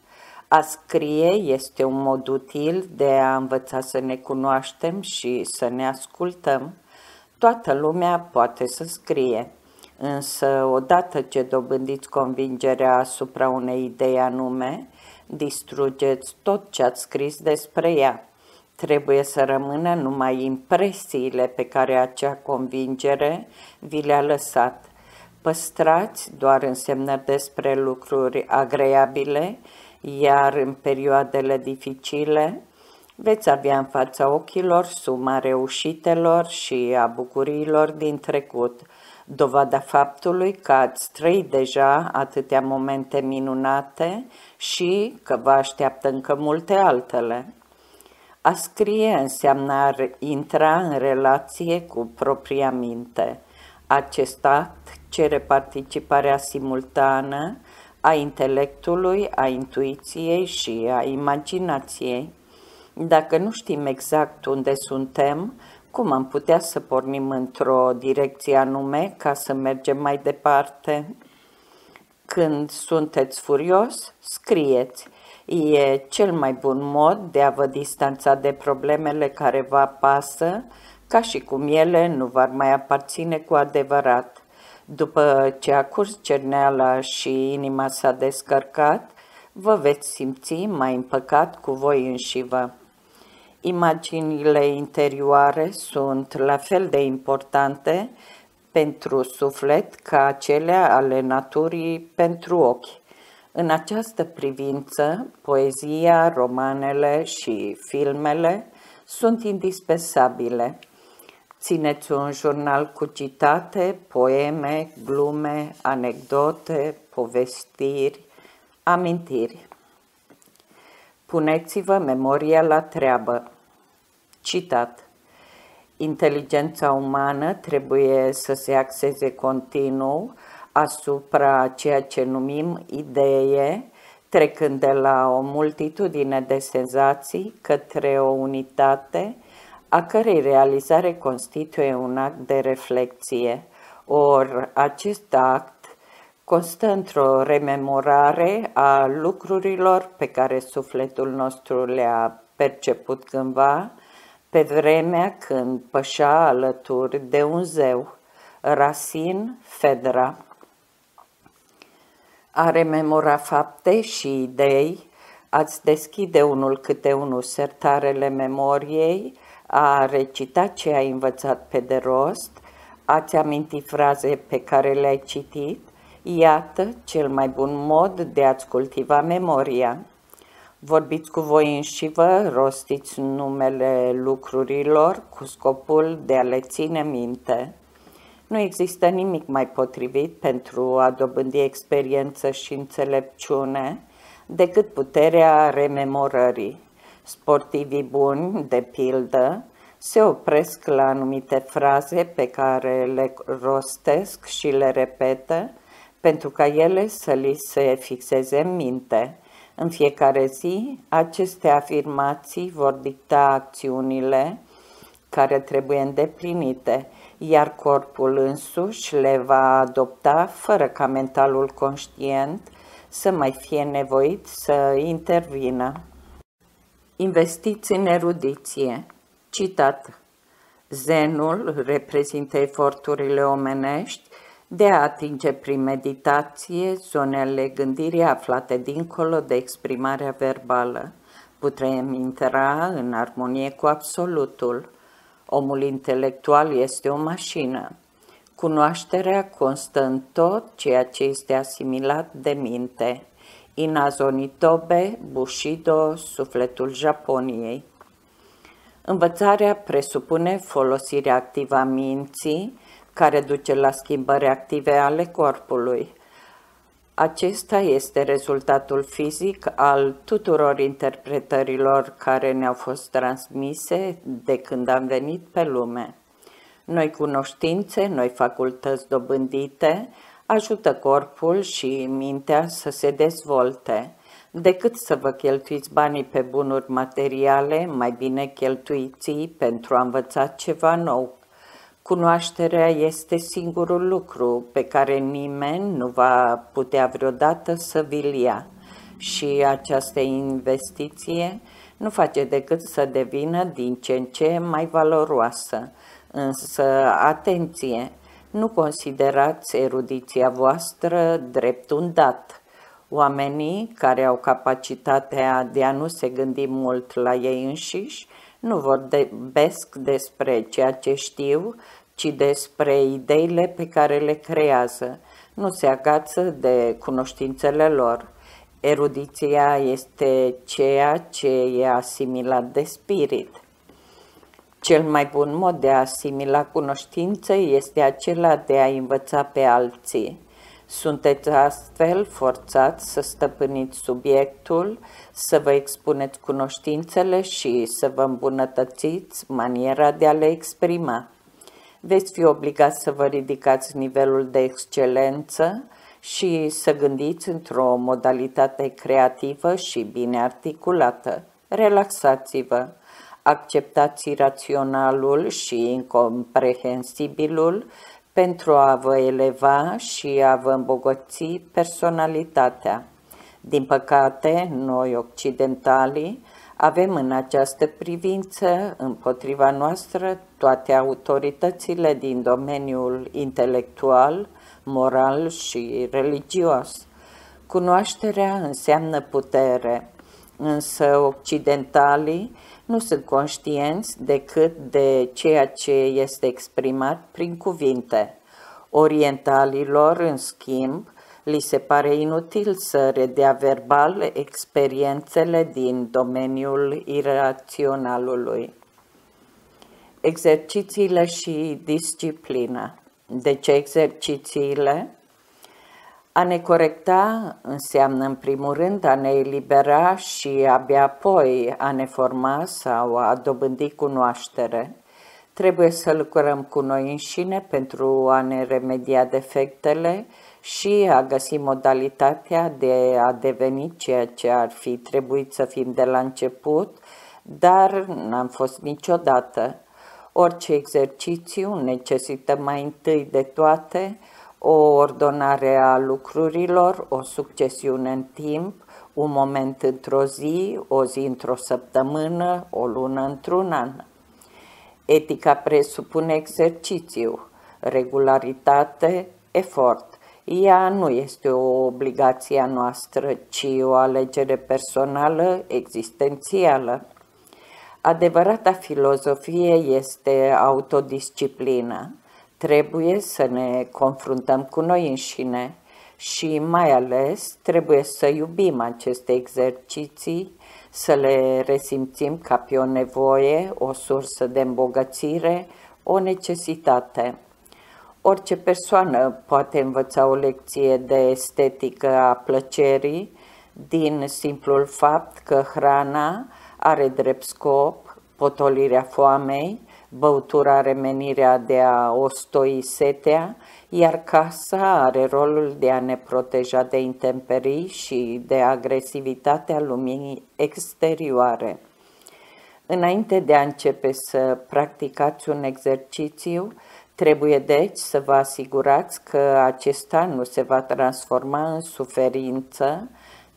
A scrie este un mod util de a învăța să ne cunoaștem și să ne ascultăm. Toată lumea poate să scrie, însă odată ce dobândiți convingerea asupra unei idei anume, distrugeți tot ce ați scris despre ea. Trebuie să rămână numai impresiile pe care acea convingere vi le-a lăsat. Păstrați doar însemnări despre lucruri agreabile iar în perioadele dificile veți avea în fața ochilor suma reușitelor și a bucuriilor din trecut, dovada faptului că ați trăit deja atâtea momente minunate și că vă așteaptă încă multe altele. A scrie înseamnă a intra în relație cu propria minte. Acest act cere participarea simultană a intelectului, a intuiției și a imaginației. Dacă nu știm exact unde suntem, cum am putea să pornim într-o direcție anume ca să mergem mai departe? Când sunteți furios, scrieți. E cel mai bun mod de a vă distanța de problemele care vă apasă, ca și cum ele nu v-ar mai aparține cu adevărat. După ce a curs cerneala și inima s-a descărcat, vă veți simți mai împăcat cu voi înșivă. Imaginile interioare sunt la fel de importante pentru suflet ca cele ale naturii pentru ochi. În această privință, poezia, romanele și filmele sunt indispensabile. Țineți un jurnal cu citate, poeme, glume, anecdote, povestiri, amintiri. Puneți-vă memoria la treabă. Citat. Inteligența umană trebuie să se axeze continuu asupra ceea ce numim idee, trecând de la o multitudine de senzații către o unitate a cărei realizare constituie un act de reflexie, or acest act constă într-o rememorare a lucrurilor pe care sufletul nostru le-a perceput cândva, pe vremea când pășea alături de un zeu, Rasin Fedra. A rememora fapte și idei Ați deschide unul câte unul sertarele memoriei, a recita ce ai învățat pe de rost, ați aminti fraze pe care le-ai citit, iată cel mai bun mod de a-ți cultiva memoria. Vorbiți cu voi înși vă, rostiți numele lucrurilor cu scopul de a le ține minte. Nu există nimic mai potrivit pentru a dobândi experiență și înțelepciune decât puterea rememorării. Sportivii buni, de pildă, se opresc la anumite fraze pe care le rostesc și le repetă pentru ca ele să li se fixeze în minte. În fiecare zi, aceste afirmații vor dicta acțiunile care trebuie îndeplinite, iar corpul însuși le va adopta fără ca mentalul conștient să mai fie nevoit să intervină. Investiți în erudiție. Citat. Zenul reprezintă eforturile omenești de a atinge prin meditație zonele gândirii aflate dincolo de exprimarea verbală. Putem intra în armonie cu absolutul. Omul intelectual este o mașină. Cunoașterea constă în tot ceea ce este asimilat de minte. Inazonitobe, Bushido, sufletul Japoniei. Învățarea presupune folosirea activă a minții, care duce la schimbări active ale corpului. Acesta este rezultatul fizic al tuturor interpretărilor care ne-au fost transmise de când am venit pe lume. Noi cunoștințe, noi facultăți dobândite, ajută corpul și mintea să se dezvolte. Decât să vă cheltuiți banii pe bunuri materiale, mai bine cheltuiți pentru a învăța ceva nou. Cunoașterea este singurul lucru pe care nimeni nu va putea vreodată să vi-l ia și această investiție nu face decât să devină din ce în ce mai valoroasă. Însă, atenție, nu considerați erudiția voastră drept un dat. Oamenii care au capacitatea de a nu se gândi mult la ei înșiși nu vorbesc despre ceea ce știu, ci despre ideile pe care le creează. Nu se agață de cunoștințele lor. Erudiția este ceea ce e asimilat de spirit. Cel mai bun mod de a asimila cunoștință este acela de a învăța pe alții. Sunteți astfel forțați să stăpâniți subiectul, să vă expuneți cunoștințele și să vă îmbunătățiți maniera de a le exprima. Veți fi obligați să vă ridicați nivelul de excelență și să gândiți într-o modalitate creativă și bine articulată. Relaxați-vă! Acceptați raționalul și incomprehensibilul pentru a vă eleva și a vă îmbogăți personalitatea. Din păcate, noi occidentalii avem în această privință împotriva noastră toate autoritățile din domeniul intelectual, moral și religios. Cunoașterea înseamnă putere, însă occidentalii nu sunt conștienți decât de ceea ce este exprimat prin cuvinte. Orientalilor, în schimb, li se pare inutil să redea verbal experiențele din domeniul iraționalului. Exercițiile și disciplina. De ce exercițiile? A ne corecta înseamnă în primul rând a ne elibera și abia apoi a ne forma sau a dobândi cunoaștere. Trebuie să lucrăm cu noi înșine pentru a ne remedia defectele și a găsi modalitatea de a deveni ceea ce ar fi trebuit să fim de la început, dar n-am fost niciodată. Orice exercițiu necesită mai întâi de toate o ordonare a lucrurilor, o succesiune în timp, un moment într-o zi, o zi într-o săptămână, o lună într-un an. Etica presupune exercițiu, regularitate, efort. Ea nu este o obligație a noastră, ci o alegere personală, existențială. Adevărata filozofie este autodisciplină. Trebuie să ne confruntăm cu noi înșine și mai ales trebuie să iubim aceste exerciții, să le resimțim ca pe o nevoie, o sursă de îmbogățire, o necesitate. Orice persoană poate învăța o lecție de estetică a plăcerii din simplul fapt că hrana are drept scop potolirea foamei, băutura are menirea de a ostoi setea, iar casa are rolul de a ne proteja de intemperii și de agresivitatea luminii exterioare. Înainte de a începe să practicați un exercițiu, trebuie deci să vă asigurați că acesta nu se va transforma în suferință,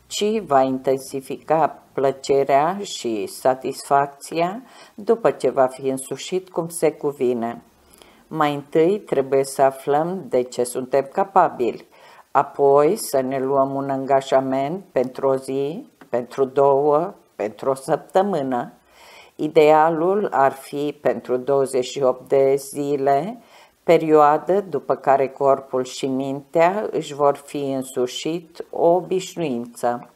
ci va intensifica plăcerea și satisfacția după ce va fi însușit cum se cuvine. Mai întâi trebuie să aflăm de ce suntem capabili, apoi să ne luăm un angajament pentru o zi, pentru două, pentru o săptămână. Idealul ar fi pentru 28 de zile, perioadă după care corpul și mintea își vor fi însușit o obișnuință.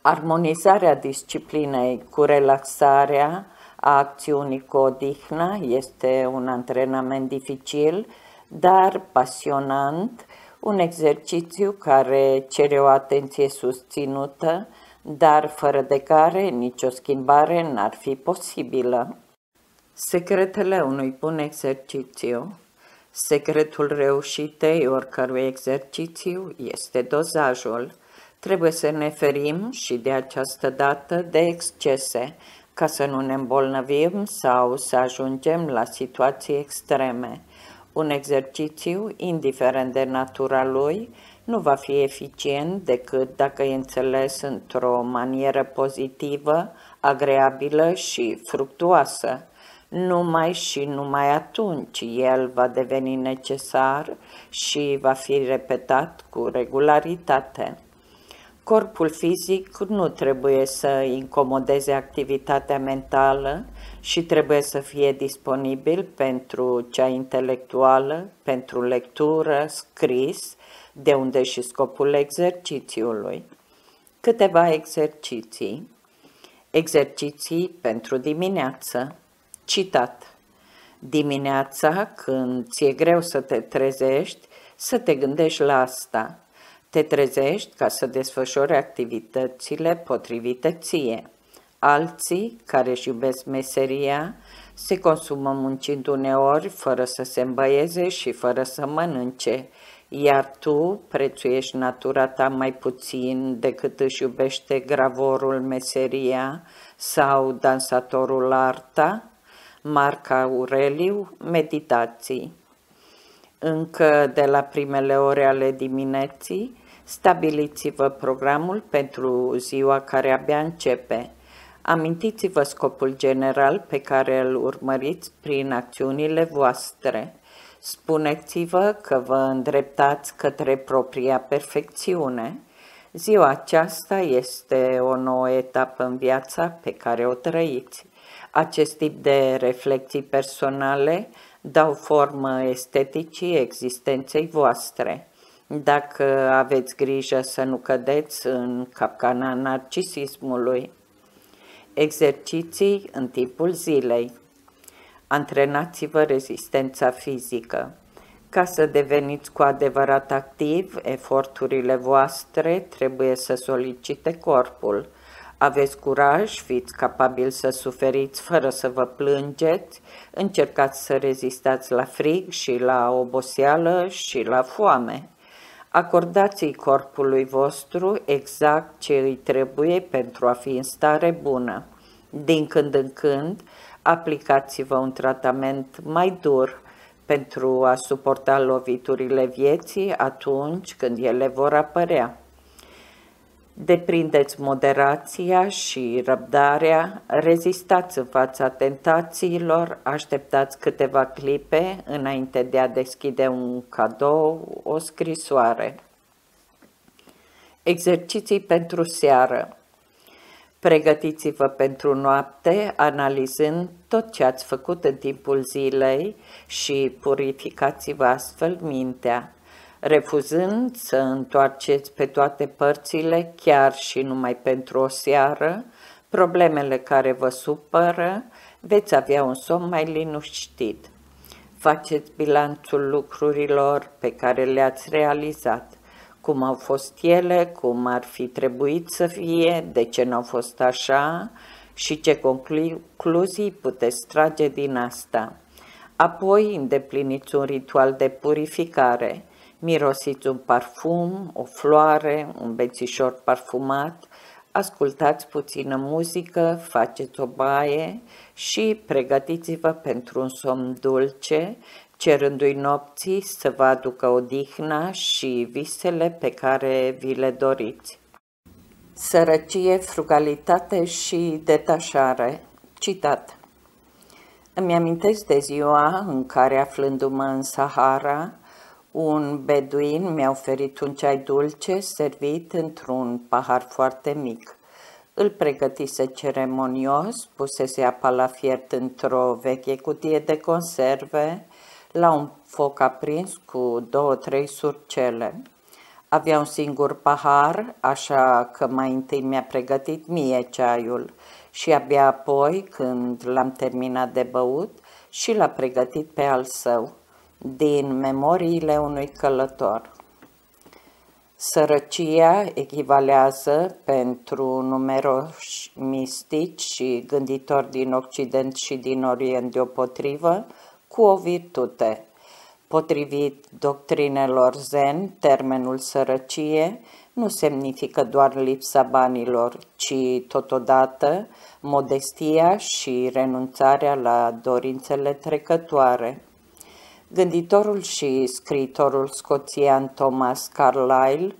Armonizarea disciplinei cu relaxarea a acțiunii cu odihnă este un antrenament dificil, dar pasionant, un exercițiu care cere o atenție susținută, dar fără de care nicio schimbare n-ar fi posibilă. Secretele unui bun exercițiu Secretul reușitei oricărui exercițiu este dozajul. Trebuie să ne ferim și de această dată de excese, ca să nu ne îmbolnăvim sau să ajungem la situații extreme. Un exercițiu, indiferent de natura lui, nu va fi eficient decât dacă e înțeles într-o manieră pozitivă, agreabilă și fructuoasă. Numai și numai atunci el va deveni necesar și va fi repetat cu regularitate. Corpul fizic nu trebuie să incomodeze activitatea mentală și trebuie să fie disponibil pentru cea intelectuală, pentru lectură, scris, de unde și scopul exercițiului. Câteva exerciții. Exerciții pentru dimineață. Citat. Dimineața, când ți-e greu să te trezești, să te gândești la asta – te trezești ca să desfășori activitățile potrivite ție. Alții, care își iubesc meseria, se consumă muncind uneori fără să se îmbăieze și fără să mănânce, iar tu prețuiești natura ta mai puțin decât își iubește gravorul meseria sau dansatorul arta? Marca Aureliu, Meditații încă de la primele ore ale dimineții, stabiliți-vă programul pentru ziua care abia începe. Amintiți-vă scopul general pe care îl urmăriți prin acțiunile voastre. Spuneți-vă că vă îndreptați către propria perfecțiune. Ziua aceasta este o nouă etapă în viața pe care o trăiți. Acest tip de reflexii personale dau formă esteticii existenței voastre. Dacă aveți grijă să nu cădeți în capcana narcisismului. Exerciții în timpul zilei. Antrenați-vă rezistența fizică. Ca să deveniți cu adevărat activ, eforturile voastre trebuie să solicite corpul. Aveți curaj, fiți capabili să suferiți fără să vă plângeți, încercați să rezistați la frig și la oboseală și la foame. Acordați-i corpului vostru exact ce îi trebuie pentru a fi în stare bună. Din când în când, aplicați-vă un tratament mai dur pentru a suporta loviturile vieții atunci când ele vor apărea. Deprindeți moderația și răbdarea, rezistați în fața tentațiilor, așteptați câteva clipe înainte de a deschide un cadou, o scrisoare. Exerciții pentru seară Pregătiți-vă pentru noapte, analizând tot ce ați făcut în timpul zilei și purificați-vă astfel mintea refuzând să întoarceți pe toate părțile, chiar și numai pentru o seară, problemele care vă supără, veți avea un somn mai liniștit. Faceți bilanțul lucrurilor pe care le-ați realizat, cum au fost ele, cum ar fi trebuit să fie, de ce n-au fost așa și ce concluzii puteți trage din asta. Apoi îndepliniți un ritual de purificare – mirosiți un parfum, o floare, un bețișor parfumat, ascultați puțină muzică, faceți o baie și pregătiți-vă pentru un somn dulce, cerându-i nopții să vă aducă odihna și visele pe care vi le doriți. Sărăcie, frugalitate și detașare. Citat. Îmi amintesc de ziua în care, aflându-mă în Sahara, un beduin mi-a oferit un ceai dulce servit într-un pahar foarte mic. Îl pregătise ceremonios, pusese apa la fiert într-o veche cutie de conserve, la un foc aprins cu două-trei surcele. Avea un singur pahar, așa că mai întâi mi-a pregătit mie ceaiul și abia apoi, când l-am terminat de băut, și l-a pregătit pe al său din memoriile unui călător. Sărăcia echivalează pentru numeroși mistici și gânditori din Occident și din Orient deopotrivă cu o virtute. Potrivit doctrinelor zen, termenul sărăcie nu semnifică doar lipsa banilor, ci totodată modestia și renunțarea la dorințele trecătoare. Gânditorul și scriitorul scoțian Thomas Carlyle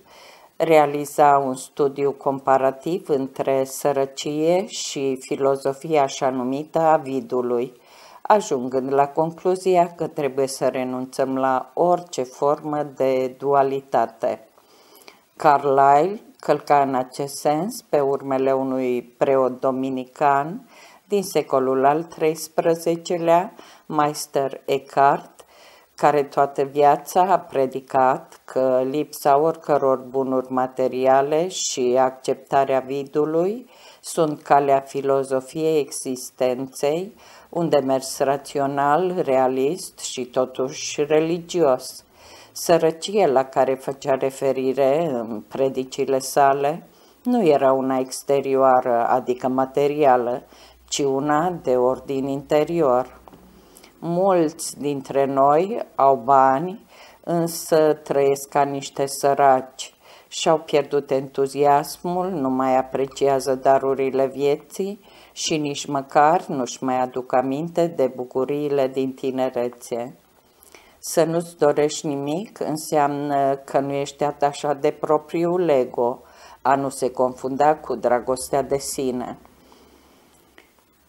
realiza un studiu comparativ între sărăcie și filozofia așa numită a vidului, ajungând la concluzia că trebuie să renunțăm la orice formă de dualitate. Carlyle călca în acest sens pe urmele unui preot dominican din secolul al XIII-lea, Meister Eckhart, care toată viața a predicat că lipsa oricăror bunuri materiale și acceptarea vidului sunt calea filozofiei existenței, un demers rațional, realist și totuși religios. Sărăcie la care făcea referire în predicile sale nu era una exterioară, adică materială, ci una de ordin interior. Mulți dintre noi au bani, însă trăiesc ca niște săraci și-au pierdut entuziasmul, nu mai apreciază darurile vieții și nici măcar nu-și mai aduc aminte de bucuriile din tinerețe. Să nu-ți dorești nimic înseamnă că nu ești atașat de propriul ego, a nu se confunda cu dragostea de sine.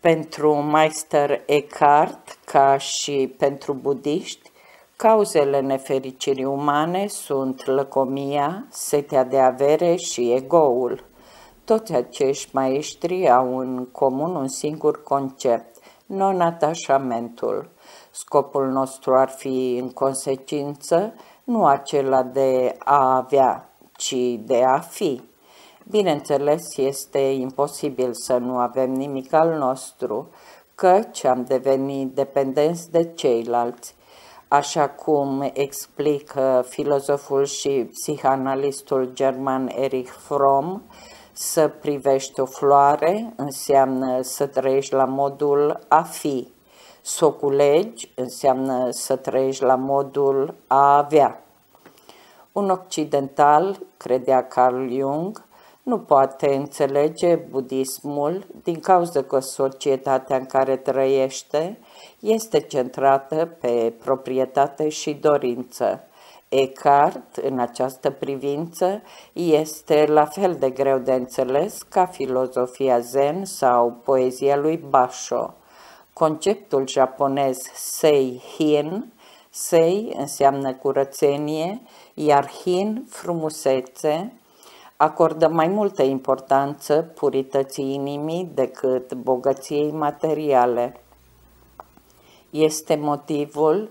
Pentru Meister Eckhart, ca și pentru budiști, cauzele nefericirii umane sunt lăcomia, setea de avere și egoul. Toți acești maestri au în comun un singur concept, non-atașamentul. Scopul nostru ar fi, în consecință, nu acela de a avea, ci de a fi. Bineînțeles, este imposibil să nu avem nimic al nostru, căci am devenit dependenți de ceilalți. Așa cum explică filozoful și psihanalistul german Erich Fromm, să privești o floare înseamnă să trăiești la modul a fi. Să o culegi înseamnă să trăiești la modul a avea. Un occidental, credea Carl Jung, nu poate înțelege budismul din cauza că societatea în care trăiește este centrată pe proprietate și dorință. Eckhart, în această privință, este la fel de greu de înțeles ca filozofia zen sau poezia lui Basho. Conceptul japonez Sei Hin, Sei înseamnă curățenie, iar Hin frumusețe, acordă mai multă importanță purității inimii decât bogăției materiale. Este motivul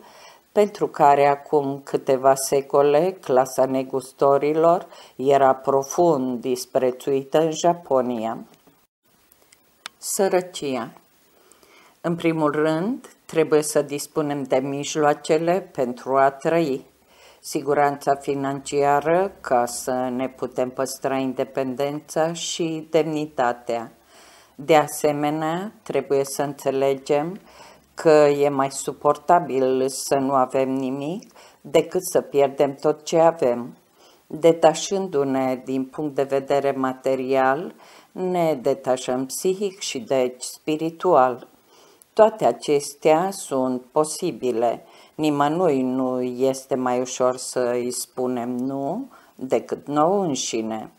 pentru care acum câteva secole clasa negustorilor era profund disprețuită în Japonia. Sărăcia În primul rând, trebuie să dispunem de mijloacele pentru a trăi. Siguranța financiară ca să ne putem păstra independența și demnitatea. De asemenea, trebuie să înțelegem că e mai suportabil să nu avem nimic decât să pierdem tot ce avem. Detașându-ne din punct de vedere material, ne detașăm psihic și deci spiritual. Toate acestea sunt posibile. Nimănui nu este mai ușor să îi spunem nu decât nouă înșine.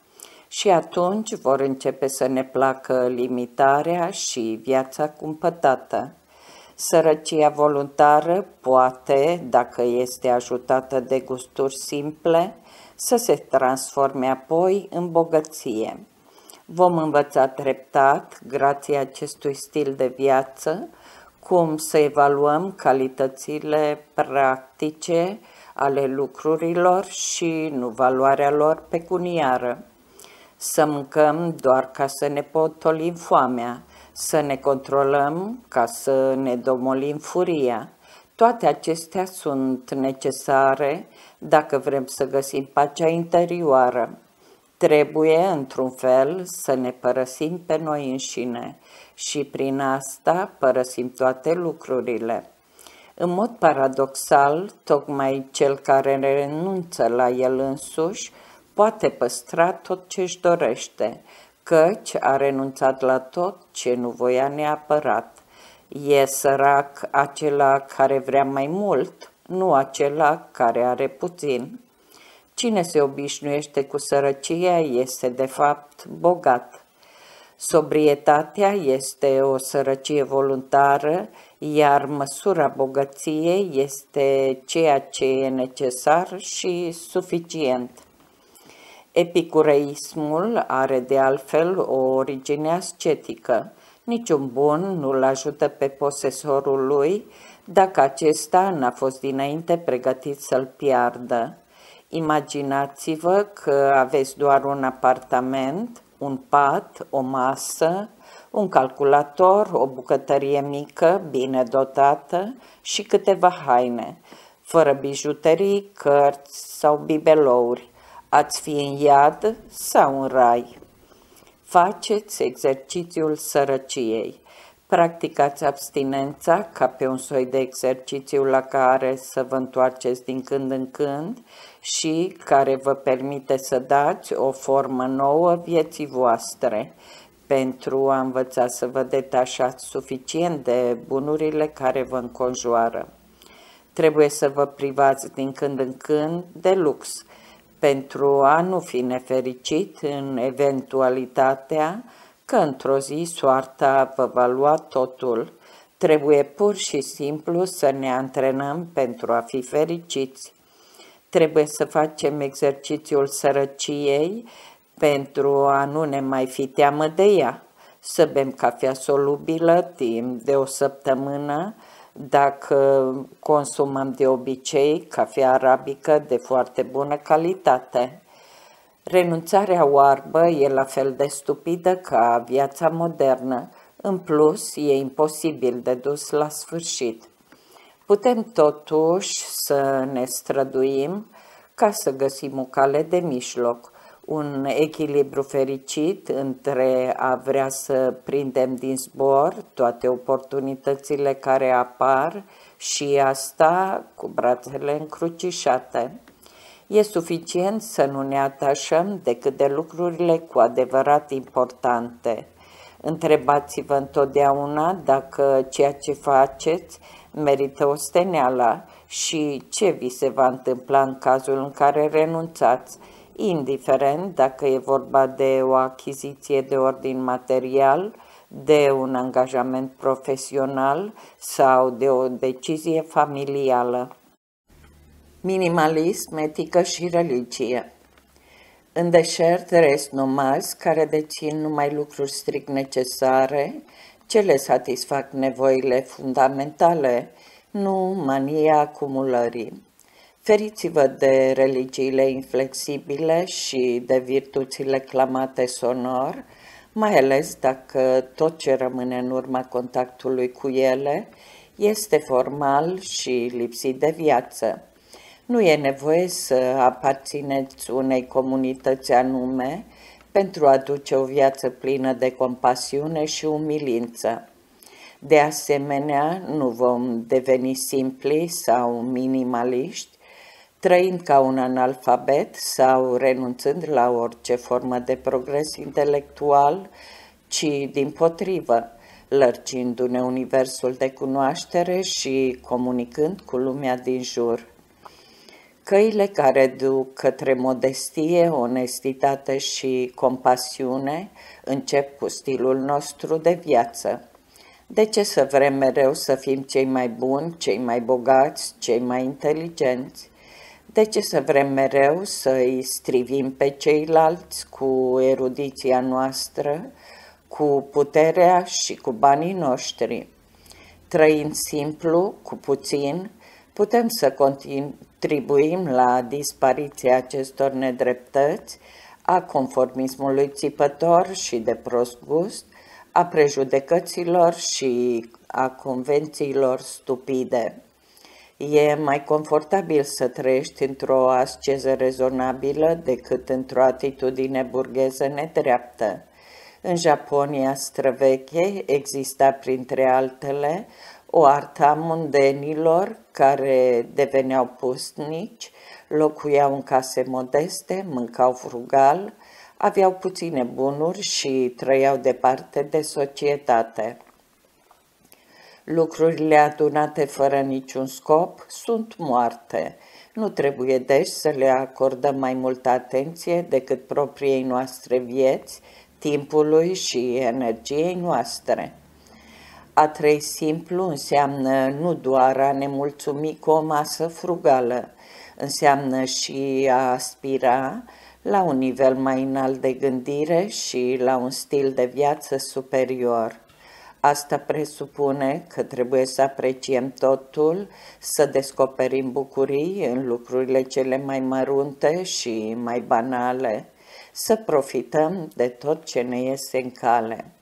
Și atunci vor începe să ne placă limitarea și viața cumpătată. Sărăcia voluntară poate, dacă este ajutată de gusturi simple, să se transforme apoi în bogăție. Vom învăța treptat, grație acestui stil de viață, cum să evaluăm calitățile practice ale lucrurilor și nu valoarea lor pecuniară. Să mâncăm doar ca să ne potolim foamea, să ne controlăm ca să ne domolim furia. Toate acestea sunt necesare dacă vrem să găsim pacea interioară. Trebuie, într-un fel, să ne părăsim pe noi înșine și prin asta părăsim toate lucrurile. În mod paradoxal, tocmai cel care renunță la el însuși poate păstra tot ce își dorește, căci a renunțat la tot ce nu voia neapărat. E sărac acela care vrea mai mult, nu acela care are puțin. Cine se obișnuiește cu sărăcia este de fapt bogat. Sobrietatea este o sărăcie voluntară, iar măsura bogăției este ceea ce e necesar și suficient. Epicureismul are de altfel o origine ascetică. Niciun bun nu-l ajută pe posesorul lui dacă acesta n-a fost dinainte pregătit să-l piardă. Imaginați-vă că aveți doar un apartament, un pat, o masă, un calculator, o bucătărie mică, bine dotată și câteva haine, fără bijuterii, cărți sau bibelouri ați fi în iad sau în rai. Faceți exercițiul sărăciei. Practicați abstinența ca pe un soi de exercițiu la care să vă întoarceți din când în când și care vă permite să dați o formă nouă vieții voastre pentru a învăța să vă detașați suficient de bunurile care vă înconjoară. Trebuie să vă privați din când în când de lux, pentru a nu fi nefericit în eventualitatea că într-o zi soarta vă va lua totul. Trebuie pur și simplu să ne antrenăm pentru a fi fericiți. Trebuie să facem exercițiul sărăciei pentru a nu ne mai fi teamă de ea. Să bem cafea solubilă timp de o săptămână, dacă consumăm de obicei cafea arabică de foarte bună calitate. Renunțarea oarbă e la fel de stupidă ca viața modernă, în plus e imposibil de dus la sfârșit. Putem totuși să ne străduim ca să găsim o cale de mijloc, un echilibru fericit între a vrea să prindem din zbor toate oportunitățile care apar și asta cu brațele încrucișate. E suficient să nu ne atașăm decât de lucrurile cu adevărat importante. Întrebați-vă întotdeauna dacă ceea ce faceți merită osteneala și ce vi se va întâmpla în cazul în care renunțați, indiferent dacă e vorba de o achiziție de ordin material, de un angajament profesional sau de o decizie familială. Minimalism, etică și religie În deșert rest nomazi care dețin numai lucruri strict necesare, ce le satisfac nevoile fundamentale, nu mania acumulării. Feriți-vă de religiile inflexibile și de virtuțile clamate sonor, mai ales dacă tot ce rămâne în urma contactului cu ele este formal și lipsit de viață. Nu e nevoie să aparțineți unei comunități anume pentru a duce o viață plină de compasiune și umilință. De asemenea, nu vom deveni simpli sau minimaliști, trăind ca un analfabet sau renunțând la orice formă de progres intelectual, ci din potrivă, lărgindu-ne universul de cunoaștere și comunicând cu lumea din jur. Căile care duc către modestie, onestitate și compasiune încep cu stilul nostru de viață. De ce să vrem mereu să fim cei mai buni, cei mai bogați, cei mai inteligenți? De ce să vrem mereu să îi strivim pe ceilalți cu erudiția noastră, cu puterea și cu banii noștri? Trăind simplu, cu puțin, putem să contribuim la dispariția acestor nedreptăți, a conformismului țipător și de prost gust, a prejudecăților și a convențiilor stupide. E mai confortabil să trăiești într-o asceză rezonabilă decât într-o atitudine burgheză nedreaptă. În Japonia străveche exista printre altele o arta mundenilor care deveneau pustnici, locuiau în case modeste, mâncau frugal, aveau puține bunuri și trăiau departe de societate. Lucrurile adunate fără niciun scop sunt moarte. Nu trebuie deci să le acordăm mai multă atenție decât propriei noastre vieți, timpului și energiei noastre. A trăi simplu înseamnă nu doar a ne mulțumi cu o masă frugală, înseamnă și a aspira la un nivel mai înalt de gândire și la un stil de viață superior. Asta presupune că trebuie să apreciem totul, să descoperim bucurii în lucrurile cele mai mărunte și mai banale, să profităm de tot ce ne iese în cale.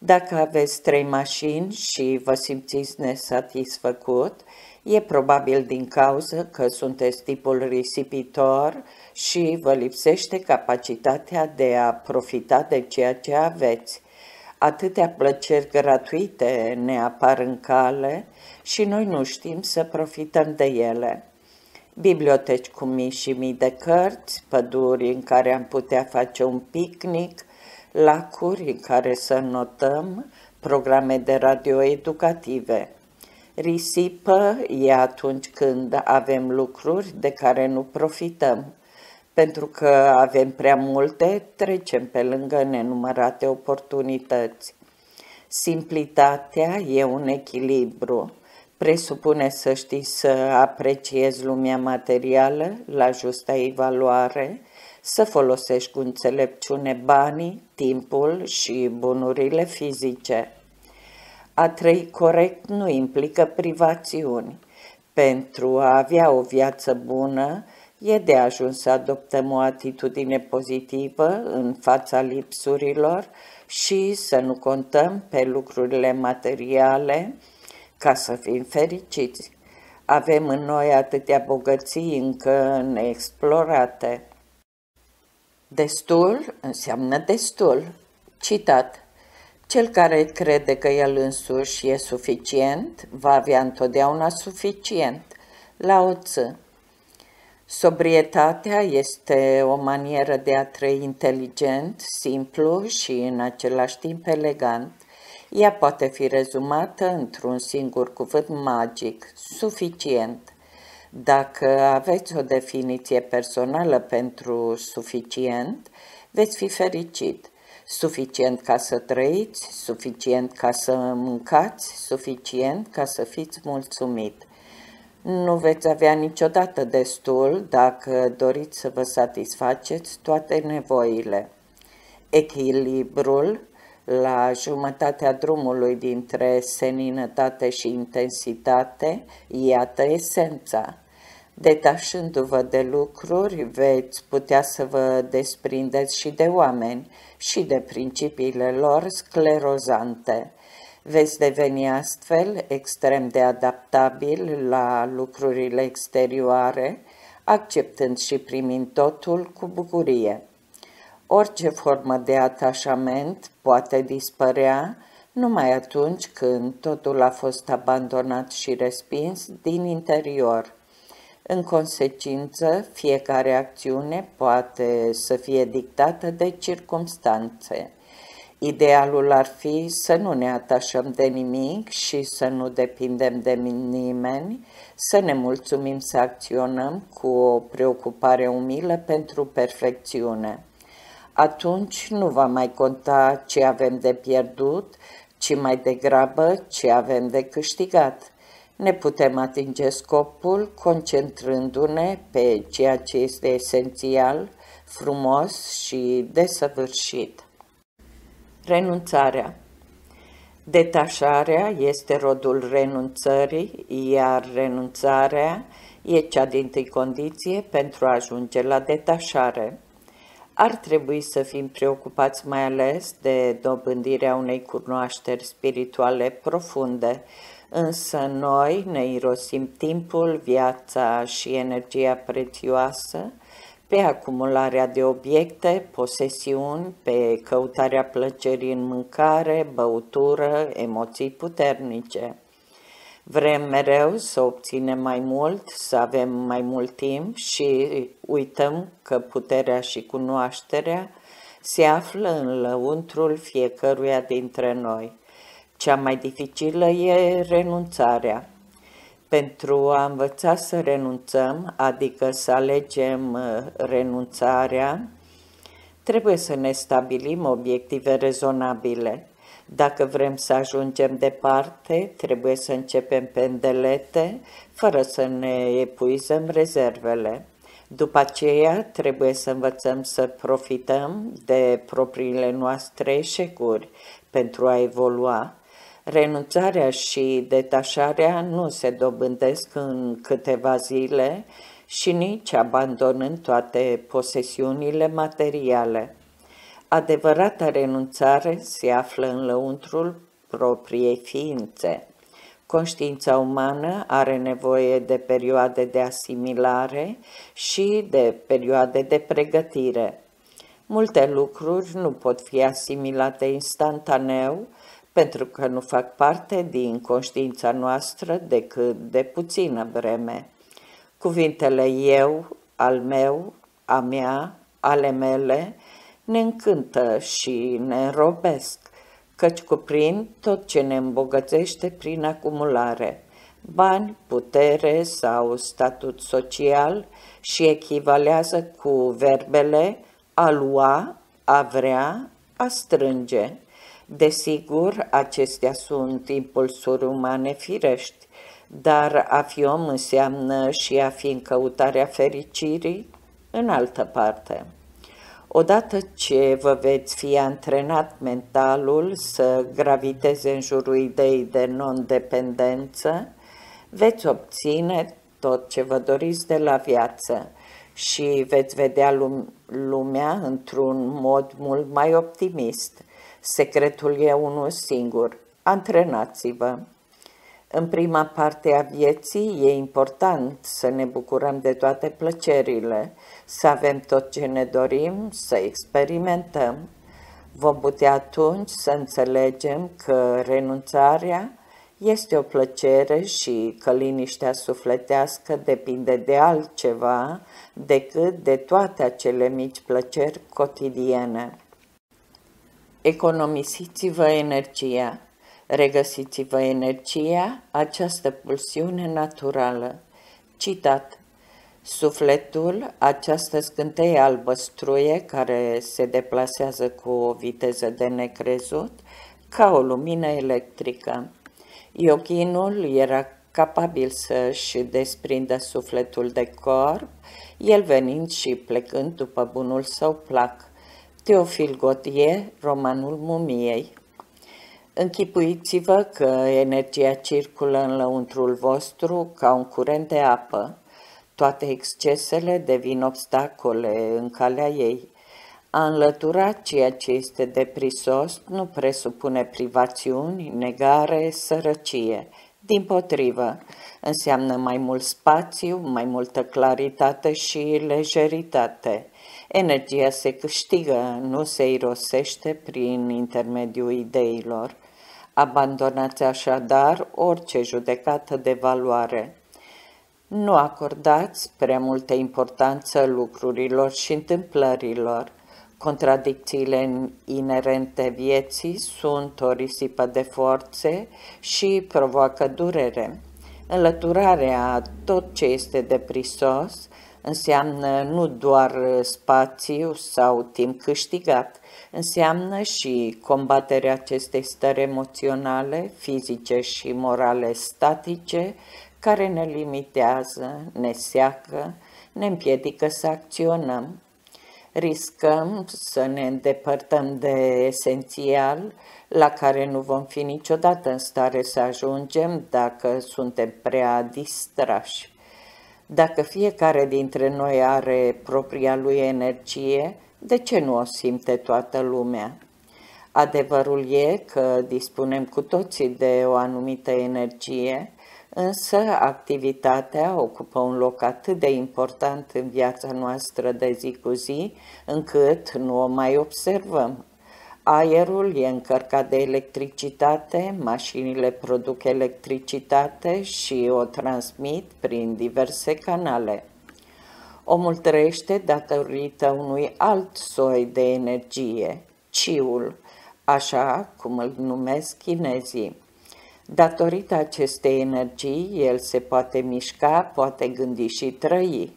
Dacă aveți trei mașini și vă simțiți nesatisfăcut, e probabil din cauza că sunteți tipul risipitor și vă lipsește capacitatea de a profita de ceea ce aveți. Atâtea plăceri gratuite ne apar în cale și noi nu știm să profităm de ele. Biblioteci cu mii și mii de cărți, păduri în care am putea face un picnic, lacuri în care să notăm, programe de radio educative. Risipă e atunci când avem lucruri de care nu profităm. Pentru că avem prea multe, trecem pe lângă nenumărate oportunități. Simplitatea e un echilibru. Presupune să știi să apreciezi lumea materială la justa evaluare, să folosești cu înțelepciune banii, timpul și bunurile fizice. A trăi corect nu implică privațiuni. Pentru a avea o viață bună, e de ajuns să adoptăm o atitudine pozitivă în fața lipsurilor și să nu contăm pe lucrurile materiale ca să fim fericiți. Avem în noi atâtea bogății încă neexplorate. Destul înseamnă destul. Citat. Cel care crede că el însuși e suficient, va avea întotdeauna suficient. La o ță. Sobrietatea este o manieră de a trăi inteligent, simplu și în același timp elegant. Ea poate fi rezumată într-un singur cuvânt magic, suficient. Dacă aveți o definiție personală pentru suficient, veți fi fericit. Suficient ca să trăiți, suficient ca să mâncați, suficient ca să fiți mulțumit. Nu veți avea niciodată destul dacă doriți să vă satisfaceți toate nevoile. Echilibrul la jumătatea drumului dintre seninătate și intensitate, iată esența. Detașându-vă de lucruri, veți putea să vă desprindeți și de oameni și de principiile lor sclerozante. Veți deveni astfel extrem de adaptabil la lucrurile exterioare, acceptând și primind totul cu bucurie. Orice formă de atașament poate dispărea numai atunci când totul a fost abandonat și respins din interior. În consecință, fiecare acțiune poate să fie dictată de circumstanțe. Idealul ar fi să nu ne atașăm de nimic și să nu depindem de nimeni, să ne mulțumim să acționăm cu o preocupare umilă pentru perfecțiune. Atunci nu va mai conta ce avem de pierdut, ci mai degrabă ce avem de câștigat. Ne putem atinge scopul concentrându-ne pe ceea ce este esențial, frumos și desăvârșit. Renunțarea Detașarea este rodul renunțării, iar renunțarea e cea din tâi condiție pentru a ajunge la detașare. Ar trebui să fim preocupați mai ales de dobândirea unei cunoașteri spirituale profunde, însă noi ne irosim timpul, viața și energia prețioasă pe acumularea de obiecte, posesiuni, pe căutarea plăcerii în mâncare, băutură, emoții puternice. Vrem mereu să obținem mai mult, să avem mai mult timp și uităm că puterea și cunoașterea se află în lăuntrul fiecăruia dintre noi. Cea mai dificilă e renunțarea. Pentru a învăța să renunțăm, adică să alegem uh, renunțarea, trebuie să ne stabilim obiective rezonabile. Dacă vrem să ajungem departe, trebuie să începem pendelete, fără să ne epuizăm rezervele. După aceea, trebuie să învățăm să profităm de propriile noastre eșecuri pentru a evolua. Renunțarea și detașarea nu se dobândesc în câteva zile și nici abandonând toate posesiunile materiale. Adevărata renunțare se află în lăuntrul propriei ființe. Conștiința umană are nevoie de perioade de asimilare și de perioade de pregătire. Multe lucruri nu pot fi asimilate instantaneu pentru că nu fac parte din conștiința noastră decât de puțină vreme. Cuvintele eu, al meu, a mea, ale mele, ne încântă și ne înrobesc, căci cuprind tot ce ne îmbogățește prin acumulare, bani, putere sau statut social și echivalează cu verbele a lua, a vrea, a strânge. Desigur, acestea sunt impulsuri umane firești, dar a fi om înseamnă și a fi în căutarea fericirii în altă parte. Odată ce vă veți fi antrenat mentalul să graviteze în jurul ideii de non-dependență, veți obține tot ce vă doriți de la viață și veți vedea lumea într-un mod mult mai optimist. Secretul e unul singur. Antrenați-vă! În prima parte a vieții e important să ne bucurăm de toate plăcerile, să avem tot ce ne dorim, să experimentăm. Vom putea atunci să înțelegem că renunțarea Este o plăcere și că liniștea sufletească depinde de altceva decât de toate acele mici plăceri cotidiene. Economisiți-vă energia, regăsiți-vă energia, această pulsiune naturală. Citat Sufletul, această scânteie albăstruie care se deplasează cu o viteză de necrezut, ca o lumină electrică. Iochinul era capabil să-și desprindă sufletul de corp, el venind și plecând după bunul său plac. Teofil Gotie, romanul mumiei. Închipuiți-vă că energia circulă în lăuntrul vostru ca un curent de apă. Toate excesele devin obstacole în calea ei. A înlătura ceea ce este deprisos nu presupune privațiuni, negare, sărăcie. Din potrivă, înseamnă mai mult spațiu, mai multă claritate și lejeritate. Energia se câștigă, nu se irosește prin intermediul ideilor. Abandonați așadar orice judecată de valoare. Nu acordați prea multă importanță lucrurilor și întâmplărilor. Contradicțiile inerente vieții sunt o risipă de forțe și provoacă durere. Înlăturarea tot ce este deprisos înseamnă nu doar spațiu sau timp câștigat, înseamnă și combaterea acestei stări emoționale, fizice și morale statice, care ne limitează, ne seacă, ne împiedică să acționăm. Riscăm să ne îndepărtăm de esențial, la care nu vom fi niciodată în stare să ajungem dacă suntem prea distrași. Dacă fiecare dintre noi are propria lui energie, de ce nu o simte toată lumea? Adevărul e că dispunem cu toții de o anumită energie, însă activitatea ocupă un loc atât de important în viața noastră de zi cu zi, încât nu o mai observăm. Aerul e încărcat de electricitate, mașinile produc electricitate și o transmit prin diverse canale. Omul trăiește datorită unui alt soi de energie, ciul, așa cum îl numesc chinezii. Datorită acestei energii, el se poate mișca, poate gândi și trăi.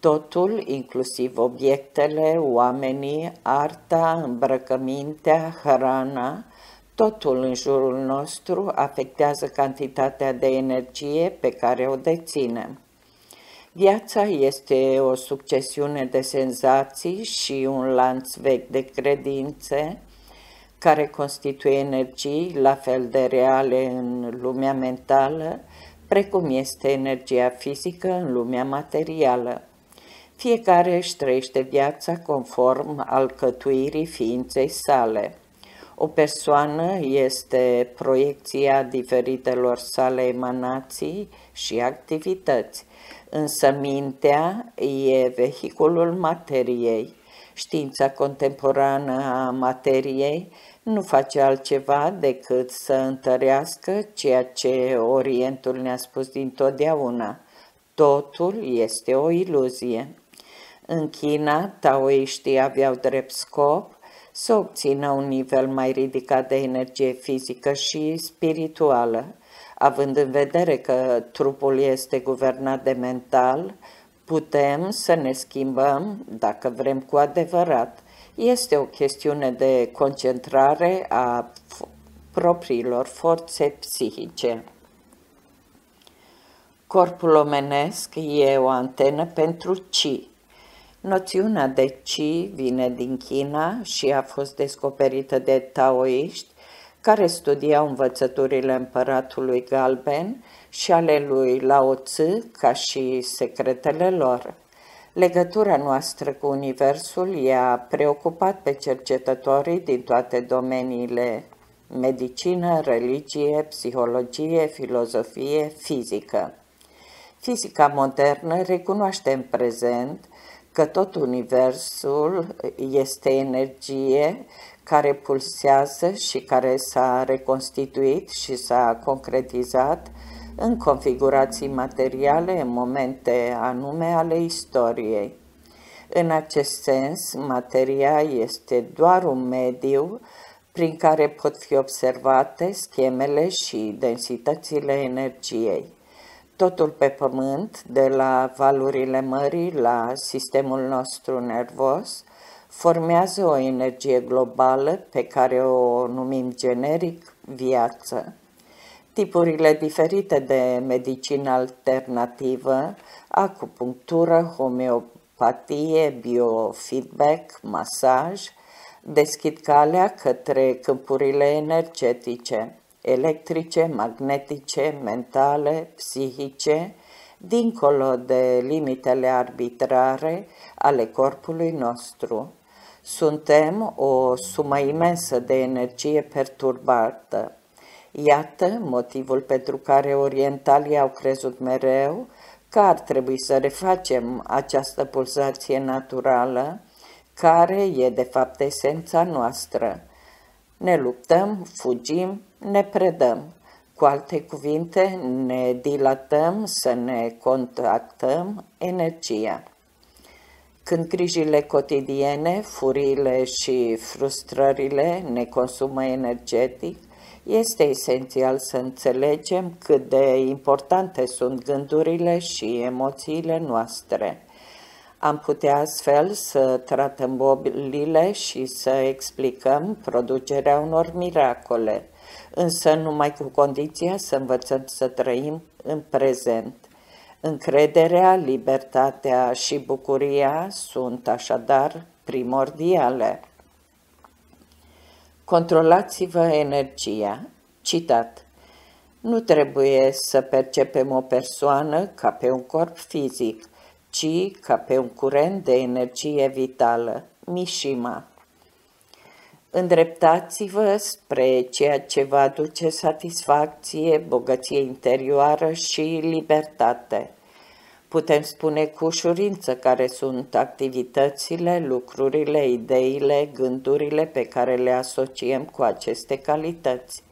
Totul, inclusiv obiectele, oamenii, arta, îmbrăcămintea, hrana, totul în jurul nostru afectează cantitatea de energie pe care o deținem. Viața este o succesiune de senzații și un lanț vechi de credințe care constituie energii la fel de reale în lumea mentală, precum este energia fizică în lumea materială. Fiecare își trăiește viața conform alcătuirii ființei sale. O persoană este proiecția diferitelor sale emanații și activități, însă mintea e vehiculul materiei. Știința contemporană a materiei nu face altceva decât să întărească ceea ce Orientul ne-a spus dintotdeauna. Totul este o iluzie. În China, taoiștii aveau drept scop să obțină un nivel mai ridicat de energie fizică și spirituală. Având în vedere că trupul este guvernat de mental, putem să ne schimbăm dacă vrem cu adevărat. Este o chestiune de concentrare a propriilor forțe psihice. Corpul omenesc e o antenă pentru ci, Noțiunea de Qi vine din China și a fost descoperită de taoiști care studiau învățăturile împăratului Galben și ale lui Lao Tzu ca și secretele lor. Legătura noastră cu Universul i-a preocupat pe cercetătorii din toate domeniile medicină, religie, psihologie, filozofie, fizică. Fizica modernă recunoaște în prezent că tot universul este energie care pulsează și care s-a reconstituit și s-a concretizat în configurații materiale în momente anume ale istoriei. În acest sens, materia este doar un mediu prin care pot fi observate schemele și densitățile energiei. Totul pe pământ, de la valurile mării la sistemul nostru nervos, formează o energie globală pe care o numim generic viață. Tipurile diferite de medicină alternativă, acupunctură, homeopatie, biofeedback, masaj, deschid calea către câmpurile energetice, electrice, magnetice, mentale, psihice, dincolo de limitele arbitrare ale corpului nostru. Suntem o sumă imensă de energie perturbată. Iată motivul pentru care orientalii au crezut mereu că ar trebui să refacem această pulsație naturală, care e de fapt esența noastră. Ne luptăm, fugim, ne predăm. Cu alte cuvinte, ne dilatăm să ne contactăm energia. Când grijile cotidiene, furiile și frustrările ne consumă energetic, este esențial să înțelegem cât de importante sunt gândurile și emoțiile noastre. Am putea astfel să tratăm bolile și să explicăm producerea unor miracole, însă numai cu condiția să învățăm să trăim în prezent. Încrederea, libertatea și bucuria sunt așadar primordiale. Controlați-vă energia. Citat. Nu trebuie să percepem o persoană ca pe un corp fizic, ci ca pe un curent de energie vitală. Mishima. Îndreptați-vă spre ceea ce vă aduce satisfacție, bogăție interioară și libertate. Putem spune cu ușurință care sunt activitățile, lucrurile, ideile, gândurile pe care le asociem cu aceste calități.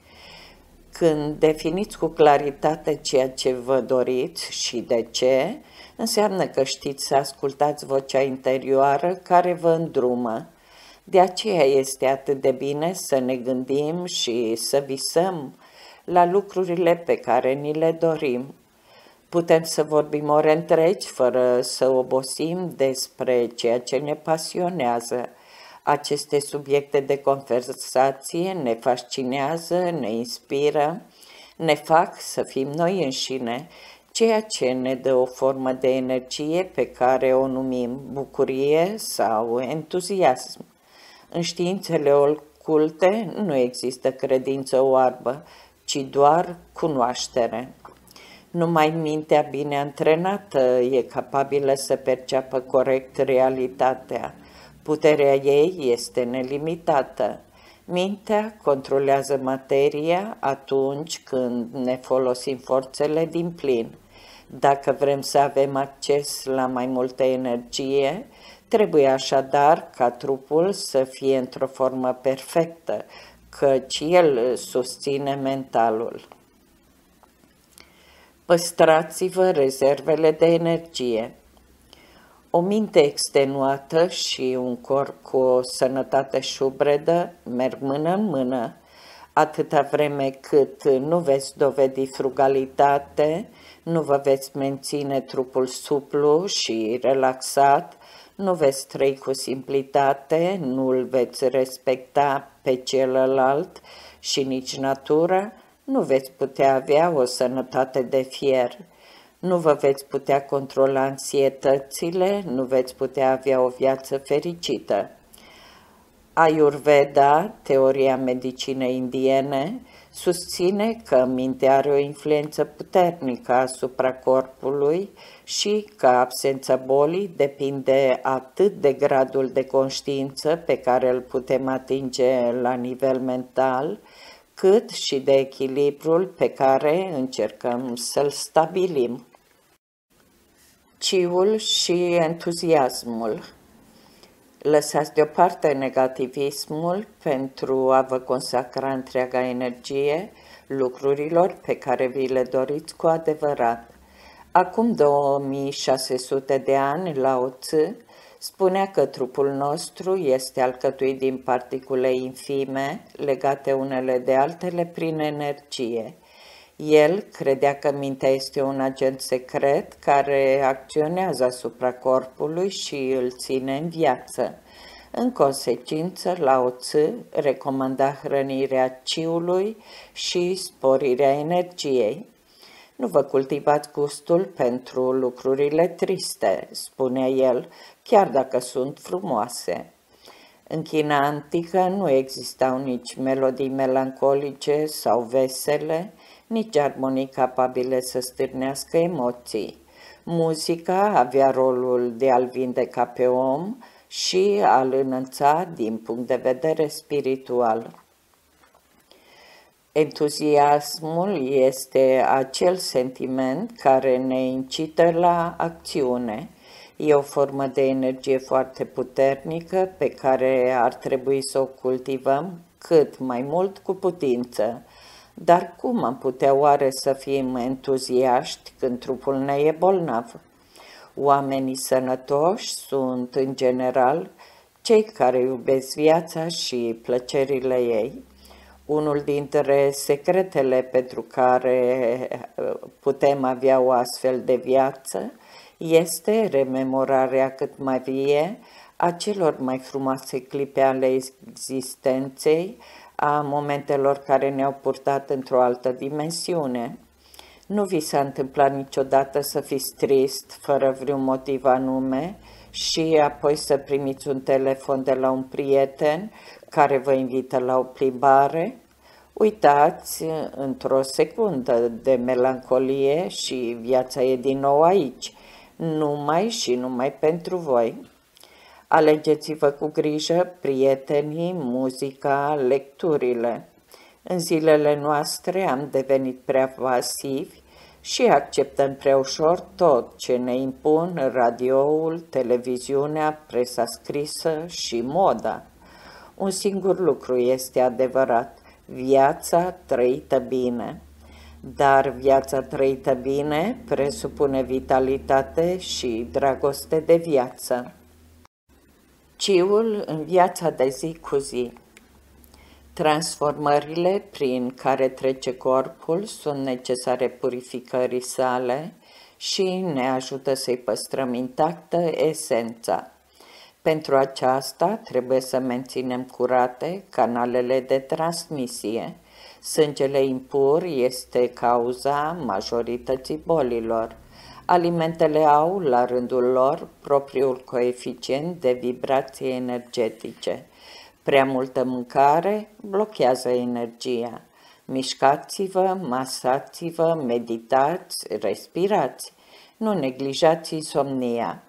Când definiți cu claritate ceea ce vă doriți și de ce, înseamnă că știți să ascultați vocea interioară care vă îndrumă. De aceea este atât de bine să ne gândim și să visăm la lucrurile pe care ni le dorim. Putem să vorbim ore întregi fără să obosim despre ceea ce ne pasionează. Aceste subiecte de conversație ne fascinează, ne inspiră, ne fac să fim noi înșine, ceea ce ne dă o formă de energie pe care o numim bucurie sau entuziasm. În științele oculte nu există credință oarbă, ci doar cunoaștere. Numai mintea bine antrenată e capabilă să perceapă corect realitatea. Puterea ei este nelimitată. Mintea controlează materia atunci când ne folosim forțele din plin. Dacă vrem să avem acces la mai multă energie, trebuie așadar ca trupul să fie într-o formă perfectă, căci el susține mentalul. Păstrați-vă rezervele de energie. O minte extenuată și un corp cu o sănătate șubredă merg mână în mână, atâta vreme cât nu veți dovedi frugalitate, nu vă veți menține trupul suplu și relaxat, nu veți trăi cu simplitate, nu îl veți respecta pe celălalt și nici natura, nu veți putea avea o sănătate de fier, nu vă veți putea controla ansietățile, nu veți putea avea o viață fericită. Ayurveda, teoria medicinei indiene, susține că mintea are o influență puternică asupra corpului și că absența bolii depinde atât de gradul de conștiință pe care îl putem atinge la nivel mental, cât și de echilibrul pe care încercăm să-l stabilim. Ciul și entuziasmul Lăsați deoparte negativismul pentru a vă consacra întreaga energie lucrurilor pe care vi le doriți cu adevărat. Acum 2600 de ani, Lao Tzu spunea că trupul nostru este alcătuit din particule infime, legate unele de altele prin energie. El credea că mintea este un agent secret care acționează asupra corpului și îl ține în viață. În consecință, Lao Tzu recomanda hrănirea ciului și sporirea energiei. Nu vă cultivați gustul pentru lucrurile triste, spunea el, chiar dacă sunt frumoase. În China antică nu existau nici melodii melancolice sau vesele, nici armonii capabile să stârnească emoții. Muzica avea rolul de a-l vindeca pe om și a-l înălța din punct de vedere spiritual. Entuziasmul este acel sentiment care ne incită la acțiune. E o formă de energie foarte puternică pe care ar trebui să o cultivăm cât mai mult cu putință. Dar cum am putea oare să fim entuziaști când trupul ne e bolnav? Oamenii sănătoși sunt, în general, cei care iubesc viața și plăcerile ei. Unul dintre secretele pentru care uh, putem avea o astfel de viață este rememorarea cât mai vie a celor mai frumoase clipe ale existenței, a momentelor care ne-au purtat într-o altă dimensiune. Nu vi s-a întâmplat niciodată să fiți trist, fără vreun motiv anume, și apoi să primiți un telefon de la un prieten care vă invită la o plimbare? Uitați într-o secundă de melancolie și viața e din nou aici, numai și numai pentru voi. Alegeți-vă cu grijă prietenii, muzica, lecturile. În zilele noastre am devenit prea pasivi și acceptăm prea ușor tot ce ne impun radioul, televiziunea, presa scrisă și moda. Un singur lucru este adevărat, viața trăită bine. Dar viața trăită bine presupune vitalitate și dragoste de viață. Ciul în viața de zi cu zi Transformările prin care trece corpul sunt necesare purificării sale și ne ajută să-i păstrăm intactă esența. Pentru aceasta trebuie să menținem curate canalele de transmisie. Sângele impur este cauza majorității bolilor. Alimentele au, la rândul lor, propriul coeficient de vibrații energetice. Prea multă mâncare blochează energia. Mișcați-vă, masați-vă, meditați, respirați. Nu neglijați insomnia.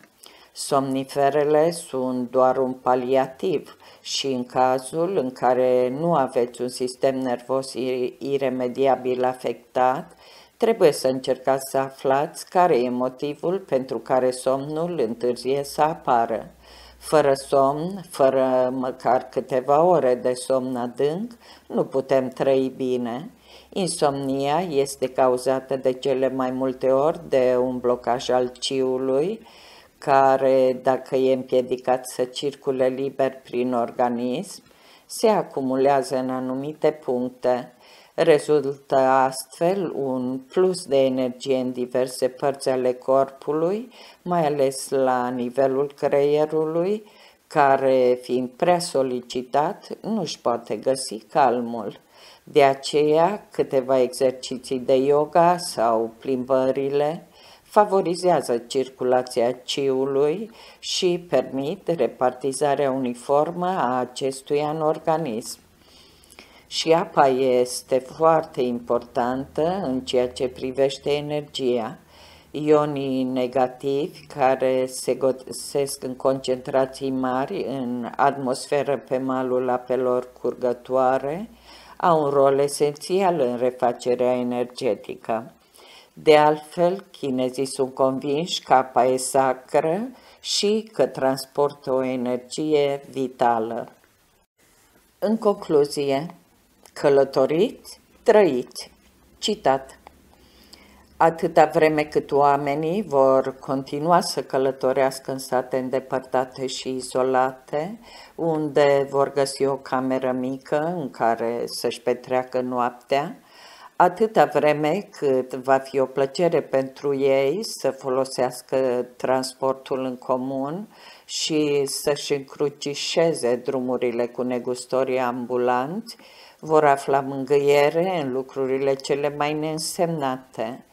Somniferele sunt doar un paliativ și în cazul în care nu aveți un sistem nervos iremediabil afectat, trebuie să încercați să aflați care e motivul pentru care somnul întârzie să apară. Fără somn, fără măcar câteva ore de somn adânc, nu putem trăi bine. Insomnia este cauzată de cele mai multe ori de un blocaj al ciului, care, dacă e împiedicat să circule liber prin organism, se acumulează în anumite puncte. Rezultă astfel un plus de energie în diverse părți ale corpului, mai ales la nivelul creierului, care, fiind prea solicitat, nu își poate găsi calmul. De aceea, câteva exerciții de yoga sau plimbările favorizează circulația ciului și permit repartizarea uniformă a acestuia în organism. Și apa este foarte importantă în ceea ce privește energia. Ionii negativi care se găsesc în concentrații mari în atmosferă pe malul apelor curgătoare au un rol esențial în refacerea energetică. De altfel, chinezii sunt convinși că apa e sacră și că transportă o energie vitală. În concluzie, călătoriți, trăiți. Citat. Atâta vreme cât oamenii vor continua să călătorească în sate îndepărtate și izolate, unde vor găsi o cameră mică în care să-și petreacă noaptea, atâta vreme cât va fi o plăcere pentru ei să folosească transportul în comun și să-și încrucișeze drumurile cu negustorii ambulanți, vor afla mângâiere în lucrurile cele mai neînsemnate.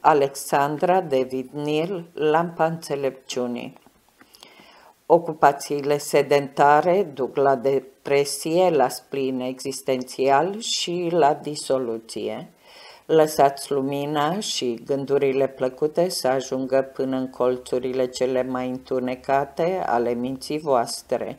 Alexandra David Neal, Lampa Înțelepciunii Ocupațiile sedentare duc la depresie, la splin existențial și la disoluție. Lăsați lumina și gândurile plăcute să ajungă până în colțurile cele mai întunecate ale minții voastre.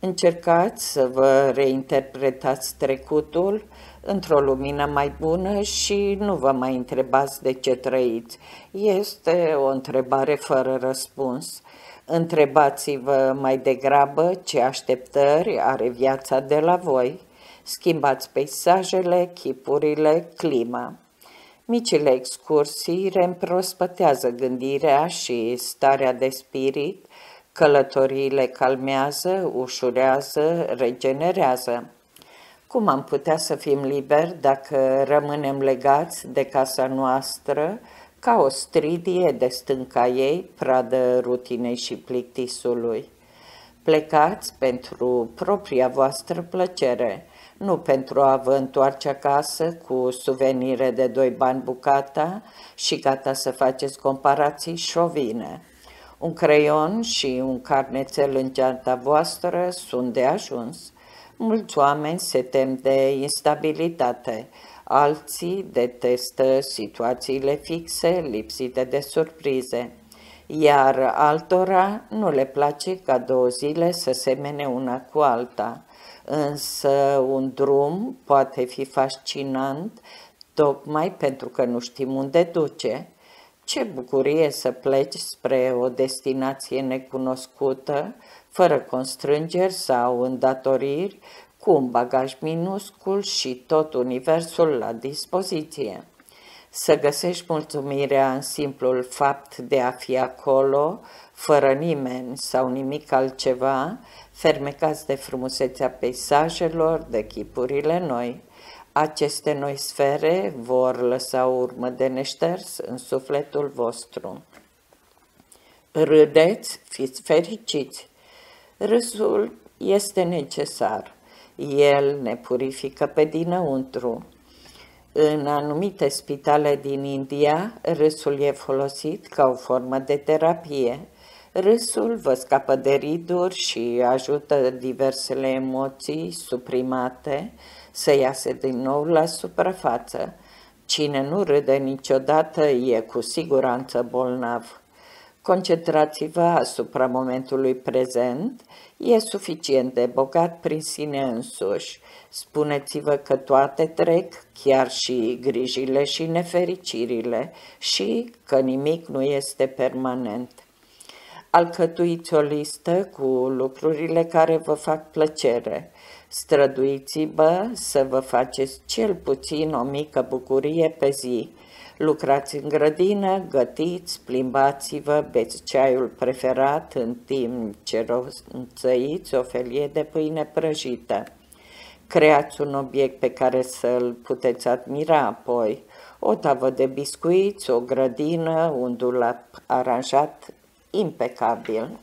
Încercați să vă reinterpretați trecutul într-o lumină mai bună și nu vă mai întrebați de ce trăiți. Este o întrebare fără răspuns. Întrebați-vă mai degrabă ce așteptări are viața de la voi. Schimbați peisajele, chipurile, clima. Micile excursii reîmprospătează gândirea și starea de spirit, călătoriile calmează, ușurează, regenerează. Cum am putea să fim liberi dacă rămânem legați de casa noastră, ca o stridie de stânca ei, pradă rutinei și plictisului? Plecați pentru propria voastră plăcere, nu pentru a vă întoarce acasă cu suvenire de doi bani bucata și gata să faceți comparații șovine. Un creion și un carnețel în geanta voastră sunt de ajuns. Mulți oameni se tem de instabilitate, alții detestă situațiile fixe, lipsite de surprize, iar altora nu le place ca două zile să semene una cu alta. Însă un drum poate fi fascinant tocmai pentru că nu știm unde duce. Ce bucurie să pleci spre o destinație necunoscută, fără constrângeri sau îndatoriri, cu un bagaj minuscul și tot universul la dispoziție. Să găsești mulțumirea în simplul fapt de a fi acolo, fără nimeni sau nimic altceva, fermecați de frumusețea peisajelor, de chipurile noi. Aceste noi sfere vor lăsa urmă de neșters în sufletul vostru. Râdeți, fiți fericiți. Râsul este necesar. El ne purifică pe dinăuntru. În anumite spitale din India, râsul e folosit ca o formă de terapie. Râsul vă scapă de riduri și ajută diversele emoții suprimate să iasă din nou la suprafață. Cine nu râde niciodată e cu siguranță bolnav. Concentrați-vă asupra momentului prezent, e suficient de bogat prin sine însuși. Spuneți-vă că toate trec, chiar și grijile și nefericirile, și că nimic nu este permanent. Alcătuiți o listă cu lucrurile care vă fac plăcere. Străduiți-vă să vă faceți cel puțin o mică bucurie pe zi, Lucrați în grădină, gătiți, plimbați-vă, beți ceaiul preferat în timp ce înțăiți o felie de pâine prăjită. Creați un obiect pe care să-l puteți admira apoi, o tavă de biscuiți, o grădină, un dulap aranjat impecabil.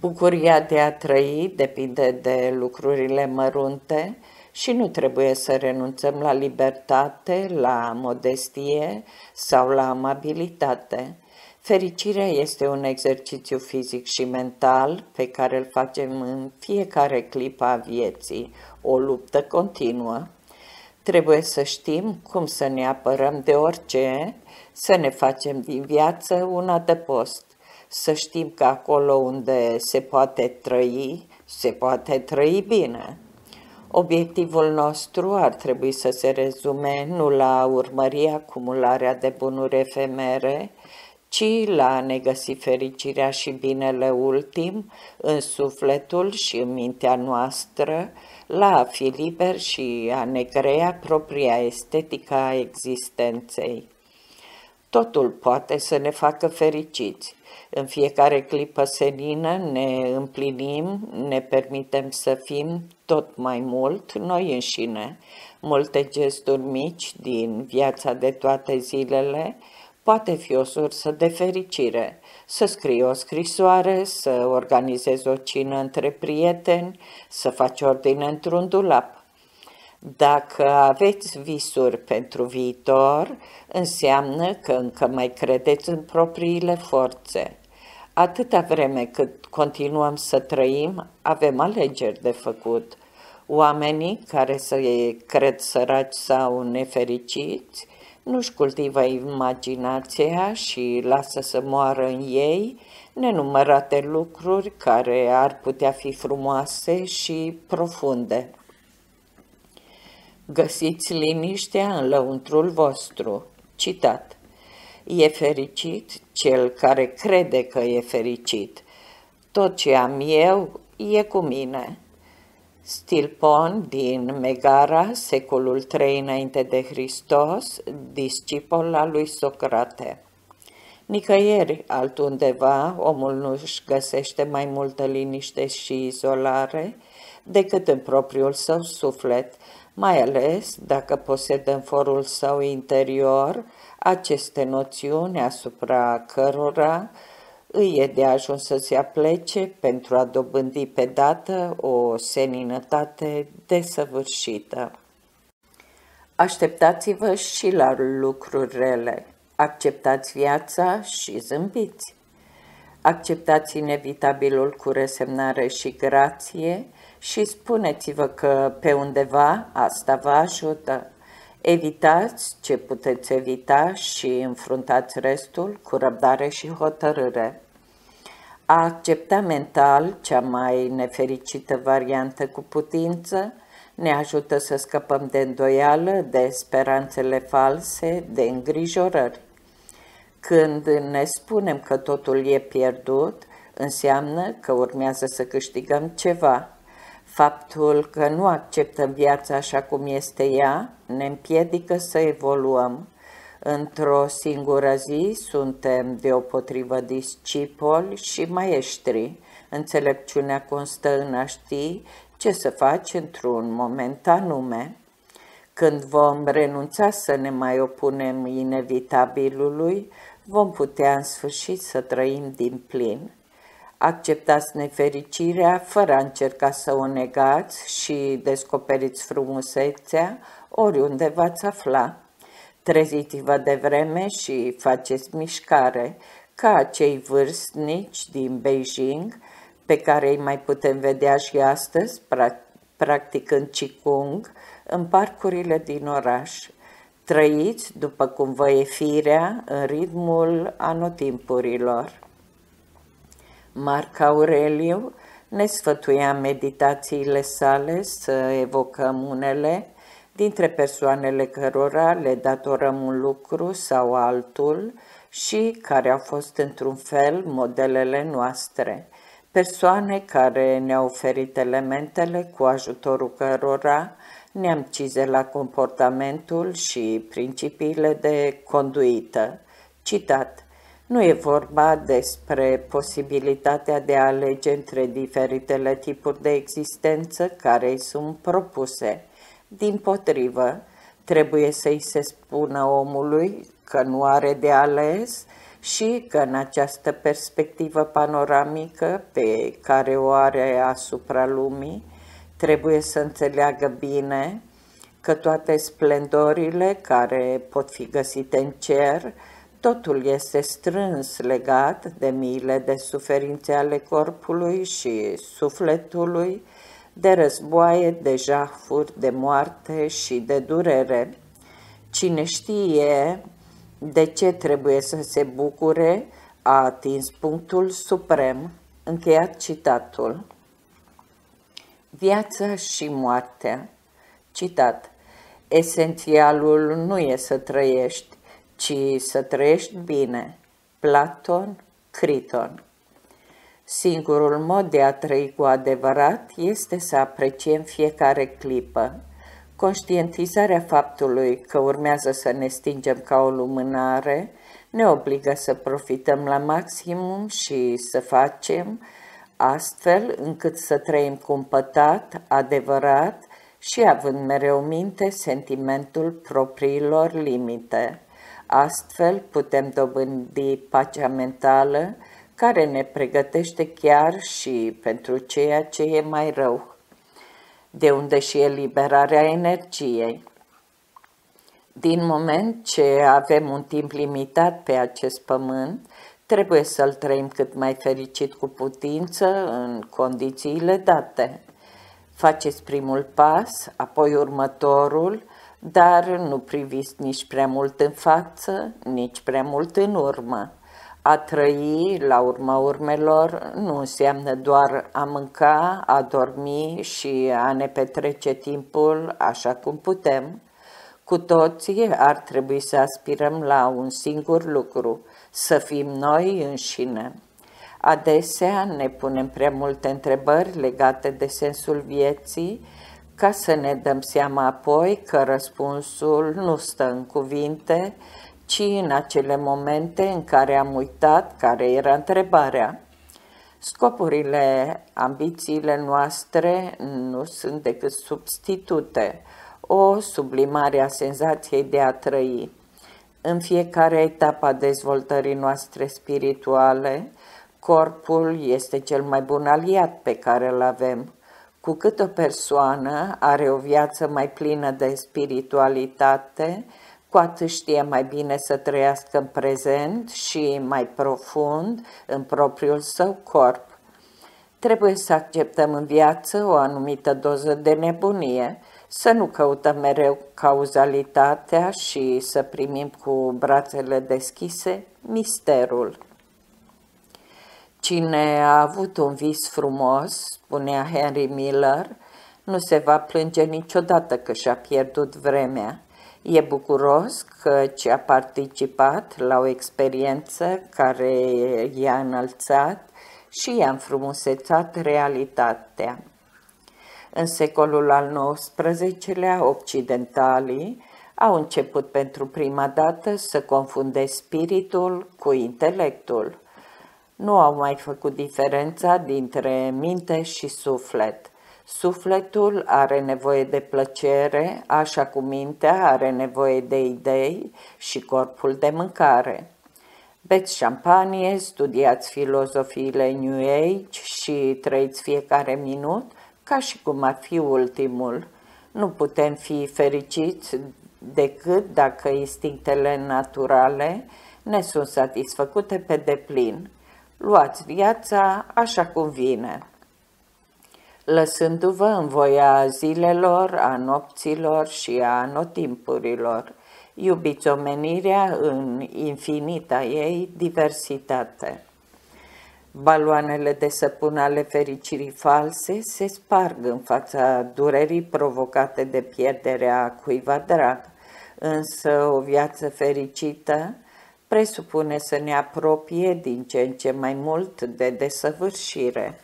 Bucuria de a trăi depinde de lucrurile mărunte, și nu trebuie să renunțăm la libertate, la modestie sau la amabilitate. Fericirea este un exercițiu fizic și mental pe care îl facem în fiecare clipă a vieții, o luptă continuă. Trebuie să știm cum să ne apărăm de orice, să ne facem din viață un adăpost, să știm că acolo unde se poate trăi, se poate trăi bine. Obiectivul nostru ar trebui să se rezume nu la urmări acumularea de bunuri efemere, ci la a ne găsi fericirea și binele ultim în sufletul și în mintea noastră, la a fi liber și a ne crea propria estetică a existenței. Totul poate să ne facă fericiți. În fiecare clipă senină ne împlinim, ne permitem să fim tot mai mult noi înșine. Multe gesturi mici din viața de toate zilele poate fi o sursă de fericire. Să scrii o scrisoare, să organizezi o cină între prieteni, să faci ordine într-un dulap. Dacă aveți visuri pentru viitor, înseamnă că încă mai credeți în propriile forțe. Atâta vreme cât continuăm să trăim, avem alegeri de făcut. Oamenii care se cred săraci sau nefericiți nu-și cultivă imaginația și lasă să moară în ei nenumărate lucruri care ar putea fi frumoase și profunde. Găsiți liniștea în lăuntrul vostru. Citat. E fericit cel care crede că e fericit. Tot ce am eu e cu mine. Stilpon din Megara, secolul III înainte de Hristos, discipol al lui Socrate. Nicăieri altundeva omul nu își găsește mai multă liniște și izolare decât în propriul său suflet, mai ales dacă posedă în forul său interior aceste noțiuni asupra cărora îi e de ajuns să se aplece pentru a dobândi pe dată o seninătate desăvârșită. Așteptați-vă și la lucruri rele, acceptați viața și zâmbiți. Acceptați inevitabilul cu resemnare și grație și spuneți-vă că pe undeva asta vă ajută. Evitați ce puteți evita și înfruntați restul cu răbdare și hotărâre. A accepta mental cea mai nefericită variantă cu putință ne ajută să scăpăm de îndoială, de speranțele false, de îngrijorări. Când ne spunem că totul e pierdut, înseamnă că urmează să câștigăm ceva. Faptul că nu acceptăm viața așa cum este ea ne împiedică să evoluăm. Într-o singură zi suntem deopotrivă discipoli și maestri. Înțelepciunea constă în a ști ce să faci într-un moment anume. Când vom renunța să ne mai opunem inevitabilului, vom putea în sfârșit să trăim din plin. Acceptați nefericirea fără a încerca să o negați și descoperiți frumusețea oriunde v-ați afla. Treziți-vă de vreme și faceți mișcare, ca acei vârstnici din Beijing, pe care îi mai putem vedea și astăzi, practicând Qigong, în parcurile din oraș. Trăiți după cum vă e firea în ritmul anotimpurilor. Marc Aureliu ne sfătuia meditațiile sale să evocăm unele dintre persoanele cărora le datorăm un lucru sau altul și care au fost într-un fel modelele noastre, persoane care ne-au oferit elementele cu ajutorul cărora ne-am cizelat comportamentul și principiile de conduită. Citat nu e vorba despre posibilitatea de a alege între diferitele tipuri de existență care îi sunt propuse. Din potrivă, trebuie să-i se spună omului că nu are de ales și că în această perspectivă panoramică pe care o are asupra lumii, trebuie să înțeleagă bine că toate splendorile care pot fi găsite în cer Totul este strâns legat de miile de suferințe ale corpului și sufletului, de războaie, de jafuri, de moarte și de durere. Cine știe de ce trebuie să se bucure, a atins punctul suprem. Încheiat citatul. Viața și moartea. Citat. Esențialul nu e să trăiești, ci să trăiești bine. Platon, Criton Singurul mod de a trăi cu adevărat este să apreciem fiecare clipă. Conștientizarea faptului că urmează să ne stingem ca o lumânare ne obligă să profităm la maximum și să facem astfel încât să trăim cumpătat, adevărat și având mereu minte sentimentul propriilor limite. Astfel putem dobândi pacea mentală care ne pregătește chiar și pentru ceea ce e mai rău, de unde și eliberarea energiei. Din moment ce avem un timp limitat pe acest pământ, trebuie să-l trăim cât mai fericit cu putință în condițiile date. Faceți primul pas, apoi următorul, dar nu priviți nici prea mult în față, nici prea mult în urmă. A trăi, la urma urmelor, nu înseamnă doar a mânca, a dormi și a ne petrece timpul așa cum putem. Cu toții ar trebui să aspirăm la un singur lucru, să fim noi înșine. Adesea ne punem prea multe întrebări legate de sensul vieții, ca să ne dăm seama apoi că răspunsul nu stă în cuvinte, ci în acele momente în care am uitat care era întrebarea. Scopurile, ambițiile noastre nu sunt decât substitute, o sublimare a senzației de a trăi. În fiecare etapă a dezvoltării noastre spirituale, corpul este cel mai bun aliat pe care îl avem. Cu cât o persoană are o viață mai plină de spiritualitate, cu atât știe mai bine să trăiască în prezent și mai profund în propriul său corp. Trebuie să acceptăm în viață o anumită doză de nebunie, să nu căutăm mereu cauzalitatea și să primim cu brațele deschise misterul. Cine a avut un vis frumos, spunea Henry Miller, nu se va plânge niciodată că și-a pierdut vremea. E bucuros că ce a participat la o experiență care i-a înălțat și i-a înfrumusețat realitatea. În secolul al XIX-lea, occidentalii au început pentru prima dată să confunde spiritul cu intelectul. Nu au mai făcut diferența dintre minte și suflet. Sufletul are nevoie de plăcere, așa cum mintea are nevoie de idei și corpul de mâncare. Beți șampanie, studiați filozofiile New Age și trăiți fiecare minut ca și cum ar fi ultimul. Nu putem fi fericiți decât dacă instinctele naturale ne sunt satisfăcute pe deplin. Luați viața așa cum vine lăsându-vă în voia zilelor, a nopților și a anotimpurilor. Iubiți omenirea în infinita ei diversitate. Baloanele de săpun ale fericirii false se sparg în fața durerii provocate de pierderea cuiva drag, însă o viață fericită presupune să ne apropie din ce în ce mai mult de desăvârșire.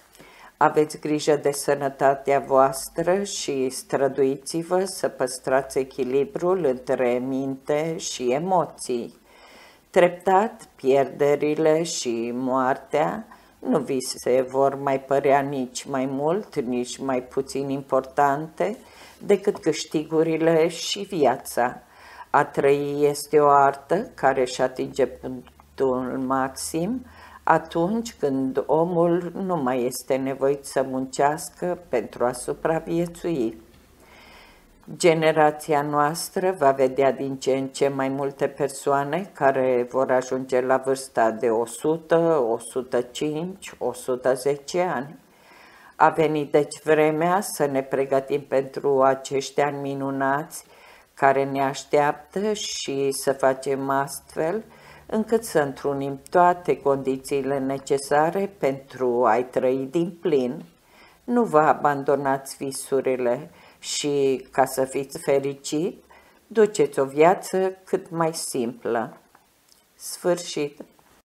Aveți grijă de sănătatea voastră și străduiți-vă să păstrați echilibrul între minte și emoții. Treptat, pierderile și moartea nu vi se vor mai părea nici mai mult, nici mai puțin importante decât câștigurile și viața. A trăi este o artă care își atinge punctul maxim, atunci când omul nu mai este nevoit să muncească pentru a supraviețui. Generația noastră va vedea din ce în ce mai multe persoane care vor ajunge la vârsta de 100, 105, 110 ani. A venit deci vremea să ne pregătim pentru acești ani minunați care ne așteaptă și să facem astfel – încât să întrunim toate condițiile necesare pentru a-i trăi din plin. Nu vă abandonați visurile și, ca să fiți fericit, duceți o viață cât mai simplă. Sfârșit.